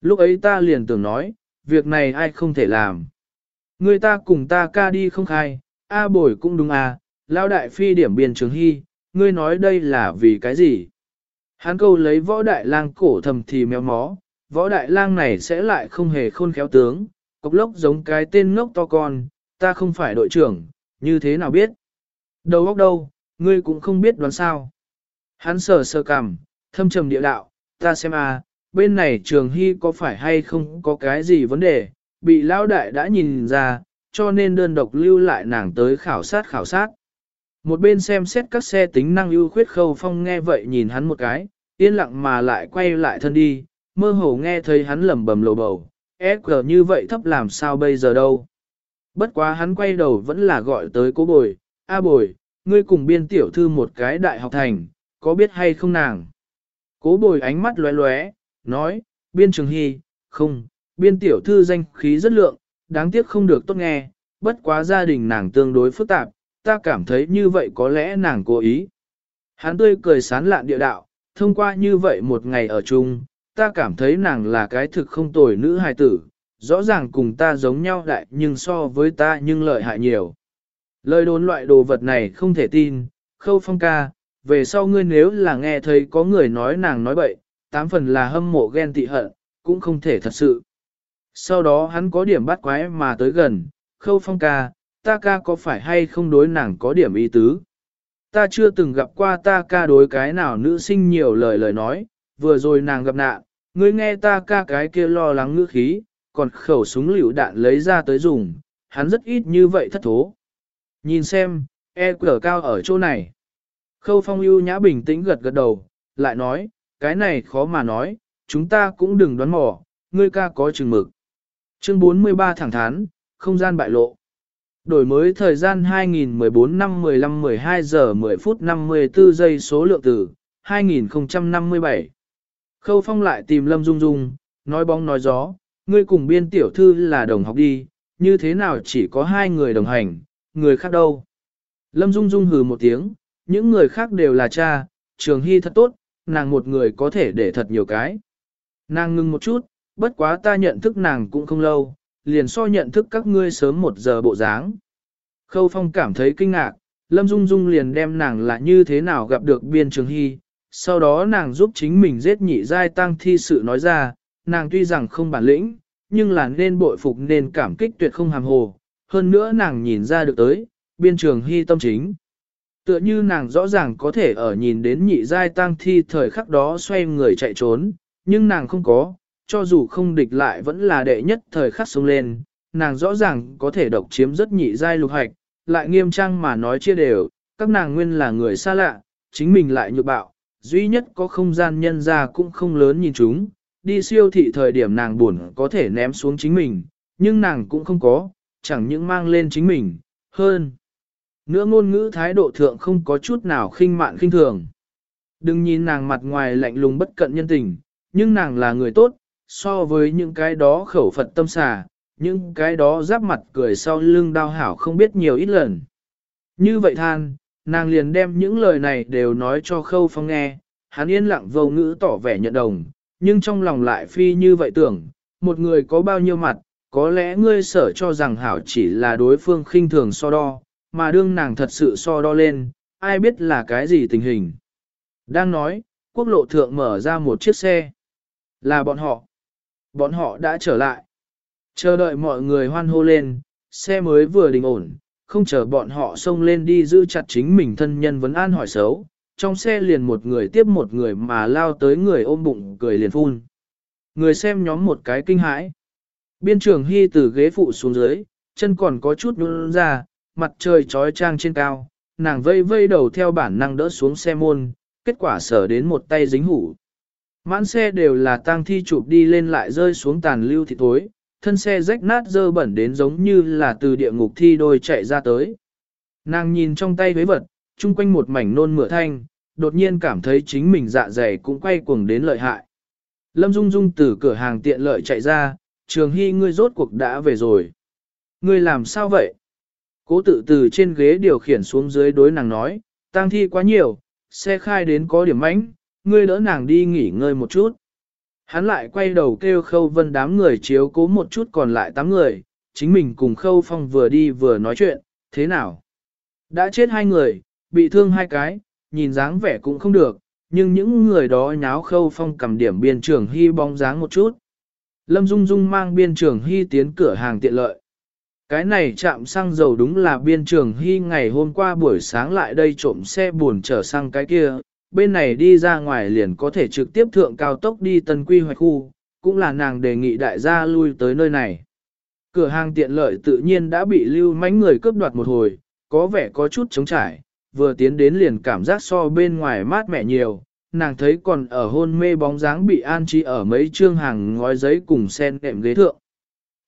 A: Lúc ấy ta liền tưởng nói, việc này ai không thể làm. Người ta cùng ta ca đi không khai, A bồi cũng đúng à, Lão đại phi điểm biên trường hy, ngươi nói đây là vì cái gì? Hắn câu lấy võ đại lang cổ thầm thì méo mó, võ đại lang này sẽ lại không hề khôn khéo tướng, cốc lốc giống cái tên ngốc to con, ta không phải đội trưởng, như thế nào biết? Đầu óc đâu, ngươi cũng không biết đoán sao. Hắn sờ sờ cằm, thâm trầm địa đạo, ta xem à, bên này trường hy có phải hay không có cái gì vấn đề, bị lão đại đã nhìn ra, cho nên đơn độc lưu lại nàng tới khảo sát khảo sát. Một bên xem xét các xe tính năng ưu khuyết khâu phong nghe vậy nhìn hắn một cái, yên lặng mà lại quay lại thân đi, mơ hồ nghe thấy hắn lẩm bẩm lồ bầu, SG như vậy thấp làm sao bây giờ đâu. Bất quá hắn quay đầu vẫn là gọi tới cố bồi, A bồi, ngươi cùng biên tiểu thư một cái đại học thành, có biết hay không nàng? Cố bồi ánh mắt lóe lóe, nói, biên trường hy, không, biên tiểu thư danh khí rất lượng, đáng tiếc không được tốt nghe, bất quá gia đình nàng tương đối phức tạp, ta cảm thấy như vậy có lẽ nàng cố ý. Hắn tươi cười sán lạn địa đạo, thông qua như vậy một ngày ở chung, ta cảm thấy nàng là cái thực không tồi nữ hài tử, rõ ràng cùng ta giống nhau đại nhưng so với ta nhưng lợi hại nhiều. Lời đồn loại đồ vật này không thể tin, khâu phong ca, về sau ngươi nếu là nghe thấy có người nói nàng nói bậy, tám phần là hâm mộ ghen tị hận, cũng không thể thật sự. Sau đó hắn có điểm bắt quái mà tới gần, khâu phong ca, ta ca có phải hay không đối nàng có điểm ý tứ. Ta chưa từng gặp qua ta ca đối cái nào nữ sinh nhiều lời lời nói, vừa rồi nàng gặp nạn, ngươi nghe ta ca cái kia lo lắng ngữ khí, còn khẩu súng lựu đạn lấy ra tới dùng, hắn rất ít như vậy thất thố. Nhìn xem, e cửa cao ở chỗ này. Khâu phong ưu nhã bình tĩnh gật gật đầu, lại nói, cái này khó mà nói, chúng ta cũng đừng đoán mò, ngươi ca có chừng mực. Chương 43 thẳng thắn, không gian bại lộ. Đổi mới thời gian 2014 năm 15 12 giờ 10 phút 54 giây số lượng từ 2057. Khâu phong lại tìm Lâm Dung Dung, nói bóng nói gió, ngươi cùng biên tiểu thư là đồng học đi, như thế nào chỉ có hai người đồng hành, người khác đâu. Lâm Dung Dung hừ một tiếng, những người khác đều là cha, trường hy thật tốt, nàng một người có thể để thật nhiều cái. Nàng ngưng một chút, bất quá ta nhận thức nàng cũng không lâu, liền so nhận thức các ngươi sớm một giờ bộ dáng. Khâu Phong cảm thấy kinh ngạc, Lâm Dung Dung liền đem nàng là như thế nào gặp được biên trường hy, sau đó nàng giúp chính mình giết nhị giai tăng thi sự nói ra, nàng tuy rằng không bản lĩnh, nhưng là nên bội phục nên cảm kích tuyệt không hàm hồ, hơn nữa nàng nhìn ra được tới, biên trường hy tâm chính. Tựa như nàng rõ ràng có thể ở nhìn đến nhị giai tang thi thời khắc đó xoay người chạy trốn, nhưng nàng không có, cho dù không địch lại vẫn là đệ nhất thời khắc xuống lên, nàng rõ ràng có thể độc chiếm rất nhị giai lục hạch, lại nghiêm trang mà nói chia đều, các nàng nguyên là người xa lạ, chính mình lại nhược bạo, duy nhất có không gian nhân ra cũng không lớn nhìn chúng, đi siêu thị thời điểm nàng buồn có thể ném xuống chính mình, nhưng nàng cũng không có, chẳng những mang lên chính mình, hơn. Nữa ngôn ngữ thái độ thượng không có chút nào khinh mạn khinh thường. Đừng nhìn nàng mặt ngoài lạnh lùng bất cận nhân tình, nhưng nàng là người tốt, so với những cái đó khẩu Phật tâm xà, những cái đó giáp mặt cười sau lưng đau hảo không biết nhiều ít lần. Như vậy than, nàng liền đem những lời này đều nói cho khâu phong nghe, hắn yên lặng vô ngữ tỏ vẻ nhận đồng, nhưng trong lòng lại phi như vậy tưởng, một người có bao nhiêu mặt, có lẽ ngươi sở cho rằng hảo chỉ là đối phương khinh thường so đo, mà đương nàng thật sự so đo lên, ai biết là cái gì tình hình. Đang nói, quốc lộ thượng mở ra một chiếc xe. Là bọn họ. Bọn họ đã trở lại. Chờ đợi mọi người hoan hô lên, xe mới vừa đình ổn, không chờ bọn họ xông lên đi giữ chặt chính mình thân nhân vấn an hỏi xấu. Trong xe liền một người tiếp một người mà lao tới người ôm bụng cười liền phun. Người xem nhóm một cái kinh hãi. Biên trưởng Hy từ ghế phụ xuống dưới, chân còn có chút nhún ra, mặt trời trói trang trên cao, nàng vây vây đầu theo bản năng đỡ xuống xe môn, kết quả sở đến một tay dính hủ. Mãn xe đều là tang thi chụp đi lên lại rơi xuống tàn lưu thì tối, thân xe rách nát dơ bẩn đến giống như là từ địa ngục thi đôi chạy ra tới. Nàng nhìn trong tay với vật, chung quanh một mảnh nôn mửa thanh, đột nhiên cảm thấy chính mình dạ dày cũng quay cuồng đến lợi hại. Lâm Dung Dung từ cửa hàng tiện lợi chạy ra, trường hy ngươi rốt cuộc đã về rồi. Ngươi làm sao vậy? Cố tự từ trên ghế điều khiển xuống dưới đối nàng nói, tang thi quá nhiều, xe khai đến có điểm mánh, ngươi đỡ nàng đi nghỉ ngơi một chút. Hắn lại quay đầu kêu khâu vân đám người chiếu cố một chút còn lại tám người, chính mình cùng khâu phong vừa đi vừa nói chuyện, thế nào? Đã chết hai người, bị thương hai cái, nhìn dáng vẻ cũng không được, nhưng những người đó nháo khâu phong cầm điểm biên trưởng hy bóng dáng một chút. Lâm Dung Dung mang biên trưởng hy tiến cửa hàng tiện lợi. Cái này chạm xăng dầu đúng là biên trường hy ngày hôm qua buổi sáng lại đây trộm xe buồn chở xăng cái kia, bên này đi ra ngoài liền có thể trực tiếp thượng cao tốc đi tân quy hoạch khu, cũng là nàng đề nghị đại gia lui tới nơi này. Cửa hàng tiện lợi tự nhiên đã bị lưu mánh người cướp đoạt một hồi, có vẻ có chút chống trải, vừa tiến đến liền cảm giác so bên ngoài mát mẻ nhiều, nàng thấy còn ở hôn mê bóng dáng bị an trí ở mấy trương hàng ngói giấy cùng sen đệm ghế thượng.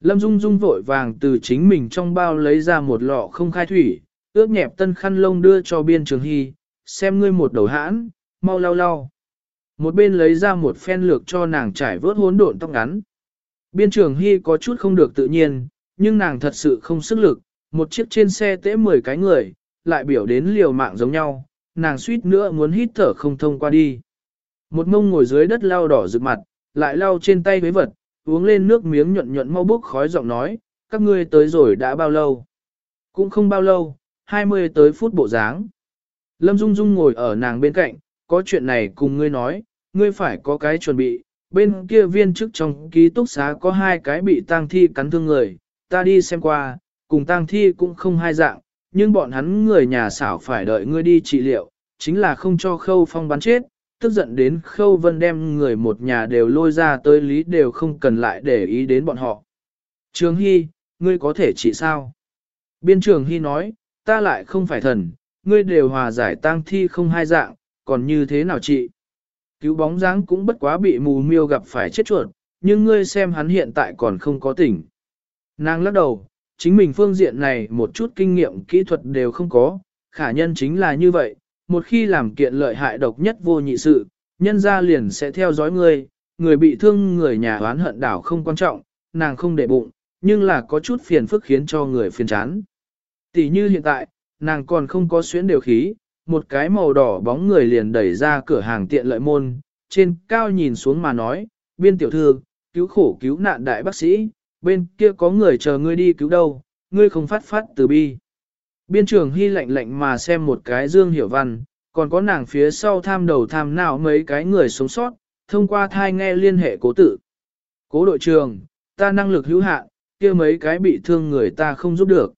A: Lâm Dung Dung vội vàng từ chính mình trong bao lấy ra một lọ không khai thủy, ướp nhẹp tân khăn lông đưa cho biên trường hy, xem ngươi một đầu hãn, mau lau lau. Một bên lấy ra một phen lược cho nàng trải vớt hỗn độn tóc ngắn. Biên trường hy có chút không được tự nhiên, nhưng nàng thật sự không sức lực, một chiếc trên xe tễ 10 cái người, lại biểu đến liều mạng giống nhau, nàng suýt nữa muốn hít thở không thông qua đi. Một mông ngồi dưới đất lau đỏ rực mặt, lại lau trên tay với vật, uống lên nước miếng nhuận nhuận mau bốc khói giọng nói, các ngươi tới rồi đã bao lâu? Cũng không bao lâu, 20 tới phút bộ dáng. Lâm Dung Dung ngồi ở nàng bên cạnh, có chuyện này cùng ngươi nói, ngươi phải có cái chuẩn bị, bên kia viên chức trong ký túc xá có hai cái bị tang thi cắn thương người, ta đi xem qua, cùng tang thi cũng không hai dạng, nhưng bọn hắn người nhà xảo phải đợi ngươi đi trị liệu, chính là không cho khâu phong bắn chết, tức giận đến khâu vân đem người một nhà đều lôi ra tới lý đều không cần lại để ý đến bọn họ. Trường Hy, ngươi có thể trị sao? Biên trường Hy nói, ta lại không phải thần, ngươi đều hòa giải tang thi không hai dạng, còn như thế nào trị? Cứu bóng dáng cũng bất quá bị mù miêu gặp phải chết chuột, nhưng ngươi xem hắn hiện tại còn không có tỉnh. Nàng lắc đầu, chính mình phương diện này một chút kinh nghiệm kỹ thuật đều không có, khả nhân chính là như vậy, một khi làm kiện lợi hại độc nhất vô nhị sự, nhân ra liền sẽ theo dõi ngươi, người bị thương người nhà oán hận đảo không quan trọng, nàng không để bụng, nhưng là có chút phiền phức khiến cho người phiền chán. Tỷ như hiện tại, nàng còn không có xuyến điều khí, một cái màu đỏ bóng người liền đẩy ra cửa hàng tiện lợi môn, trên cao nhìn xuống mà nói, biên tiểu thư, cứu khổ cứu nạn đại bác sĩ, bên kia có người chờ ngươi đi cứu đâu, ngươi không phát phát từ bi. Biên trường hy lạnh lạnh mà xem một cái Dương Hiểu Văn, còn có nàng phía sau tham đầu tham nào mấy cái người sống sót, thông qua thai nghe liên hệ cố tự. Cố đội trường, ta năng lực hữu hạn, kia mấy cái bị thương người ta không giúp được.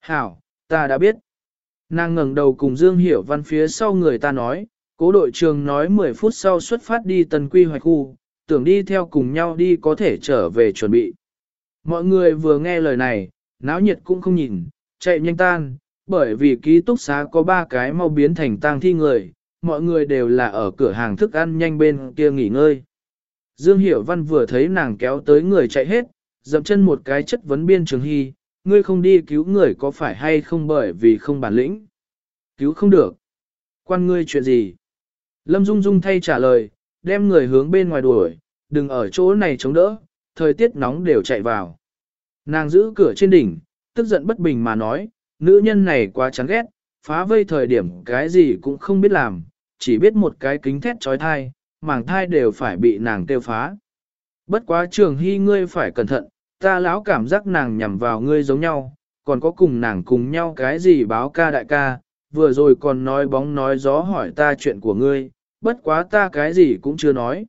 A: Hảo, ta đã biết. Nàng ngẩng đầu cùng Dương Hiểu Văn phía sau người ta nói, cố đội trường nói 10 phút sau xuất phát đi tần quy hoạch khu, tưởng đi theo cùng nhau đi có thể trở về chuẩn bị. Mọi người vừa nghe lời này, náo nhiệt cũng không nhìn, chạy nhanh tan, bởi vì ký túc xá có ba cái mau biến thành tang thi người, mọi người đều là ở cửa hàng thức ăn nhanh bên kia nghỉ ngơi. Dương Hiểu Văn vừa thấy nàng kéo tới người chạy hết, dậm chân một cái chất vấn biên trường hy, ngươi không đi cứu người có phải hay không bởi vì không bản lĩnh. Cứu không được. Quan ngươi chuyện gì? Lâm Dung Dung thay trả lời, đem người hướng bên ngoài đuổi, đừng ở chỗ này chống đỡ, thời tiết nóng đều chạy vào. Nàng giữ cửa trên đỉnh, tức giận bất bình mà nói, nữ nhân này quá chán ghét, phá vây thời điểm cái gì cũng không biết làm, chỉ biết một cái kính thét trói thai, màng thai đều phải bị nàng tiêu phá. Bất quá trường hy ngươi phải cẩn thận, ta lão cảm giác nàng nhằm vào ngươi giống nhau, còn có cùng nàng cùng nhau cái gì báo ca đại ca, vừa rồi còn nói bóng nói gió hỏi ta chuyện của ngươi, bất quá ta cái gì cũng chưa nói.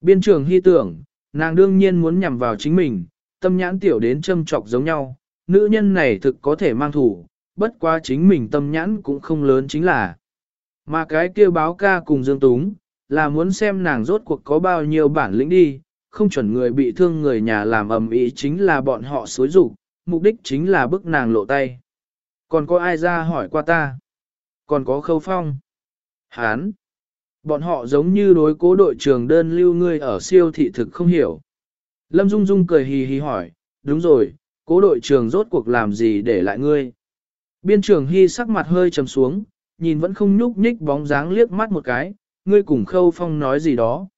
A: Biên trường hy tưởng, nàng đương nhiên muốn nhằm vào chính mình, tâm nhãn tiểu đến châm trọc giống nhau, nữ nhân này thực có thể mang thủ, bất quá chính mình tâm nhãn cũng không lớn chính là. Mà cái kia báo ca cùng Dương Túng, là muốn xem nàng rốt cuộc có bao nhiêu bản lĩnh đi, không chuẩn người bị thương người nhà làm ầm ĩ chính là bọn họ xối rủ, mục đích chính là bức nàng lộ tay. Còn có ai ra hỏi qua ta? Còn có khâu phong? Hán! Bọn họ giống như đối cố đội trường đơn lưu ngươi ở siêu thị thực không hiểu. Lâm Dung Dung cười hì hì hỏi, đúng rồi, cố đội trường rốt cuộc làm gì để lại ngươi? Biên trường hy sắc mặt hơi trầm xuống, nhìn vẫn không nhúc nhích bóng dáng liếc mắt một cái, ngươi cùng khâu phong nói gì đó.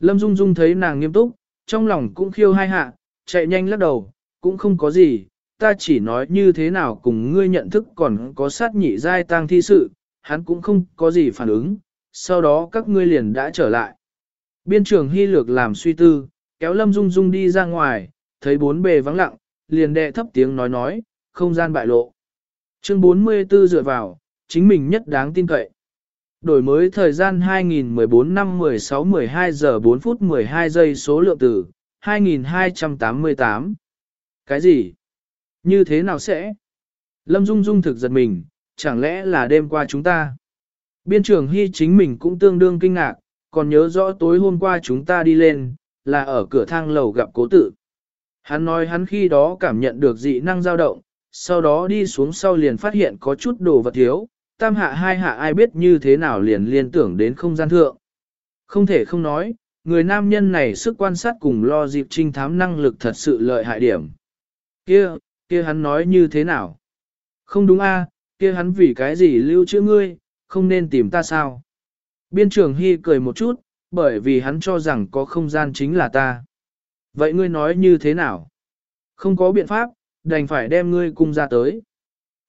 A: Lâm Dung Dung thấy nàng nghiêm túc, trong lòng cũng khiêu hai hạ, chạy nhanh lắc đầu, cũng không có gì, ta chỉ nói như thế nào cùng ngươi nhận thức còn có sát nhị giai tang thi sự, hắn cũng không có gì phản ứng, sau đó các ngươi liền đã trở lại. Biên trưởng hy lược làm suy tư, kéo Lâm Dung Dung đi ra ngoài, thấy bốn bề vắng lặng, liền đệ thấp tiếng nói nói, không gian bại lộ. Chương 44 dựa vào, chính mình nhất đáng tin cậy. Đổi mới thời gian 2014 năm 16 12 giờ 4 phút 12 giây số lượng từ 2288. Cái gì? Như thế nào sẽ? Lâm Dung Dung thực giật mình, chẳng lẽ là đêm qua chúng ta? Biên trưởng Hy chính mình cũng tương đương kinh ngạc, còn nhớ rõ tối hôm qua chúng ta đi lên, là ở cửa thang lầu gặp cố tự. Hắn nói hắn khi đó cảm nhận được dị năng dao động, sau đó đi xuống sau liền phát hiện có chút đồ vật thiếu, tam hạ hai hạ ai biết như thế nào liền liên tưởng đến không gian thượng. Không thể không nói, người nam nhân này sức quan sát cùng lo dịp trinh thám năng lực thật sự lợi hại điểm. Kia, kia hắn nói như thế nào? Không đúng a, kia hắn vì cái gì lưu trữ ngươi, không nên tìm ta sao? Biên trưởng Hy cười một chút, bởi vì hắn cho rằng có không gian chính là ta. Vậy ngươi nói như thế nào? Không có biện pháp, đành phải đem ngươi cung ra tới.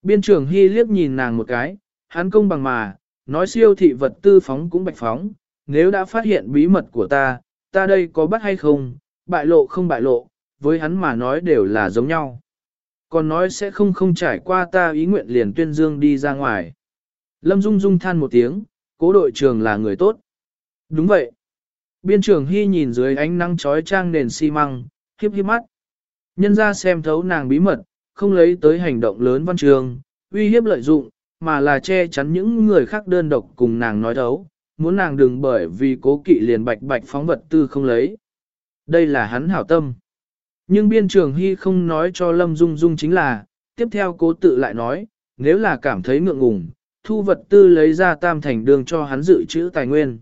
A: Biên trưởng Hy liếc nhìn nàng một cái, hắn công bằng mà, nói siêu thị vật tư phóng cũng bạch phóng, nếu đã phát hiện bí mật của ta, ta đây có bắt hay không, bại lộ không bại lộ, với hắn mà nói đều là giống nhau. Còn nói sẽ không không trải qua ta ý nguyện liền tuyên dương đi ra ngoài. Lâm Dung Dung than một tiếng, cố đội trưởng là người tốt. Đúng vậy. Biên trưởng Hy nhìn dưới ánh nắng chói trang nền xi măng, khiếp khiếp mắt. Nhân ra xem thấu nàng bí mật, không lấy tới hành động lớn văn trường, uy hiếp lợi dụng, mà là che chắn những người khác đơn độc cùng nàng nói thấu, muốn nàng đừng bởi vì cố kỵ liền bạch bạch phóng vật tư không lấy. Đây là hắn hảo tâm. Nhưng biên trường Hy không nói cho Lâm Dung Dung chính là, tiếp theo cố tự lại nói, nếu là cảm thấy ngượng ngùng, thu vật tư lấy ra tam thành đường cho hắn dự trữ tài nguyên.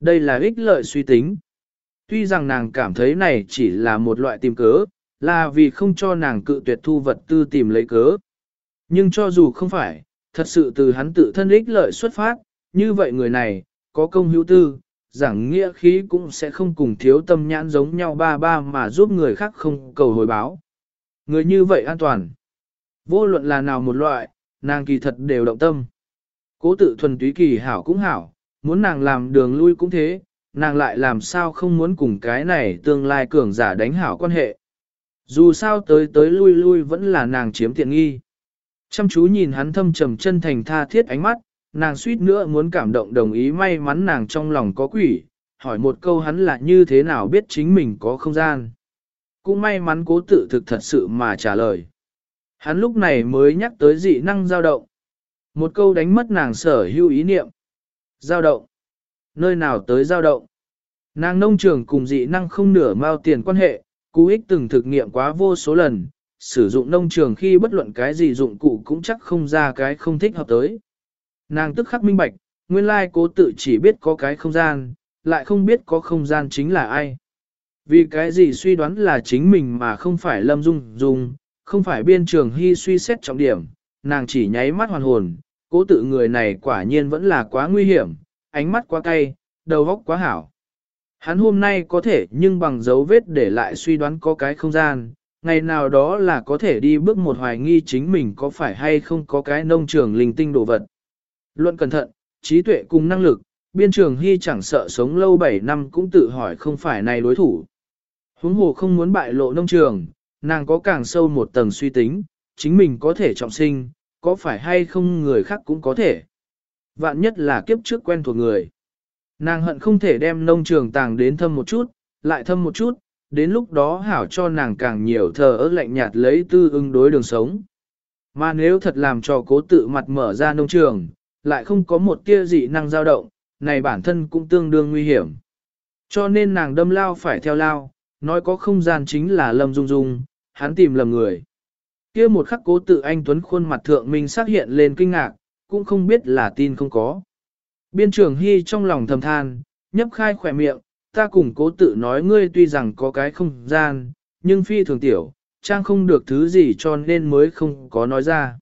A: Đây là ích lợi suy tính. Tuy rằng nàng cảm thấy này chỉ là một loại tìm cớ, là vì không cho nàng cự tuyệt thu vật tư tìm lấy cớ. Nhưng cho dù không phải, thật sự từ hắn tự thân ích lợi xuất phát, như vậy người này, có công hữu tư, giảng nghĩa khí cũng sẽ không cùng thiếu tâm nhãn giống nhau ba ba mà giúp người khác không cầu hồi báo. Người như vậy an toàn. Vô luận là nào một loại, nàng kỳ thật đều động tâm. Cố tự thuần túy kỳ hảo cũng hảo, muốn nàng làm đường lui cũng thế, nàng lại làm sao không muốn cùng cái này tương lai cường giả đánh hảo quan hệ. Dù sao tới tới lui lui vẫn là nàng chiếm tiện nghi. Chăm chú nhìn hắn thâm trầm chân thành tha thiết ánh mắt, nàng suýt nữa muốn cảm động đồng ý may mắn nàng trong lòng có quỷ, hỏi một câu hắn là như thế nào biết chính mình có không gian. Cũng may mắn cố tự thực thật sự mà trả lời. Hắn lúc này mới nhắc tới dị năng dao động. Một câu đánh mất nàng sở hữu ý niệm giao động. Nơi nào tới giao động. Nàng nông trường cùng dị năng không nửa mao tiền quan hệ, cú ích từng thực nghiệm quá vô số lần, sử dụng nông trường khi bất luận cái gì dụng cụ cũng chắc không ra cái không thích hợp tới. Nàng tức khắc minh bạch, nguyên lai cố tự chỉ biết có cái không gian, lại không biết có không gian chính là ai. Vì cái gì suy đoán là chính mình mà không phải lâm dung dung, không phải biên trường hy suy xét trọng điểm, nàng chỉ nháy mắt hoàn hồn, cố tự người này quả nhiên vẫn là quá nguy hiểm, ánh mắt quá cay, đầu óc quá hảo. Hắn hôm nay có thể nhưng bằng dấu vết để lại suy đoán có cái không gian, ngày nào đó là có thể đi bước một hoài nghi chính mình có phải hay không có cái nông trường linh tinh đồ vật. Luận cẩn thận, trí tuệ cùng năng lực, biên trường hy chẳng sợ sống lâu 7 năm cũng tự hỏi không phải này đối thủ. Huống hồ không muốn bại lộ nông trường, nàng có càng sâu một tầng suy tính, chính mình có thể trọng sinh, có phải hay không người khác cũng có thể. Vạn nhất là kiếp trước quen thuộc người. Nàng hận không thể đem nông trường tàng đến thâm một chút, lại thâm một chút, đến lúc đó hảo cho nàng càng nhiều thờ ớ lạnh nhạt lấy tư ưng đối đường sống. Mà nếu thật làm cho cố tự mặt mở ra nông trường, lại không có một tia dị năng dao động, này bản thân cũng tương đương nguy hiểm. Cho nên nàng đâm lao phải theo lao, nói có không gian chính là Lâm Dung Dung, hắn tìm lầm người kia một khắc cố tự anh Tuấn khuôn mặt thượng minh xác hiện lên kinh ngạc, cũng không biết là tin không có. Biên trưởng Hy trong lòng thầm than, nhấp khai khỏe miệng, ta cùng cố tự nói ngươi tuy rằng có cái không gian, nhưng phi thường tiểu, trang không được thứ gì cho nên mới không có nói ra.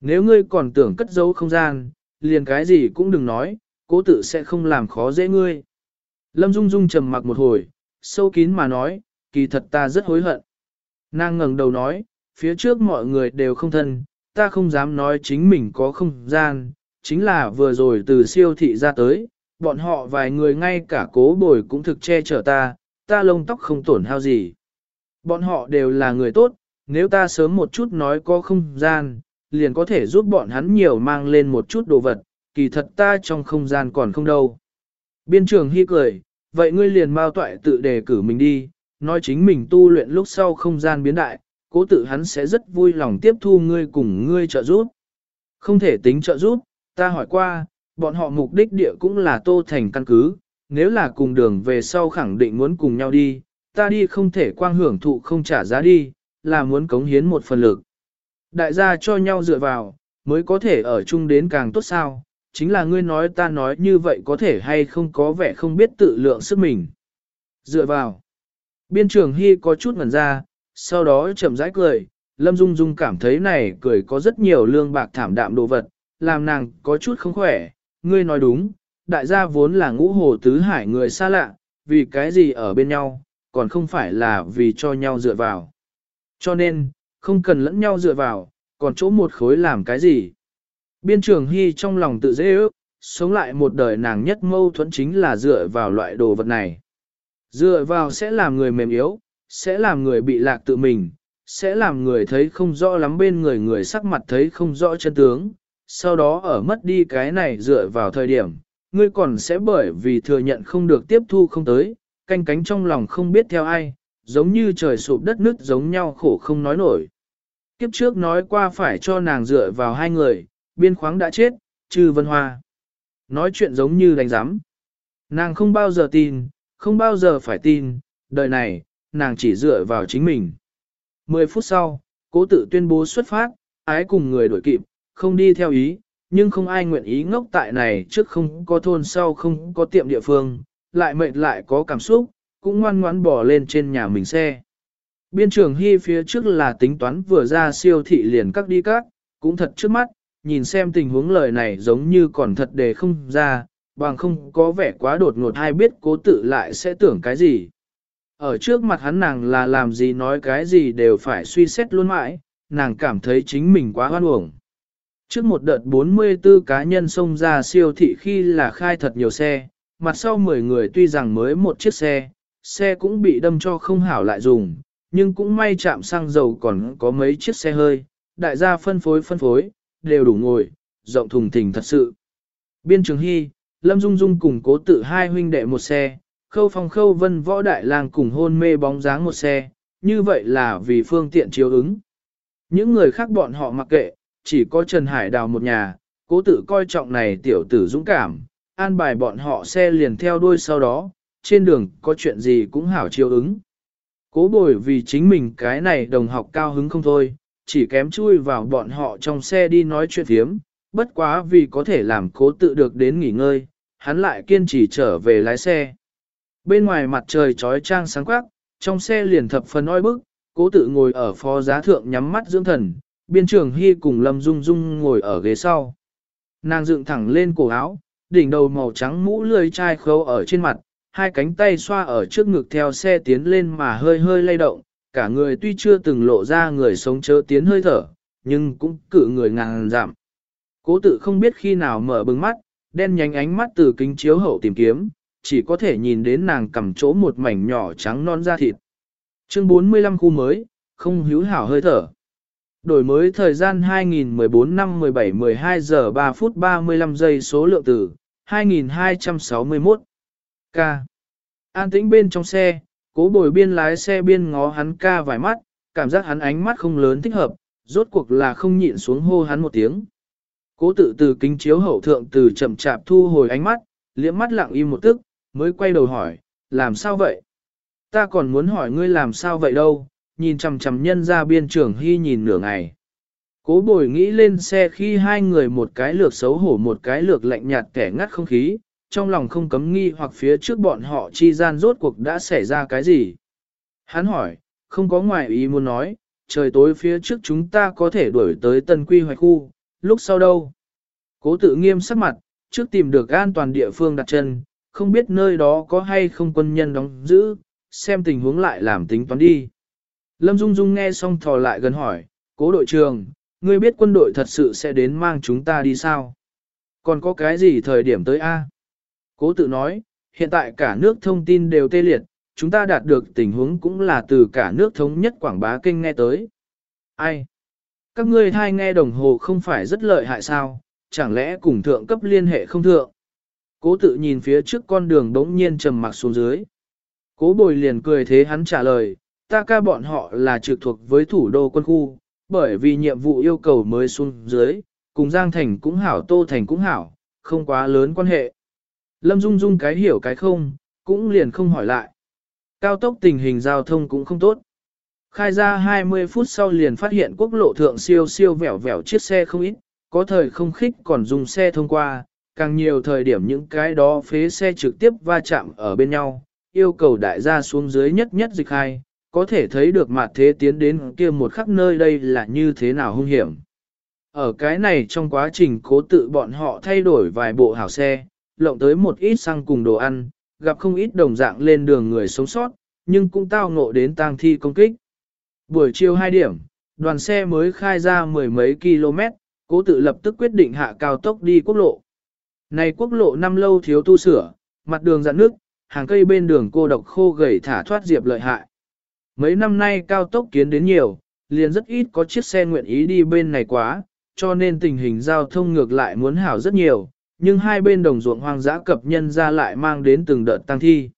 A: Nếu ngươi còn tưởng cất giấu không gian, liền cái gì cũng đừng nói, cố tự sẽ không làm khó dễ ngươi. Lâm Dung Dung trầm mặc một hồi, sâu kín mà nói, kỳ thật ta rất hối hận. Nàng ngẩng đầu nói, phía trước mọi người đều không thân, ta không dám nói chính mình có không gian, chính là vừa rồi từ siêu thị ra tới, bọn họ vài người ngay cả cố bồi cũng thực che chở ta, ta lông tóc không tổn hao gì. Bọn họ đều là người tốt, nếu ta sớm một chút nói có không gian, liền có thể giúp bọn hắn nhiều mang lên một chút đồ vật, kỳ thật ta trong không gian còn không đâu. Biên trường hy cười, vậy ngươi liền mau toại tự đề cử mình đi, nói chính mình tu luyện lúc sau không gian biến đại, cố tự hắn sẽ rất vui lòng tiếp thu ngươi cùng ngươi trợ giúp. Không thể tính trợ giúp, ta hỏi qua, bọn họ mục đích địa cũng là tô thành căn cứ, nếu là cùng đường về sau khẳng định muốn cùng nhau đi, ta đi không thể quang hưởng thụ không trả giá đi, là muốn cống hiến một phần lực. Đại gia cho nhau dựa vào, mới có thể ở chung đến càng tốt sao, chính là ngươi nói ta nói như vậy có thể hay không có vẻ không biết tự lượng sức mình. Dựa vào. Biên trường Hy có chút ngẩn ra, sau đó chậm rãi cười, Lâm Dung Dung cảm thấy này cười có rất nhiều lương bạc thảm đạm đồ vật, làm nàng có chút không khỏe, ngươi nói đúng, đại gia vốn là ngũ hồ tứ hải người xa lạ, vì cái gì ở bên nhau, còn không phải là vì cho nhau dựa vào. Cho nên, không cần lẫn nhau dựa vào, còn chỗ một khối làm cái gì. Biên trường Hy trong lòng tự dễ ước, sống lại một đời nàng nhất mâu thuẫn chính là dựa vào loại đồ vật này. Dựa vào sẽ làm người mềm yếu, sẽ làm người bị lạc tự mình, sẽ làm người thấy không rõ lắm bên người người sắc mặt thấy không rõ chân tướng, sau đó ở mất đi cái này dựa vào thời điểm, ngươi còn sẽ bởi vì thừa nhận không được tiếp thu không tới, canh cánh trong lòng không biết theo ai, giống như trời sụp đất nứt giống nhau khổ không nói nổi. Kiếp trước nói qua phải cho nàng dựa vào hai người, biên khoáng đã chết, trừ vân hoa. Nói chuyện giống như đánh giám. Nàng không bao giờ tin, không bao giờ phải tin, đời này, nàng chỉ dựa vào chính mình. Mười phút sau, cố tự tuyên bố xuất phát, ái cùng người đổi kịp, không đi theo ý, nhưng không ai nguyện ý ngốc tại này trước không có thôn sau không có tiệm địa phương, lại mệt lại có cảm xúc, cũng ngoan ngoãn bỏ lên trên nhà mình xe. Biên trường Hy phía trước là tính toán vừa ra siêu thị liền cắt đi cắt, cũng thật trước mắt, nhìn xem tình huống lời này giống như còn thật để không ra, bằng không có vẻ quá đột ngột hay biết cố tự lại sẽ tưởng cái gì. Ở trước mặt hắn nàng là làm gì nói cái gì đều phải suy xét luôn mãi, nàng cảm thấy chính mình quá hoan uổng. Trước một đợt 44 cá nhân xông ra siêu thị khi là khai thật nhiều xe, mặt sau 10 người tuy rằng mới một chiếc xe, xe cũng bị đâm cho không hảo lại dùng, nhưng cũng may chạm xăng dầu còn có mấy chiếc xe hơi, đại gia phân phối phân phối, đều đủ ngồi, rộng thùng thình thật sự. Biên trường Hy, Lâm Dung Dung cùng cố tự hai huynh đệ một xe, khâu phong khâu vân võ đại lang cùng hôn mê bóng dáng một xe, như vậy là vì phương tiện chiếu ứng. Những người khác bọn họ mặc kệ, chỉ có Trần Hải đào một nhà, cố tự coi trọng này tiểu tử dũng cảm, an bài bọn họ xe liền theo đuôi sau đó, trên đường có chuyện gì cũng hảo chiếu ứng. Cố bồi vì chính mình cái này đồng học cao hứng không thôi, chỉ kém chui vào bọn họ trong xe đi nói chuyện thiếm, bất quá vì có thể làm cố tự được đến nghỉ ngơi, hắn lại kiên trì trở về lái xe. Bên ngoài mặt trời trói trang sáng quắc, trong xe liền thập phần oi bức, cố tự ngồi ở phó giá thượng nhắm mắt dưỡng thần, biên trưởng hy cùng Lâm Dung Dung ngồi ở ghế sau. Nàng dựng thẳng lên cổ áo, đỉnh đầu màu trắng mũ lười chai khâu ở trên mặt, hai cánh tay xoa ở trước ngực theo xe tiến lên mà hơi hơi lay động, cả người tuy chưa từng lộ ra người sống chớ tiến hơi thở, nhưng cũng cử người ngàn giảm. Cố tự không biết khi nào mở bừng mắt, đen nhánh ánh mắt từ kính chiếu hậu tìm kiếm, chỉ có thể nhìn đến nàng cầm chỗ một mảnh nhỏ trắng non da thịt. Chương 45 khu mới, không hữu hảo hơi thở. Đổi mới thời gian 2014 năm 17 12 giờ 3 phút 35 giây số lượng tử, 2261. K. An tĩnh bên trong xe, cố bồi biên lái xe biên ngó hắn ca vài mắt, cảm giác hắn ánh mắt không lớn thích hợp, rốt cuộc là không nhịn xuống hô hắn một tiếng. Cố tự từ kính chiếu hậu thượng từ chậm chạp thu hồi ánh mắt, liễm mắt lặng im một tức, mới quay đầu hỏi, làm sao vậy? Ta còn muốn hỏi ngươi làm sao vậy đâu, nhìn chằm chằm nhân ra biên trưởng hy nhìn nửa ngày. Cố bồi nghĩ lên xe khi hai người một cái lược xấu hổ một cái lược lạnh nhạt kẻ ngắt không khí, trong lòng không cấm nghi hoặc phía trước bọn họ chi gian rốt cuộc đã xảy ra cái gì. Hắn hỏi, không có ngoại ý muốn nói, trời tối phía trước chúng ta có thể đuổi tới tân quy hoạch khu, lúc sau đâu? Cố tự nghiêm sắc mặt, trước tìm được an toàn địa phương đặt chân, không biết nơi đó có hay không quân nhân đóng giữ, xem tình huống lại làm tính toán đi. Lâm Dung Dung nghe xong thò lại gần hỏi, cố đội trường, ngươi biết quân đội thật sự sẽ đến mang chúng ta đi sao? Còn có cái gì thời điểm tới A? Cố tự nói, hiện tại cả nước thông tin đều tê liệt, chúng ta đạt được tình huống cũng là từ cả nước thống nhất quảng bá kinh nghe tới. Ai? Các ngươi hai nghe đồng hồ không phải rất lợi hại sao, chẳng lẽ cùng thượng cấp liên hệ không thượng? Cố tự nhìn phía trước con đường đống nhiên trầm mặc xuống dưới. Cố bồi liền cười thế hắn trả lời, ta ca bọn họ là trực thuộc với thủ đô quân khu, bởi vì nhiệm vụ yêu cầu mới xuống dưới, cùng Giang Thành cũng hảo Tô Thành cũng hảo, không quá lớn quan hệ. Lâm Dung Dung cái hiểu cái không, cũng liền không hỏi lại. Cao tốc tình hình giao thông cũng không tốt. Khai ra 20 phút sau liền phát hiện quốc lộ thượng siêu siêu vẻo vẻo chiếc xe không ít, có thời không khích còn dùng xe thông qua, càng nhiều thời điểm những cái đó phế xe trực tiếp va chạm ở bên nhau, yêu cầu đại gia xuống dưới nhất nhất dịch hai, có thể thấy được mặt thế tiến đến kia một khắp nơi đây là như thế nào hung hiểm. Ở cái này trong quá trình cố tự bọn họ thay đổi vài bộ hảo xe, lộng tới một ít xăng cùng đồ ăn, gặp không ít đồng dạng lên đường người sống sót, nhưng cũng tao ngộ đến tang thi công kích. Buổi chiều 2 điểm, đoàn xe mới khai ra mười mấy km, cố tự lập tức quyết định hạ cao tốc đi quốc lộ. Này quốc lộ năm lâu thiếu tu sửa, mặt đường dạn nước, hàng cây bên đường cô độc khô gầy thả thoát diệp lợi hại. Mấy năm nay cao tốc kiến đến nhiều, liền rất ít có chiếc xe nguyện ý đi bên này quá, cho nên tình hình giao thông ngược lại muốn hảo rất nhiều, nhưng hai bên đồng ruộng hoang dã cập nhân ra lại mang đến từng đợt tăng thi.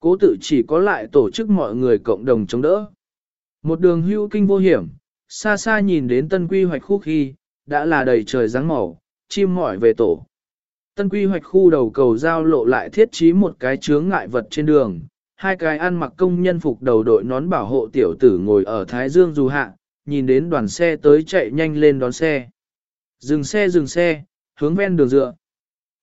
A: Cố tự chỉ có lại tổ chức mọi người cộng đồng chống đỡ. Một đường hưu kinh vô hiểm, xa xa nhìn đến tân quy hoạch khu khi, đã là đầy trời ráng màu, chim mỏi về tổ. Tân quy hoạch khu đầu cầu giao lộ lại thiết trí một cái chướng ngại vật trên đường, hai cái ăn mặc công nhân phục đầu đội nón bảo hộ tiểu tử ngồi ở Thái Dương dù hạ, nhìn đến đoàn xe tới chạy nhanh lên đón xe. Dừng xe dừng xe, hướng ven đường dựa.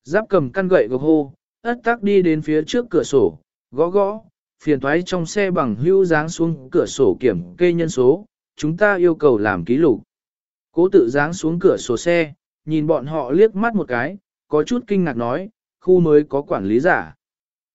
A: Giáp cầm căn gậy gộc hô, ất tắc đi đến phía trước cửa sổ, gõ gõ, phiền thoái trong xe bằng hưu dáng xuống cửa sổ kiểm kê nhân số, chúng ta yêu cầu làm ký lục. Cố tự dáng xuống cửa sổ xe, nhìn bọn họ liếc mắt một cái, có chút kinh ngạc nói, khu mới có quản lý giả.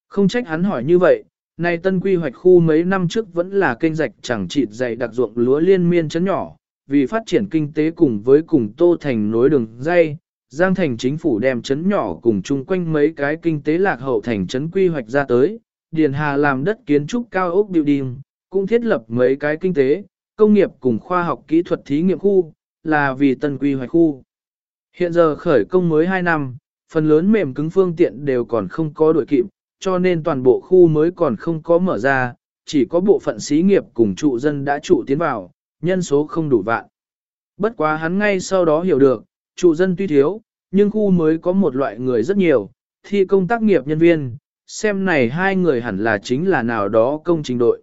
A: Không trách hắn hỏi như vậy, nay tân quy hoạch khu mấy năm trước vẫn là kênh rạch chẳng chịt dày đặc ruộng lúa liên miên chấn nhỏ, vì phát triển kinh tế cùng với cùng Tô Thành nối đường dây, Giang Thành chính phủ đem chấn nhỏ cùng chung quanh mấy cái kinh tế lạc hậu thành chấn quy hoạch ra tới, Điền Hà làm đất kiến trúc cao ốc building, cũng thiết lập mấy cái kinh tế, công nghiệp cùng khoa học kỹ thuật thí nghiệm khu, là vì tân quy hoạch khu. Hiện giờ khởi công mới 2 năm, phần lớn mềm cứng phương tiện đều còn không có đổi kịp, cho nên toàn bộ khu mới còn không có mở ra, chỉ có bộ phận xí nghiệp cùng trụ dân đã trụ tiến vào, nhân số không đủ vạn. Bất quá hắn ngay sau đó hiểu được, trụ dân tuy thiếu, nhưng khu mới có một loại người rất nhiều, thi công tác nghiệp nhân viên, xem này hai người hẳn là chính là nào đó công trình đội.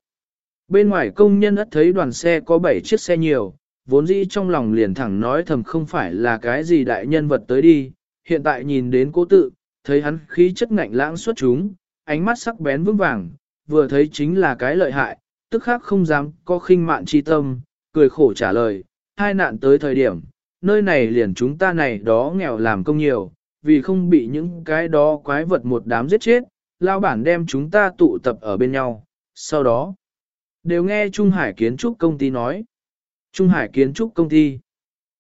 A: Bên ngoài công nhân ất thấy đoàn xe có 7 chiếc xe nhiều, vốn dĩ trong lòng liền thẳng nói thầm không phải là cái gì đại nhân vật tới đi, hiện tại nhìn đến cố tự, thấy hắn khí chất ngạnh lãng xuất chúng, ánh mắt sắc bén vững vàng, vừa thấy chính là cái lợi hại, tức khác không dám có khinh mạn chi tâm, cười khổ trả lời, hai nạn tới thời điểm, nơi này liền chúng ta này đó nghèo làm công nhiều, vì không bị những cái đó quái vật một đám giết chết, lao bản đem chúng ta tụ tập ở bên nhau, sau đó, đều nghe Trung Hải Kiến Trúc công ty nói. Trung Hải Kiến Trúc công ty,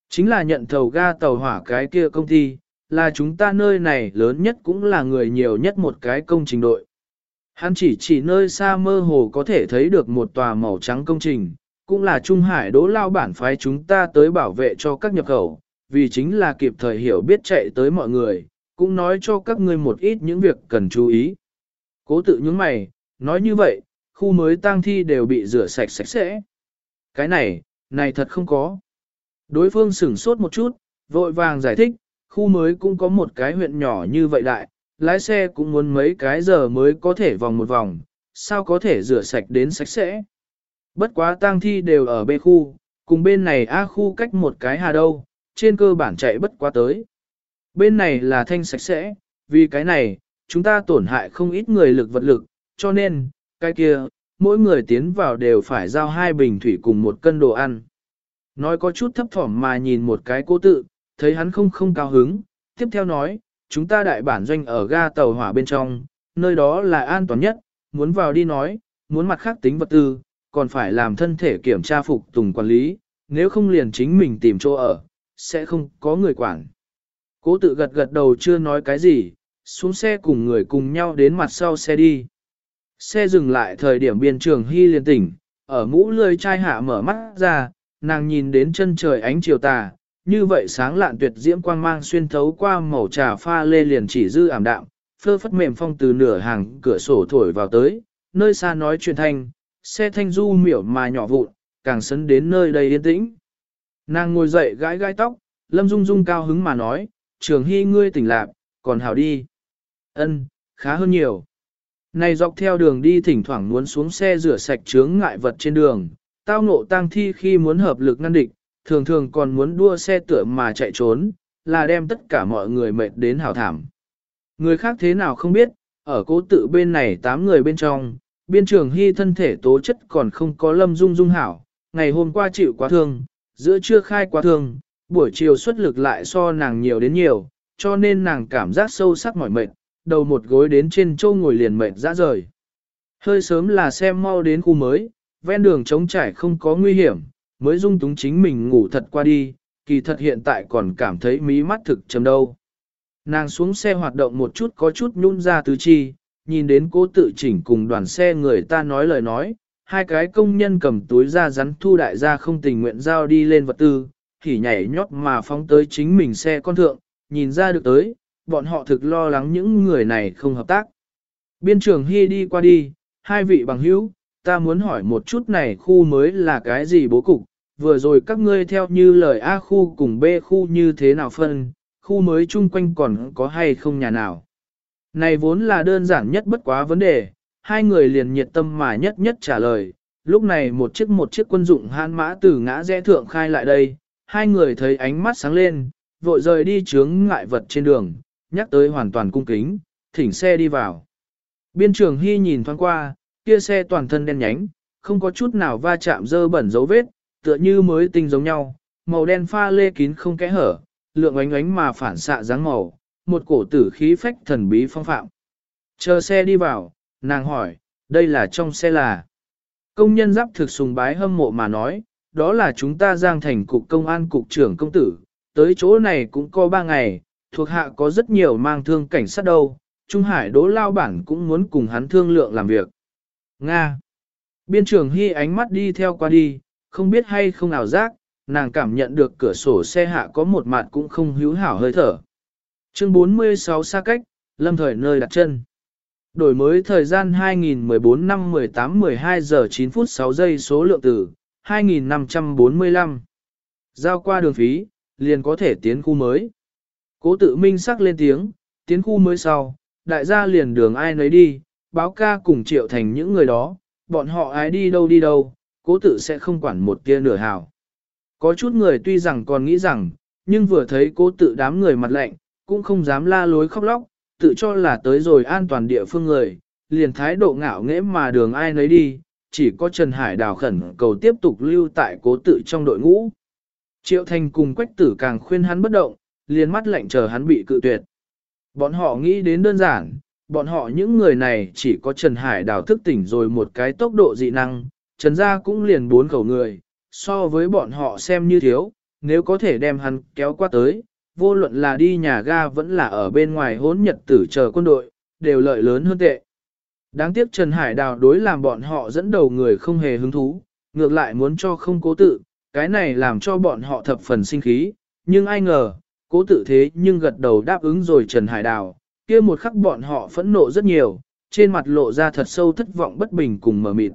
A: chính là nhận thầu ga tàu hỏa cái kia công ty, là chúng ta nơi này lớn nhất cũng là người nhiều nhất một cái công trình đội. Hắn chỉ chỉ nơi xa mơ hồ có thể thấy được một tòa màu trắng công trình, cũng là Trung Hải đỗ lao bản phái chúng ta tới bảo vệ cho các nhập khẩu, vì chính là kịp thời hiểu biết chạy tới mọi người, cũng nói cho các ngươi một ít những việc cần chú ý. Cố tự những mày, nói như vậy, khu mới tang thi đều bị rửa sạch sạch sẽ. Cái này, này thật không có. Đối phương sửng sốt một chút, vội vàng giải thích, khu mới cũng có một cái huyện nhỏ như vậy đại, lái xe cũng muốn mấy cái giờ mới có thể vòng một vòng, sao có thể rửa sạch đến sạch sẽ. Bất quá tang thi đều ở B khu, cùng bên này A khu cách một cái hà đâu, trên cơ bản chạy bất quá tới. Bên này là thanh sạch sẽ, vì cái này, chúng ta tổn hại không ít người lực vật lực, cho nên, cái kia, mỗi người tiến vào đều phải giao hai bình thủy cùng một cân đồ ăn. Nói có chút thấp thỏm mà nhìn một cái cô tự, thấy hắn không không cao hứng, tiếp theo nói, chúng ta đại bản doanh ở ga tàu hỏa bên trong, nơi đó là an toàn nhất, muốn vào đi nói, muốn mặt khác tính vật tư, còn phải làm thân thể kiểm tra phục tùng quản lý, nếu không liền chính mình tìm chỗ ở, sẽ không có người quản. Cố tự gật gật đầu chưa nói cái gì, xuống xe cùng người cùng nhau đến mặt sau xe đi. Xe dừng lại thời điểm biên trường hy liền tỉnh, ở mũ lươi chai hạ mở mắt ra, nàng nhìn đến chân trời ánh chiều tà, như vậy sáng lạn tuyệt diễm quang mang xuyên thấu qua màu trà pha lê liền chỉ dư ảm đạm, phơ phất mềm phong từ nửa hàng cửa sổ thổi vào tới, nơi xa nói chuyện thanh, xe thanh du miểu mà nhỏ vụn, càng sấn đến nơi đây yên tĩnh. Nàng ngồi dậy gãi gãi tóc, lâm dung dung cao hứng mà nói, trường hy ngươi tỉnh lạc, còn hảo đi. ân khá hơn nhiều. Này dọc theo đường đi thỉnh thoảng muốn xuống xe rửa sạch chướng ngại vật trên đường, tao ngộ tang thi khi muốn hợp lực ngăn địch, thường thường còn muốn đua xe tựa mà chạy trốn, là đem tất cả mọi người mệt đến hảo thảm. Người khác thế nào không biết, ở cố tự bên này 8 người bên trong, biên trường hy thân thể tố chất còn không có lâm dung dung hảo, ngày hôm qua chịu quá thương, giữa trưa khai quá thương, buổi chiều xuất lực lại so nàng nhiều đến nhiều, cho nên nàng cảm giác sâu sắc mỏi mệt, đầu một gối đến trên châu ngồi liền mệt ra rời. Hơi sớm là xem mau đến khu mới, ven đường trống trải không có nguy hiểm, mới dung túng chính mình ngủ thật qua đi, kỳ thật hiện tại còn cảm thấy mí mắt thực chấm đâu. Nàng xuống xe hoạt động một chút có chút nhún ra tứ chi, nhìn đến cố tự chỉnh cùng đoàn xe người ta nói lời nói, hai cái công nhân cầm túi ra rắn thu đại gia không tình nguyện giao đi lên vật tư, thì nhảy nhót mà phóng tới chính mình xe con thượng, nhìn ra được tới, bọn họ thực lo lắng những người này không hợp tác. Biên trưởng Hy đi qua đi, hai vị bằng hữu, ta muốn hỏi một chút này khu mới là cái gì bố cục, vừa rồi các ngươi theo như lời A khu cùng B khu như thế nào phân, khu mới chung quanh còn có hay không nhà nào. Này vốn là đơn giản nhất bất quá vấn đề, hai người liền nhiệt tâm mà nhất nhất trả lời, lúc này một chiếc một chiếc quân dụng han mã từ ngã rẽ thượng khai lại đây, hai người thấy ánh mắt sáng lên, vội rời đi chướng ngại vật trên đường, nhắc tới hoàn toàn cung kính, thỉnh xe đi vào. Biên trường Hy nhìn thoáng qua, kia xe toàn thân đen nhánh, không có chút nào va chạm dơ bẩn dấu vết, tựa như mới tinh giống nhau, màu đen pha lê kín không kẽ hở, lượng ánh ánh mà phản xạ dáng màu, một cổ tử khí phách thần bí phong phạm. Chờ xe đi vào, nàng hỏi, đây là trong xe là. Công nhân giáp thực sùng bái hâm mộ mà nói, đó là chúng ta giang thành cục công an cục trưởng công tử, tới chỗ này cũng có ba ngày, thuộc hạ có rất nhiều mang thương cảnh sát đâu, Trung Hải đỗ lao bản cũng muốn cùng hắn thương lượng làm việc. Nga. Biên trưởng Hy ánh mắt đi theo qua đi, không biết hay không ảo giác, nàng cảm nhận được cửa sổ xe hạ có một mặt cũng không hữu hảo hơi thở. Chương 46 xa cách, lâm thời nơi đặt chân. Đổi mới thời gian 2014 năm 18 12 giờ 9 phút 6 giây số lượng tử, 2545. Giao qua đường phí, liền có thể tiến khu mới. Cố tự minh sắc lên tiếng, tiến khu mới sau, đại gia liền đường ai nấy đi, báo ca cùng triệu thành những người đó, bọn họ ai đi đâu đi đâu, cố tự sẽ không quản một tia nửa hào. Có chút người tuy rằng còn nghĩ rằng, nhưng vừa thấy cố tự đám người mặt lạnh, cũng không dám la lối khóc lóc, tự cho là tới rồi an toàn địa phương người, liền thái độ ngạo nghễ mà đường ai nấy đi, chỉ có Trần Hải đào khẩn cầu tiếp tục lưu tại cố tự trong đội ngũ. Triệu Thành cùng Quách Tử càng khuyên hắn bất động, liền mắt lạnh chờ hắn bị cự tuyệt. Bọn họ nghĩ đến đơn giản, bọn họ những người này chỉ có Trần Hải đào thức tỉnh rồi một cái tốc độ dị năng, Trần gia cũng liền bốn khẩu người, so với bọn họ xem như thiếu, nếu có thể đem hắn kéo qua tới, vô luận là đi nhà ga vẫn là ở bên ngoài hỗn nhật tử chờ quân đội, đều lợi lớn hơn tệ. Đáng tiếc Trần Hải đào đối làm bọn họ dẫn đầu người không hề hứng thú, ngược lại muốn cho không cố tự, cái này làm cho bọn họ thập phần sinh khí, nhưng ai ngờ, cố tự thế nhưng gật đầu đáp ứng rồi Trần Hải Đào, kia một khắc bọn họ phẫn nộ rất nhiều, trên mặt lộ ra thật sâu thất vọng bất bình cùng mờ mịt.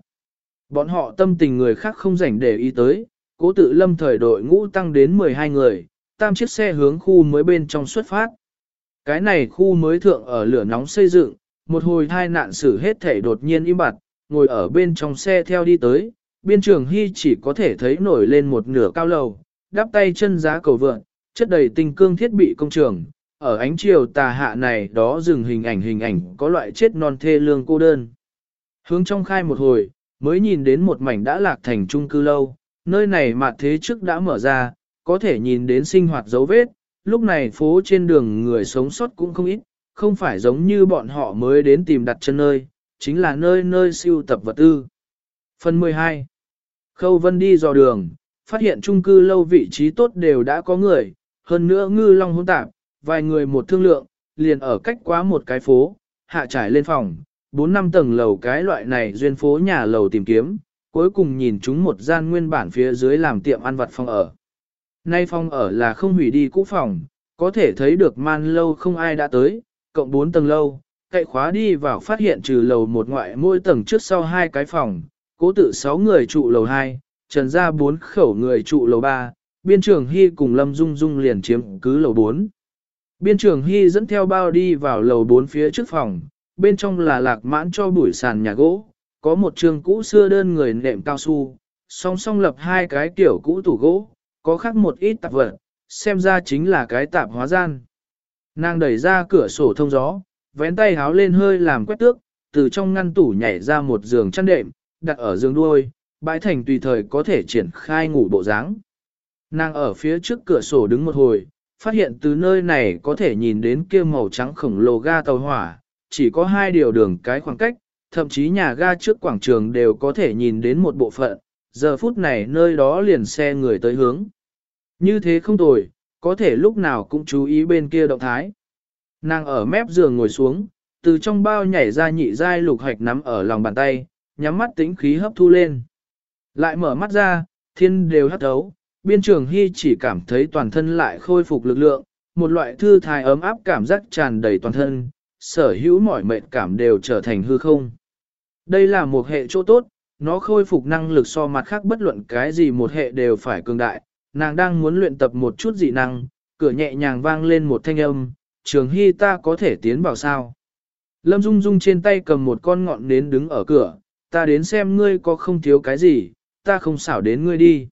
A: Bọn họ tâm tình người khác không rảnh để ý tới, cố tự lâm thời đội ngũ tăng đến 12 người, tam chiếc xe hướng khu mới bên trong xuất phát. Cái này khu mới thượng ở lửa nóng xây dựng, một hồi thai nạn xử hết thể đột nhiên im bặt, ngồi ở bên trong xe theo đi tới, biên trường hy chỉ có thể thấy nổi lên một nửa cao lầu, đắp tay chân giá cầu vượn, chất đầy tinh cương thiết bị công trường, ở ánh chiều tà hạ này đó dừng hình ảnh hình ảnh có loại chết non thê lương cô đơn. Hướng trong khai một hồi, mới nhìn đến một mảnh đã lạc thành trung cư lâu, nơi này mặt thế trước đã mở ra, có thể nhìn đến sinh hoạt dấu vết, lúc này phố trên đường người sống sót cũng không ít, không phải giống như bọn họ mới đến tìm đặt chân nơi, chính là nơi nơi siêu tập vật tư. Phần 12 Khâu Vân đi dò đường, phát hiện trung cư lâu vị trí tốt đều đã có người, hơn nữa ngư long hỗn tạp, vài người một thương lượng, liền ở cách quá một cái phố, hạ trải lên phòng, 4 năm tầng lầu cái loại này duyên phố nhà lầu tìm kiếm, cuối cùng nhìn chúng một gian nguyên bản phía dưới làm tiệm ăn vặt phòng ở. Nay phòng ở là không hủy đi cũ phòng, có thể thấy được man lâu không ai đã tới, cộng 4 tầng lâu, cậy khóa đi vào phát hiện trừ lầu một ngoại mỗi tầng trước sau hai cái phòng, cố tự 6 người trụ lầu 2, trần ra 4 khẩu người trụ lầu 3, biên trường Hy cùng Lâm Dung Dung liền chiếm cứ lầu 4. Biên trường Hy dẫn theo bao đi vào lầu bốn phía trước phòng, bên trong là lạc mãn cho bụi sàn nhà gỗ, có một trường cũ xưa đơn người nệm cao su, song song lập hai cái kiểu cũ tủ gỗ, có khác một ít tạp vật, xem ra chính là cái tạp hóa gian. Nàng đẩy ra cửa sổ thông gió, vén tay háo lên hơi làm quét tước, từ trong ngăn tủ nhảy ra một giường chăn đệm, đặt ở giường đuôi, bãi thành tùy thời có thể triển khai ngủ bộ dáng. Nàng ở phía trước cửa sổ đứng một hồi, phát hiện từ nơi này có thể nhìn đến kia màu trắng khổng lồ ga tàu hỏa, chỉ có hai điều đường cái khoảng cách, thậm chí nhà ga trước quảng trường đều có thể nhìn đến một bộ phận, giờ phút này nơi đó liền xe người tới hướng. Như thế không tồi, có thể lúc nào cũng chú ý bên kia động thái. Nàng ở mép giường ngồi xuống, từ trong bao nhảy ra nhị dai lục hạch nắm ở lòng bàn tay, nhắm mắt tĩnh khí hấp thu lên. Lại mở mắt ra, thiên đều hấp thấu, biên trường hy chỉ cảm thấy toàn thân lại khôi phục lực lượng, một loại thư thái ấm áp cảm giác tràn đầy toàn thân, sở hữu mọi mệt cảm đều trở thành hư không. Đây là một hệ chỗ tốt, nó khôi phục năng lực so mặt khác bất luận cái gì một hệ đều phải cường đại, nàng đang muốn luyện tập một chút dị năng, cửa nhẹ nhàng vang lên một thanh âm, trường hy ta có thể tiến vào sao. Lâm Dung Dung trên tay cầm một con ngọn nến đứng ở cửa, ta đến xem ngươi có không thiếu cái gì, ta không xảo đến ngươi đi.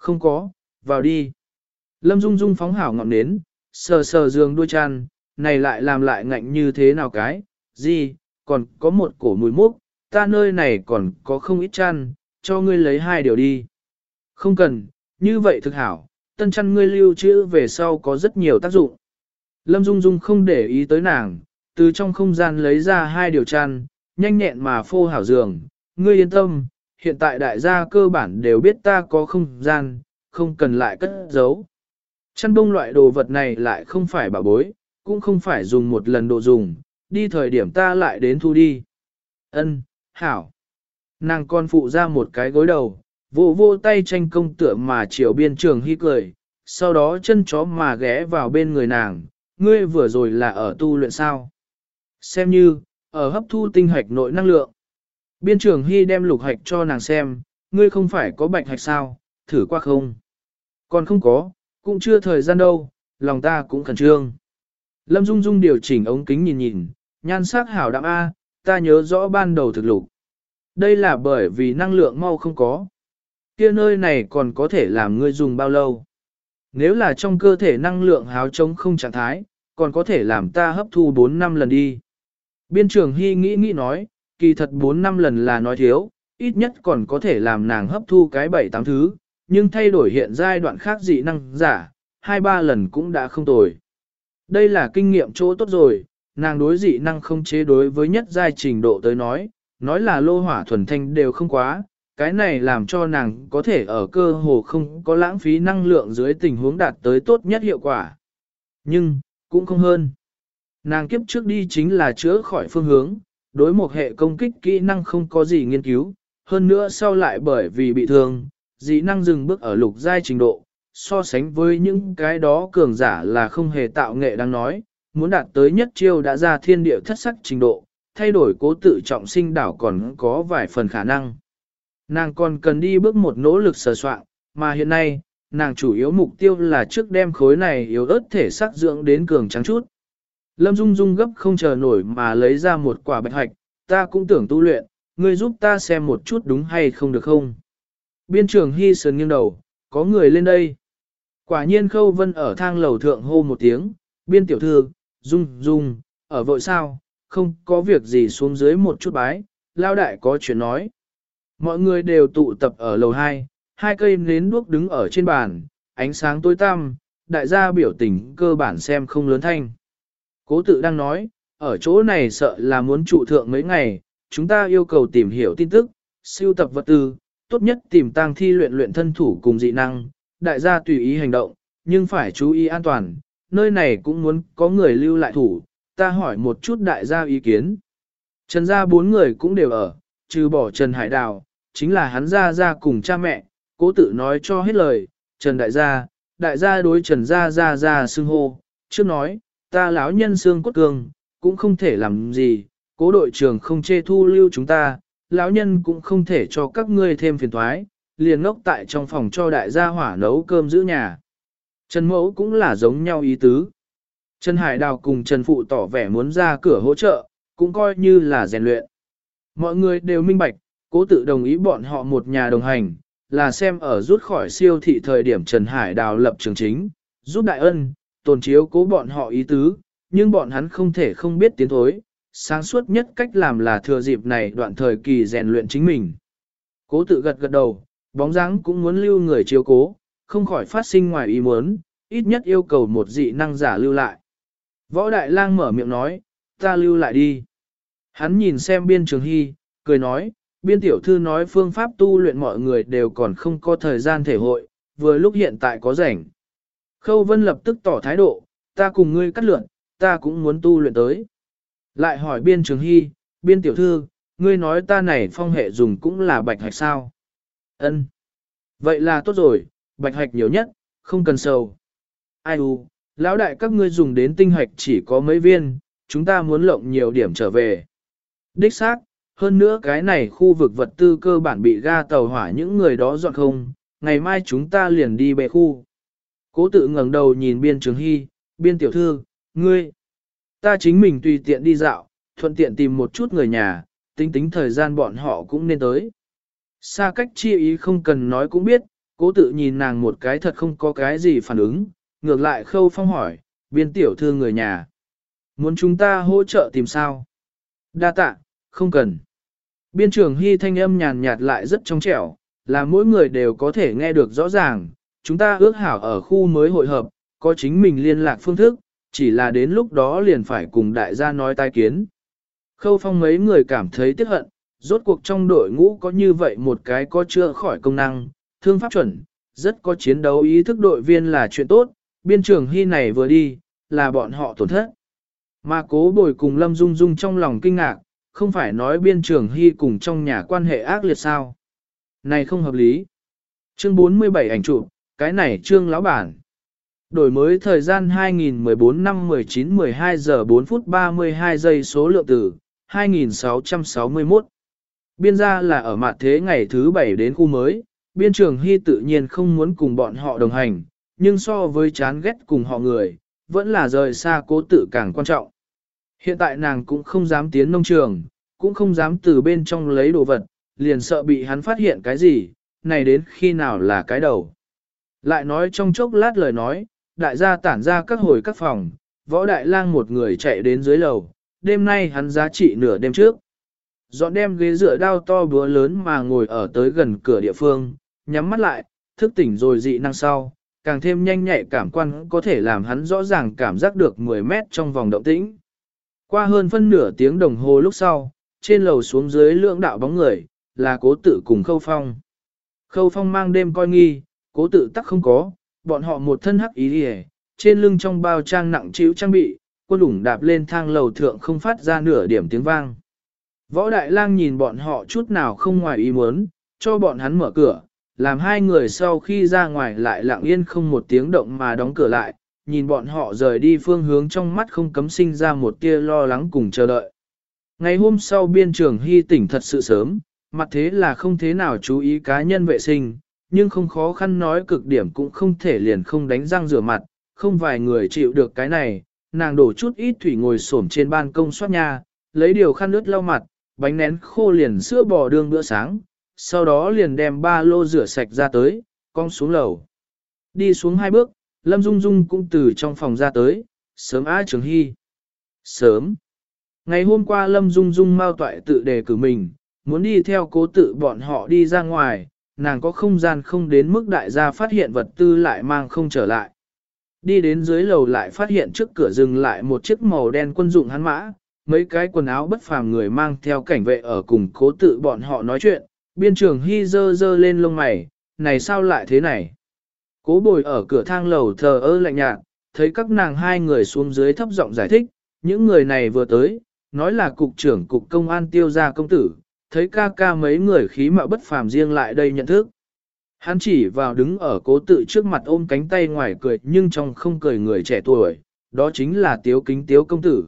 A: Không có, vào đi. Lâm Dung Dung phóng hảo ngọn nến, sờ sờ giường đuôi chăn, này lại làm lại ngạnh như thế nào cái, gì, còn có một cổ mùi mốc, ta nơi này còn có không ít chăn, cho ngươi lấy hai điều đi. Không cần, như vậy thực hảo, tân chăn ngươi lưu trữ về sau có rất nhiều tác dụng. Lâm Dung Dung không để ý tới nàng, từ trong không gian lấy ra hai điều chăn, nhanh nhẹn mà phô hảo giường, ngươi yên tâm, hiện tại đại gia cơ bản đều biết ta có không gian, không cần lại cất giấu. Chăn bông loại đồ vật này lại không phải bảo bối, cũng không phải dùng một lần đồ dùng, đi thời điểm ta lại đến thu đi. Ân, hảo. Nàng con phụ ra một cái gối đầu, vô vô tay tranh công tựa mà chiều biên trường hy cười, sau đó chân chó mà ghé vào bên người nàng, ngươi vừa rồi là ở tu luyện sao. Xem như, ở hấp thu tinh hạch nội năng lượng. Biên trường hy đem lục hạch cho nàng xem, ngươi không phải có bạch hạch sao, thử qua không? Còn không có, cũng chưa thời gian đâu, lòng ta cũng khẩn trương. Lâm Dung Dung điều chỉnh ống kính nhìn nhìn, nhan sắc hảo đạm A, ta nhớ rõ ban đầu thực lục. Đây là bởi vì năng lượng mau không có. Kia nơi này còn có thể làm ngươi dùng bao lâu? Nếu là trong cơ thể năng lượng háo trống không trạng thái, còn có thể làm ta hấp thu 4 năm lần đi. Biên trưởng Hy nghĩ nghĩ nói, kỳ thật 4 năm lần là nói thiếu, ít nhất còn có thể làm nàng hấp thu cái 7-8 thứ, nhưng thay đổi hiện giai đoạn khác dị năng giả, 2-3 lần cũng đã không tồi. Đây là kinh nghiệm chỗ tốt rồi, nàng đối dị năng không chế đối với nhất giai trình độ tới nói, nói là lô hỏa thuần thanh đều không quá, cái này làm cho nàng có thể ở cơ hồ không có lãng phí năng lượng dưới tình huống đạt tới tốt nhất hiệu quả. Nhưng, cũng không hơn. Nàng kiếp trước đi chính là chữa khỏi phương hướng, đối một hệ công kích kỹ năng không có gì nghiên cứu, hơn nữa sau lại bởi vì bị thương, dị năng dừng bước ở lục giai trình độ, so sánh với những cái đó cường giả là không hề tạo nghệ đang nói, muốn đạt tới nhất chiêu đã ra thiên địa thất sắc trình độ, thay đổi cố tự trọng sinh đảo còn có vài phần khả năng. Nàng còn cần đi bước một nỗ lực sờ soạn, mà hiện nay, nàng chủ yếu mục tiêu là trước đem khối này yếu ớt thể sắc dưỡng đến cường trắng chút. Lâm Dung Dung gấp không chờ nổi mà lấy ra một quả bạch hạch, ta cũng tưởng tu luyện, ngươi giúp ta xem một chút đúng hay không được không. Biên trưởng Hy Sơn nghiêng đầu, có người lên đây. Quả nhiên Khâu Vân ở thang lầu thượng hô một tiếng, biên tiểu thư, Dung Dung, ở vội sao, không có việc gì xuống dưới một chút bái, lao đại có chuyện nói. Mọi người đều tụ tập ở lầu 2, hai cây nến đuốc đứng ở trên bàn, ánh sáng tối tăm, đại gia biểu tình cơ bản xem không lớn thanh. Cố tự đang nói, ở chỗ này sợ là muốn trụ thượng mấy ngày, chúng ta yêu cầu tìm hiểu tin tức, siêu tập vật tư, tốt nhất tìm tang thi luyện luyện thân thủ cùng dị năng, đại gia tùy ý hành động, nhưng phải chú ý an toàn, nơi này cũng muốn có người lưu lại thủ, ta hỏi một chút đại gia ý kiến. Trần gia bốn người cũng đều ở, trừ bỏ Trần Hải Đào, chính là hắn gia gia cùng cha mẹ, cố tự nói cho hết lời, Trần Đại gia, đại gia đối Trần gia gia gia xưng hô, trước nói, ta lão nhân xương cốt cường, cũng không thể làm gì, cố đội trưởng không chê thu lưu chúng ta, lão nhân cũng không thể cho các ngươi thêm phiền thoái, liền ngốc tại trong phòng cho đại gia hỏa nấu cơm giữ nhà. Trần Mẫu cũng là giống nhau ý tứ. Trần Hải Đào cùng Trần Phụ tỏ vẻ muốn ra cửa hỗ trợ, cũng coi như là rèn luyện. Mọi người đều minh bạch, cố tự đồng ý bọn họ một nhà đồng hành, là xem ở rút khỏi siêu thị thời điểm Trần Hải Đào lập trường chính, giúp đại ân, tồn chiếu cố bọn họ ý tứ, nhưng bọn hắn không thể không biết tiến thối, sáng suốt nhất cách làm là thừa dịp này đoạn thời kỳ rèn luyện chính mình. Cố tự gật gật đầu, bóng dáng cũng muốn lưu người chiếu cố, không khỏi phát sinh ngoài ý muốn, ít nhất yêu cầu một dị năng giả lưu lại. Võ Đại Lang mở miệng nói, ta lưu lại đi. Hắn nhìn xem biên trường hy, cười nói, biên tiểu thư nói phương pháp tu luyện mọi người đều còn không có thời gian thể hội, vừa lúc hiện tại có rảnh. Khâu Vân lập tức tỏ thái độ, ta cùng ngươi cắt lượn, ta cũng muốn tu luyện tới. Lại hỏi biên trường hy, biên tiểu thư, ngươi nói ta này phong hệ dùng cũng là bạch hạch sao? Ân. Vậy là tốt rồi, bạch hạch nhiều nhất, không cần sầu. Ai u, lão đại các ngươi dùng đến tinh hạch chỉ có mấy viên, chúng ta muốn lộng nhiều điểm trở về. Đích xác, hơn nữa cái này khu vực vật tư cơ bản bị ga tàu hỏa những người đó dọn không, ngày mai chúng ta liền đi bề khu. Cố tự ngẩng đầu nhìn biên trường hy, biên tiểu thư, ngươi. Ta chính mình tùy tiện đi dạo, thuận tiện tìm một chút người nhà, tính tính thời gian bọn họ cũng nên tới. Xa cách chi ý không cần nói cũng biết, cố tự nhìn nàng một cái thật không có cái gì phản ứng, ngược lại khâu phong hỏi, biên tiểu thư người nhà. Muốn chúng ta hỗ trợ tìm sao? Đa tạ, không cần. Biên trưởng hy thanh âm nhàn nhạt lại rất trong trẻo, là mỗi người đều có thể nghe được rõ ràng. Chúng ta ước hảo ở khu mới hội hợp, có chính mình liên lạc phương thức, chỉ là đến lúc đó liền phải cùng đại gia nói tai kiến. Khâu phong mấy người cảm thấy tiếc hận, rốt cuộc trong đội ngũ có như vậy một cái có chưa khỏi công năng, thương pháp chuẩn, rất có chiến đấu ý thức đội viên là chuyện tốt, biên trường hy này vừa đi, là bọn họ tổn thất. Mà cố bồi cùng Lâm Dung Dung trong lòng kinh ngạc, không phải nói biên trường hy cùng trong nhà quan hệ ác liệt sao. Này không hợp lý. Chương 47 ảnh chụp, cái này trương lão bản. Đổi mới thời gian 2014 năm 19 12 giờ 4 phút 32 giây số lượng từ 2661. Biên gia là ở mặt thế ngày thứ 7 đến khu mới, biên trường hy tự nhiên không muốn cùng bọn họ đồng hành, nhưng so với chán ghét cùng họ người, vẫn là rời xa cố tự càng quan trọng. Hiện tại nàng cũng không dám tiến nông trường, cũng không dám từ bên trong lấy đồ vật, liền sợ bị hắn phát hiện cái gì, này đến khi nào là cái đầu. Lại nói trong chốc lát lời nói, đại gia tản ra các hồi các phòng, võ đại lang một người chạy đến dưới lầu, đêm nay hắn giá trị nửa đêm trước. Dọn đem ghế dựa đao to búa lớn mà ngồi ở tới gần cửa địa phương, nhắm mắt lại, thức tỉnh rồi dị năng sau, càng thêm nhanh nhạy cảm quan có thể làm hắn rõ ràng cảm giác được 10 mét trong vòng động tĩnh. Qua hơn phân nửa tiếng đồng hồ lúc sau, trên lầu xuống dưới lượng đạo bóng người, là cố tự cùng khâu phong. Khâu phong mang đêm coi nghi, cố tự tắc không có, bọn họ một thân hắc ý hề, trên lưng trong bao trang nặng chịu trang bị, quân ủng đạp lên thang lầu thượng không phát ra nửa điểm tiếng vang. Võ Đại Lang nhìn bọn họ chút nào không ngoài ý muốn, cho bọn hắn mở cửa, làm hai người sau khi ra ngoài lại lặng yên không một tiếng động mà đóng cửa lại, nhìn bọn họ rời đi phương hướng trong mắt không cấm sinh ra một tia lo lắng cùng chờ đợi. Ngày hôm sau biên trường hy tỉnh thật sự sớm, mặt thế là không thế nào chú ý cá nhân vệ sinh, nhưng không khó khăn nói cực điểm cũng không thể liền không đánh răng rửa mặt, không vài người chịu được cái này, nàng đổ chút ít thủy ngồi xổm trên ban công soát nha, lấy điều khăn nước lau mặt, bánh nén khô liền sữa bò đương bữa sáng, sau đó liền đem ba lô rửa sạch ra tới, cong xuống lầu. Đi xuống hai bước, Lâm Dung Dung cũng từ trong phòng ra tới, sớm á trường hy. Sớm. Ngày hôm qua Lâm Dung Dung mau toại tự đề cử mình, muốn đi theo cố tự bọn họ đi ra ngoài, nàng có không gian không đến mức đại gia phát hiện vật tư lại mang không trở lại. Đi đến dưới lầu lại phát hiện trước cửa dừng lại một chiếc màu đen quân dụng hắn mã, mấy cái quần áo bất phàm người mang theo cảnh vệ ở cùng cố tự bọn họ nói chuyện, biên trường hy dơ dơ lên lông mày, này sao lại thế này? Cố bồi ở cửa thang lầu thờ ơ lạnh nhạt, thấy các nàng hai người xuống dưới thấp giọng giải thích, những người này vừa tới, nói là cục trưởng cục công an tiêu gia công tử, thấy ca ca mấy người khí mạo bất phàm riêng lại đây nhận thức. Hắn chỉ vào đứng ở cố tự trước mặt ôm cánh tay ngoài cười nhưng trong không cười người trẻ tuổi, đó chính là tiếu kính tiếu công tử.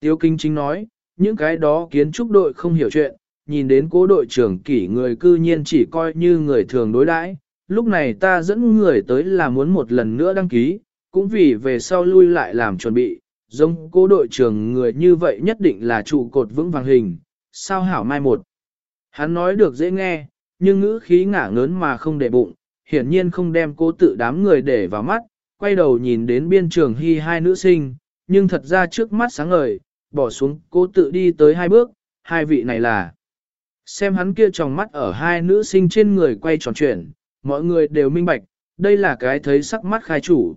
A: Tiếu kính chính nói, những cái đó kiến trúc đội không hiểu chuyện, nhìn đến cố đội trưởng kỷ người cư nhiên chỉ coi như người thường đối đãi. lúc này ta dẫn người tới là muốn một lần nữa đăng ký, cũng vì về sau lui lại làm chuẩn bị, giống cố đội trưởng người như vậy nhất định là trụ cột vững vàng hình, sao hảo mai một. Hắn nói được dễ nghe, nhưng ngữ khí ngả ngớn mà không để bụng, hiển nhiên không đem cố tự đám người để vào mắt, quay đầu nhìn đến biên trường hy hai nữ sinh, nhưng thật ra trước mắt sáng ngời, bỏ xuống cố tự đi tới hai bước, hai vị này là. Xem hắn kia tròng mắt ở hai nữ sinh trên người quay tròn chuyển, mọi người đều minh bạch, đây là cái thấy sắc mắt khai chủ.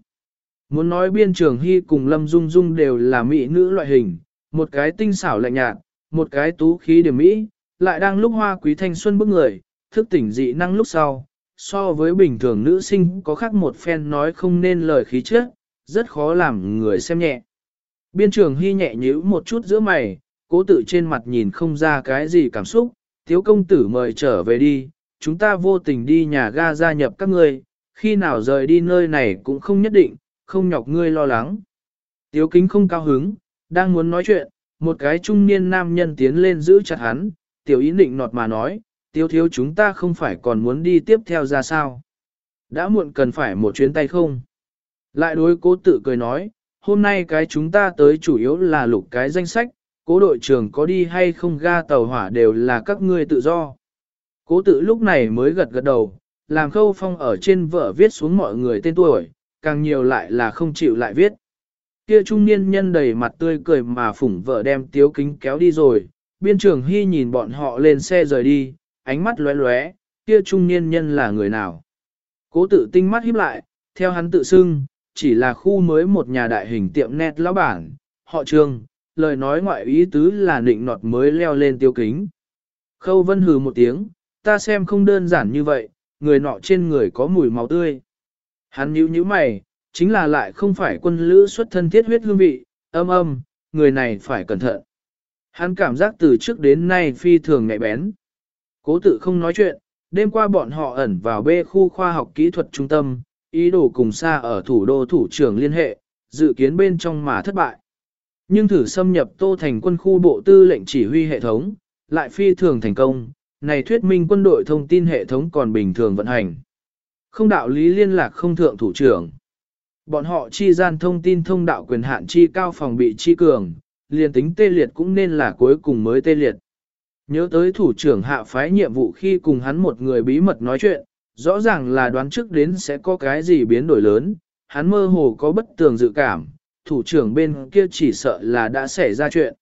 A: Muốn nói biên trường hy cùng Lâm Dung Dung đều là mỹ nữ loại hình, một cái tinh xảo lạnh nhạt, một cái tú khí điểm mỹ, lại đang lúc hoa quý thanh xuân bức người, thức tỉnh dị năng lúc sau, so với bình thường nữ sinh có khác một phen nói không nên lời khí chất, rất khó làm người xem nhẹ. Biên trường hy nhẹ nhíu một chút giữa mày, cố tự trên mặt nhìn không ra cái gì cảm xúc, thiếu công tử mời trở về đi, chúng ta vô tình đi nhà ga gia nhập các ngươi, khi nào rời đi nơi này cũng không nhất định, không nhọc ngươi lo lắng. Tiếu kính không cao hứng, đang muốn nói chuyện, một cái trung niên nam nhân tiến lên giữ chặt hắn, tiểu ý định nọt mà nói, tiêu thiếu chúng ta không phải còn muốn đi tiếp theo ra sao. Đã muộn cần phải một chuyến tay không? Lại đối cố tự cười nói, hôm nay cái chúng ta tới chủ yếu là lục cái danh sách, cố đội trưởng có đi hay không ga tàu hỏa đều là các ngươi tự do. Cố tự lúc này mới gật gật đầu, làm khâu phong ở trên vở viết xuống mọi người tên tuổi, càng nhiều lại là không chịu lại viết. Kia trung niên nhân đầy mặt tươi cười mà phủng vợ đem tiếu kính kéo đi rồi, biên trưởng hy nhìn bọn họ lên xe rời đi, ánh mắt lóe lóe, kia trung niên nhân là người nào. Cố tự tinh mắt híp lại, theo hắn tự xưng, chỉ là khu mới một nhà đại hình tiệm net lão bản, họ trương, lời nói ngoại ý tứ là nịnh nọt mới leo lên tiêu kính. Khâu vân hừ một tiếng, ta xem không đơn giản như vậy, người nọ trên người có mùi máu tươi. Hắn nhíu nhíu mày, chính là lại không phải quân lữ xuất thân thiết huyết hương vị, âm âm, người này phải cẩn thận. Hắn cảm giác từ trước đến nay phi thường ngại bén. Cố tự không nói chuyện, đêm qua bọn họ ẩn vào bê khu khoa học kỹ thuật trung tâm, ý đồ cùng xa ở thủ đô thủ trưởng liên hệ, dự kiến bên trong mà thất bại. Nhưng thử xâm nhập tô thành quân khu bộ tư lệnh chỉ huy hệ thống, lại phi thường thành công, này thuyết minh quân đội thông tin hệ thống còn bình thường vận hành. Không đạo lý liên lạc không thượng thủ trưởng. Bọn họ chi gian thông tin thông đạo quyền hạn chi cao phòng bị chi cường, liền tính tê liệt cũng nên là cuối cùng mới tê liệt. Nhớ tới thủ trưởng hạ phái nhiệm vụ khi cùng hắn một người bí mật nói chuyện, rõ ràng là đoán trước đến sẽ có cái gì biến đổi lớn, hắn mơ hồ có bất tường dự cảm, thủ trưởng bên kia chỉ sợ là đã xảy ra chuyện.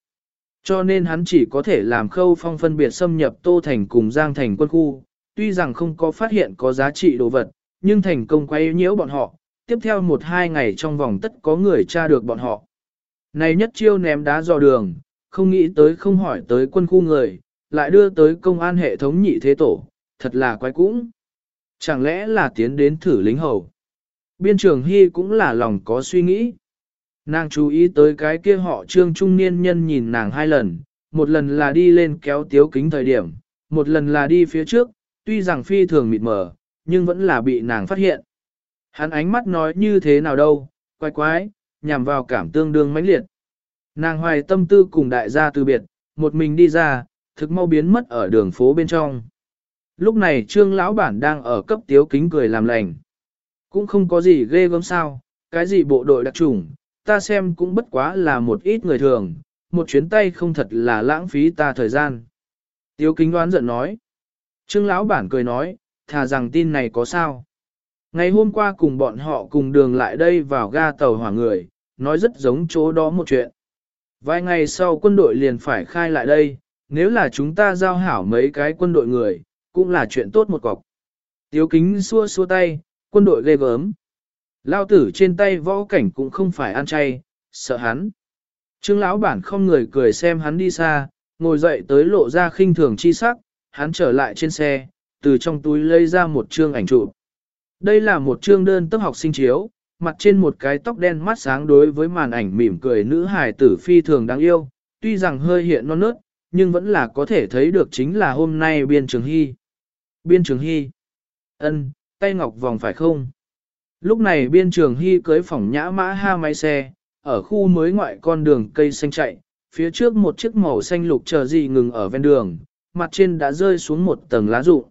A: Cho nên hắn chỉ có thể làm khâu phong phân biệt xâm nhập Tô Thành cùng Giang Thành quân khu, tuy rằng không có phát hiện có giá trị đồ vật, nhưng thành công quay nhiễu bọn họ, tiếp theo một hai ngày trong vòng tất có người tra được bọn họ. Này nhất chiêu ném đá dò đường, không nghĩ tới không hỏi tới quân khu người, lại đưa tới công an hệ thống nhị thế tổ, thật là quái cũng. Chẳng lẽ là tiến đến thử lính hầu? Biên trường Hy cũng là lòng có suy nghĩ. Nàng chú ý tới cái kia họ trương trung niên nhân nhìn nàng hai lần, một lần là đi lên kéo tiếu kính thời điểm, một lần là đi phía trước, tuy rằng phi thường mịt mờ, nhưng vẫn là bị nàng phát hiện. Hắn ánh mắt nói như thế nào đâu, quái quái, nhằm vào cảm tương đương mãnh liệt. Nàng hoài tâm tư cùng đại gia từ biệt, một mình đi ra, thực mau biến mất ở đường phố bên trong. Lúc này trương lão bản đang ở cấp tiếu kính cười làm lành. Cũng không có gì ghê gớm sao, cái gì bộ đội đặc trùng, ta xem cũng bất quá là một ít người thường, một chuyến tay không thật là lãng phí ta thời gian. Tiếu kính đoán giận nói. Trương lão bản cười nói, thà rằng tin này có sao. Ngày hôm qua cùng bọn họ cùng đường lại đây vào ga tàu hỏa người, nói rất giống chỗ đó một chuyện. Vài ngày sau quân đội liền phải khai lại đây, nếu là chúng ta giao hảo mấy cái quân đội người, cũng là chuyện tốt một cọc. Tiếu kính xua xua tay, quân đội ghê gớm. Lao tử trên tay võ cảnh cũng không phải ăn chay, sợ hắn. Trương lão bản không người cười xem hắn đi xa, ngồi dậy tới lộ ra khinh thường chi sắc, hắn trở lại trên xe, từ trong túi lấy ra một chương ảnh chụp. Đây là một chương đơn tức học sinh chiếu, mặt trên một cái tóc đen mắt sáng đối với màn ảnh mỉm cười nữ hài tử phi thường đáng yêu, tuy rằng hơi hiện non nớt, nhưng vẫn là có thể thấy được chính là hôm nay biên trường hy. Biên trường hy. ân, tay ngọc vòng phải không? Lúc này biên trường hy cưới phòng nhã mã ha máy xe, ở khu mới ngoại con đường cây xanh chạy, phía trước một chiếc màu xanh lục chờ gì ngừng ở ven đường, mặt trên đã rơi xuống một tầng lá rụng.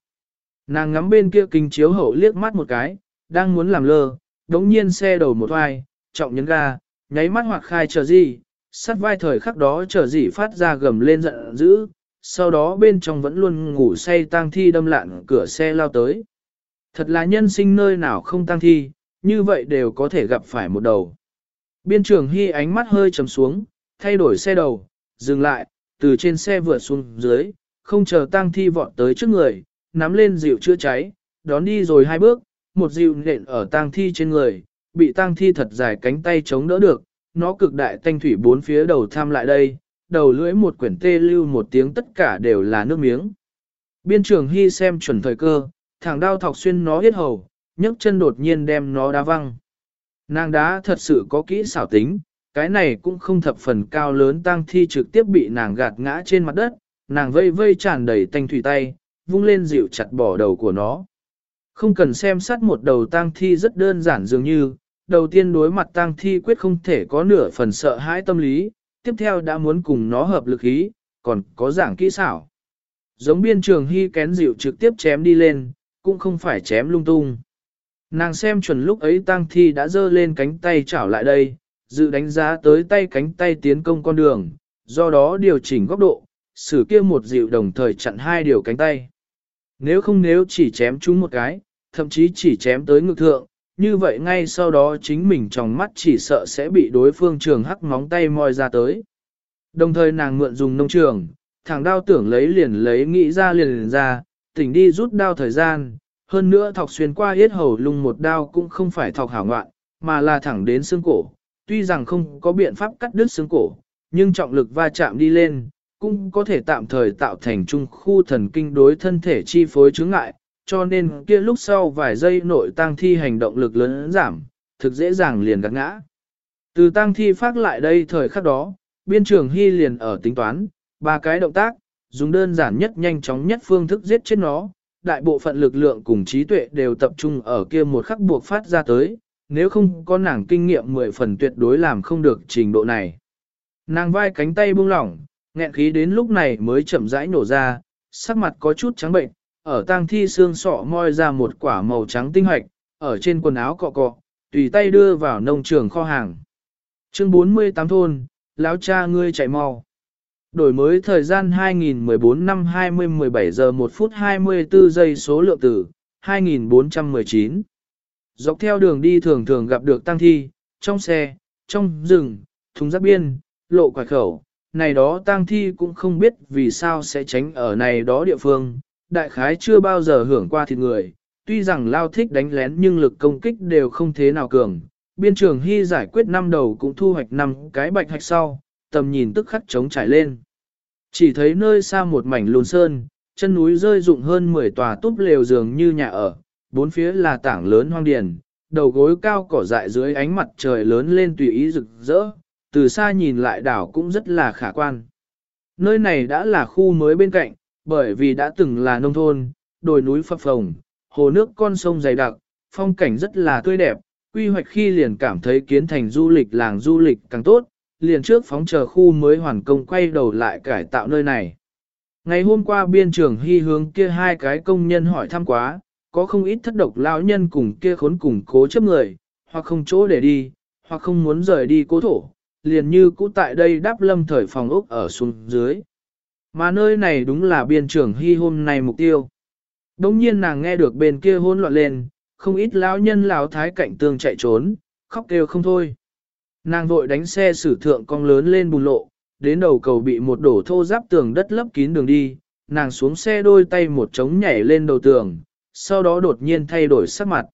A: Nàng ngắm bên kia kinh chiếu hậu liếc mắt một cái, đang muốn làm lơ, đống nhiên xe đầu một vai, trọng nhấn ga, nháy mắt hoặc khai chờ gì, sát vai thời khắc đó chờ gì phát ra gầm lên giận dữ, sau đó bên trong vẫn luôn ngủ say tang thi đâm lạn cửa xe lao tới. Thật là nhân sinh nơi nào không tang thi, như vậy đều có thể gặp phải một đầu. Biên trưởng Hy ánh mắt hơi trầm xuống, thay đổi xe đầu, dừng lại, từ trên xe vượt xuống dưới, không chờ tang thi vọt tới trước người, nắm lên dịu chữa cháy, đón đi rồi hai bước, một dịu nện ở tang thi trên người, bị tang thi thật dài cánh tay chống đỡ được, nó cực đại thanh thủy bốn phía đầu tham lại đây, đầu lưỡi một quyển tê lưu một tiếng tất cả đều là nước miếng. Biên trưởng Hy xem chuẩn thời cơ, thẳng đao thọc xuyên nó hết hầu, nhấc chân đột nhiên đem nó đá văng. Nàng đá thật sự có kỹ xảo tính, cái này cũng không thập phần cao lớn tang thi trực tiếp bị nàng gạt ngã trên mặt đất, nàng vây vây tràn đầy tanh thủy tay, vung lên dịu chặt bỏ đầu của nó. Không cần xem sát một đầu tang thi rất đơn giản dường như, đầu tiên đối mặt tang thi quyết không thể có nửa phần sợ hãi tâm lý, tiếp theo đã muốn cùng nó hợp lực ý, còn có giảng kỹ xảo. Giống biên trường hy kén dịu trực tiếp chém đi lên, cũng không phải chém lung tung. Nàng xem chuẩn lúc ấy tang thi đã giơ lên cánh tay chảo lại đây, dự đánh giá tới tay cánh tay tiến công con đường, do đó điều chỉnh góc độ, sử kia một dịu đồng thời chặn hai điều cánh tay. Nếu không nếu chỉ chém chúng một cái, thậm chí chỉ chém tới ngực thượng, như vậy ngay sau đó chính mình trong mắt chỉ sợ sẽ bị đối phương trường hắc móng tay moi ra tới. Đồng thời nàng mượn dùng nông trường, thằng đao tưởng lấy liền lấy nghĩ ra liền, liền ra, tỉnh đi rút đao thời gian, hơn nữa thọc xuyên qua yết hầu lung một đao cũng không phải thọc hảo ngoạn, mà là thẳng đến xương cổ. Tuy rằng không có biện pháp cắt đứt xương cổ, nhưng trọng lực va chạm đi lên, cũng có thể tạm thời tạo thành trung khu thần kinh đối thân thể chi phối chứng ngại, cho nên kia lúc sau vài giây nội tăng thi hành động lực lớn giảm, thực dễ dàng liền gạt ngã. Từ tăng thi phát lại đây thời khắc đó, biên trường hy liền ở tính toán, ba cái động tác, dùng đơn giản nhất nhanh chóng nhất phương thức giết chết nó, đại bộ phận lực lượng cùng trí tuệ đều tập trung ở kia một khắc buộc phát ra tới, nếu không có nàng kinh nghiệm 10 phần tuyệt đối làm không được trình độ này. Nàng vai cánh tay buông lỏng, nghẹn khí đến lúc này mới chậm rãi nổ ra, sắc mặt có chút trắng bệnh, ở tang thi xương sọ moi ra một quả màu trắng tinh hoạch, ở trên quần áo cọ cọ, tùy tay đưa vào nông trường kho hàng. Chương 48 thôn, lão cha ngươi chạy mau. Đổi mới thời gian 2014 năm 20-17 giờ 1 phút 24 giây số lượng tử, 2419. Dọc theo đường đi thường thường gặp được tăng thi, trong xe, trong rừng, thùng rác biên, lộ quải khẩu, này đó tang thi cũng không biết vì sao sẽ tránh ở này đó địa phương, đại khái chưa bao giờ hưởng qua thịt người, tuy rằng lao thích đánh lén nhưng lực công kích đều không thế nào cường, Biên trường hy giải quyết năm đầu cũng thu hoạch năm cái bạch hạch sau, tầm nhìn tức khắc trống trải lên. Chỉ thấy nơi xa một mảnh lùn sơn, chân núi rơi rụng hơn 10 tòa túp lều giường như nhà ở, bốn phía là tảng lớn hoang điền, đầu gối cao cỏ dại dưới ánh mặt trời lớn lên tùy ý rực rỡ, từ xa nhìn lại đảo cũng rất là khả quan. Nơi này đã là khu mới bên cạnh, bởi vì đã từng là nông thôn, đồi núi phập phồng, hồ nước con sông dày đặc, phong cảnh rất là tươi đẹp, quy hoạch khi liền cảm thấy kiến thành du lịch làng du lịch càng tốt, liền trước phóng chờ khu mới hoàn công quay đầu lại cải tạo nơi này. Ngày hôm qua biên trường hy hướng kia hai cái công nhân hỏi thăm quá, có không ít thất độc lão nhân cùng kia khốn cùng cố chấp người, hoặc không chỗ để đi, hoặc không muốn rời đi cố thổ, liền như cũ tại đây đáp lâm thời phòng ốc ở xuống dưới. Mà nơi này đúng là biên trưởng hy hôm nay mục tiêu. Đông nhiên nàng nghe được bên kia hỗn loạn lên, không ít lão nhân lão thái cạnh tương chạy trốn, khóc kêu không thôi. Nàng vội đánh xe sử thượng cong lớn lên bùn lộ, đến đầu cầu bị một đổ thô giáp tường đất lấp kín đường đi, nàng xuống xe đôi tay một trống nhảy lên đầu tường, sau đó đột nhiên thay đổi sắc mặt.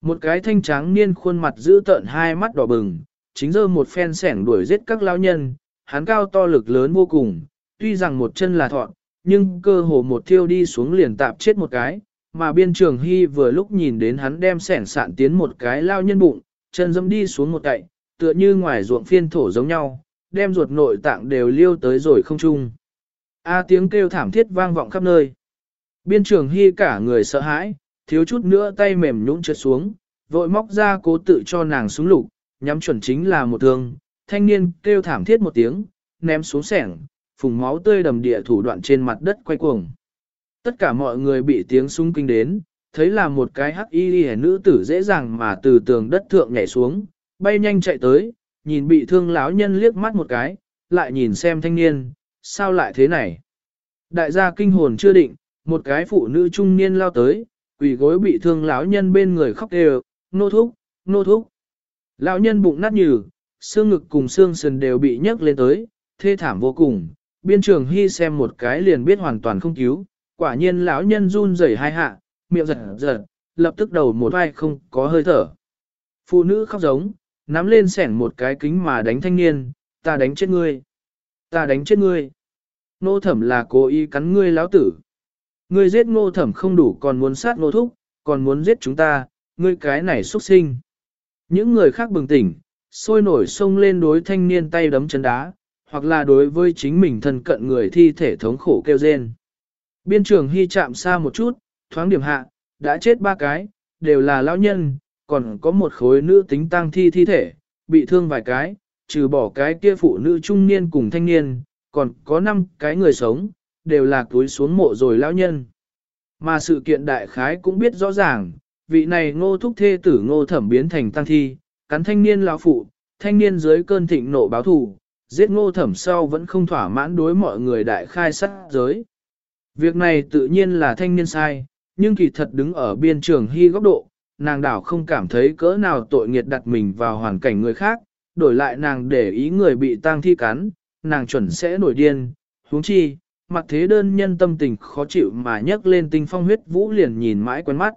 A: Một cái thanh trắng niên khuôn mặt giữ tợn hai mắt đỏ bừng, chính dơ một phen sẻng đuổi giết các lão nhân, hắn cao to lực lớn vô cùng, tuy rằng một chân là thọn, nhưng cơ hồ một thiêu đi xuống liền tạp chết một cái, mà biên trường hy vừa lúc nhìn đến hắn đem sẻng sạn tiến một cái lao nhân bụng, chân dẫm đi xuống một cậy, tựa như ngoài ruộng phiên thổ giống nhau, đem ruột nội tạng đều liêu tới rồi không chung. A à, tiếng kêu thảm thiết vang vọng khắp nơi. Biên trường hy cả người sợ hãi, thiếu chút nữa tay mềm nhũn trượt xuống, vội móc ra cố tự cho nàng xuống lục, nhắm chuẩn chính là một thương, thanh niên kêu thảm thiết một tiếng, ném xuống sẻng, phùng máu tươi đầm địa thủ đoạn trên mặt đất quay cuồng. Tất cả mọi người bị tiếng súng kinh đến, thấy là một cái hắc y nữ tử dễ dàng mà từ tường đất thượng nhảy xuống, bay nhanh chạy tới, nhìn bị thương lão nhân liếc mắt một cái, lại nhìn xem thanh niên, sao lại thế này? Đại gia kinh hồn chưa định, một cái phụ nữ trung niên lao tới, quỷ gối bị thương lão nhân bên người khóc đều, nô thúc, nô thúc. Lão nhân bụng nát nhừ, xương ngực cùng xương sườn đều bị nhấc lên tới, thê thảm vô cùng. Biên trường hy xem một cái liền biết hoàn toàn không cứu, quả nhiên lão nhân run rẩy hai hạ, miệng giật giật, lập tức đầu một vai không có hơi thở. Phụ nữ khóc giống, nắm lên sẻn một cái kính mà đánh thanh niên, ta đánh chết ngươi, ta đánh chết ngươi. Nô thẩm là cố ý cắn ngươi lão tử. Ngươi giết ngô thẩm không đủ còn muốn sát ngô thúc, còn muốn giết chúng ta, ngươi cái này xuất sinh. Những người khác bừng tỉnh, sôi nổi xông lên đối thanh niên tay đấm chân đá, hoặc là đối với chính mình thân cận người thi thể thống khổ kêu rên. Biên trường hy chạm xa một chút, thoáng điểm hạ, đã chết ba cái, đều là lão nhân, còn có một khối nữ tính tang thi thi thể, bị thương vài cái, trừ bỏ cái kia phụ nữ trung niên cùng thanh niên, còn có năm cái người sống, đều là túi xuống mộ rồi lão nhân. Mà sự kiện đại khái cũng biết rõ ràng, vị này ngô thúc thê tử ngô thẩm biến thành tăng thi, cắn thanh niên lão phụ, thanh niên dưới cơn thịnh nộ báo thù, giết ngô thẩm sau vẫn không thỏa mãn đối mọi người đại khai sát giới. Việc này tự nhiên là thanh niên sai, nhưng kỳ thật đứng ở biên trường hy góc độ, nàng đảo không cảm thấy cỡ nào tội nghiệt đặt mình vào hoàn cảnh người khác, đổi lại nàng để ý người bị tang thi cắn, nàng chuẩn sẽ nổi điên, huống chi, mặt thế đơn nhân tâm tình khó chịu mà nhấc lên tinh phong huyết vũ liền nhìn mãi quen mắt.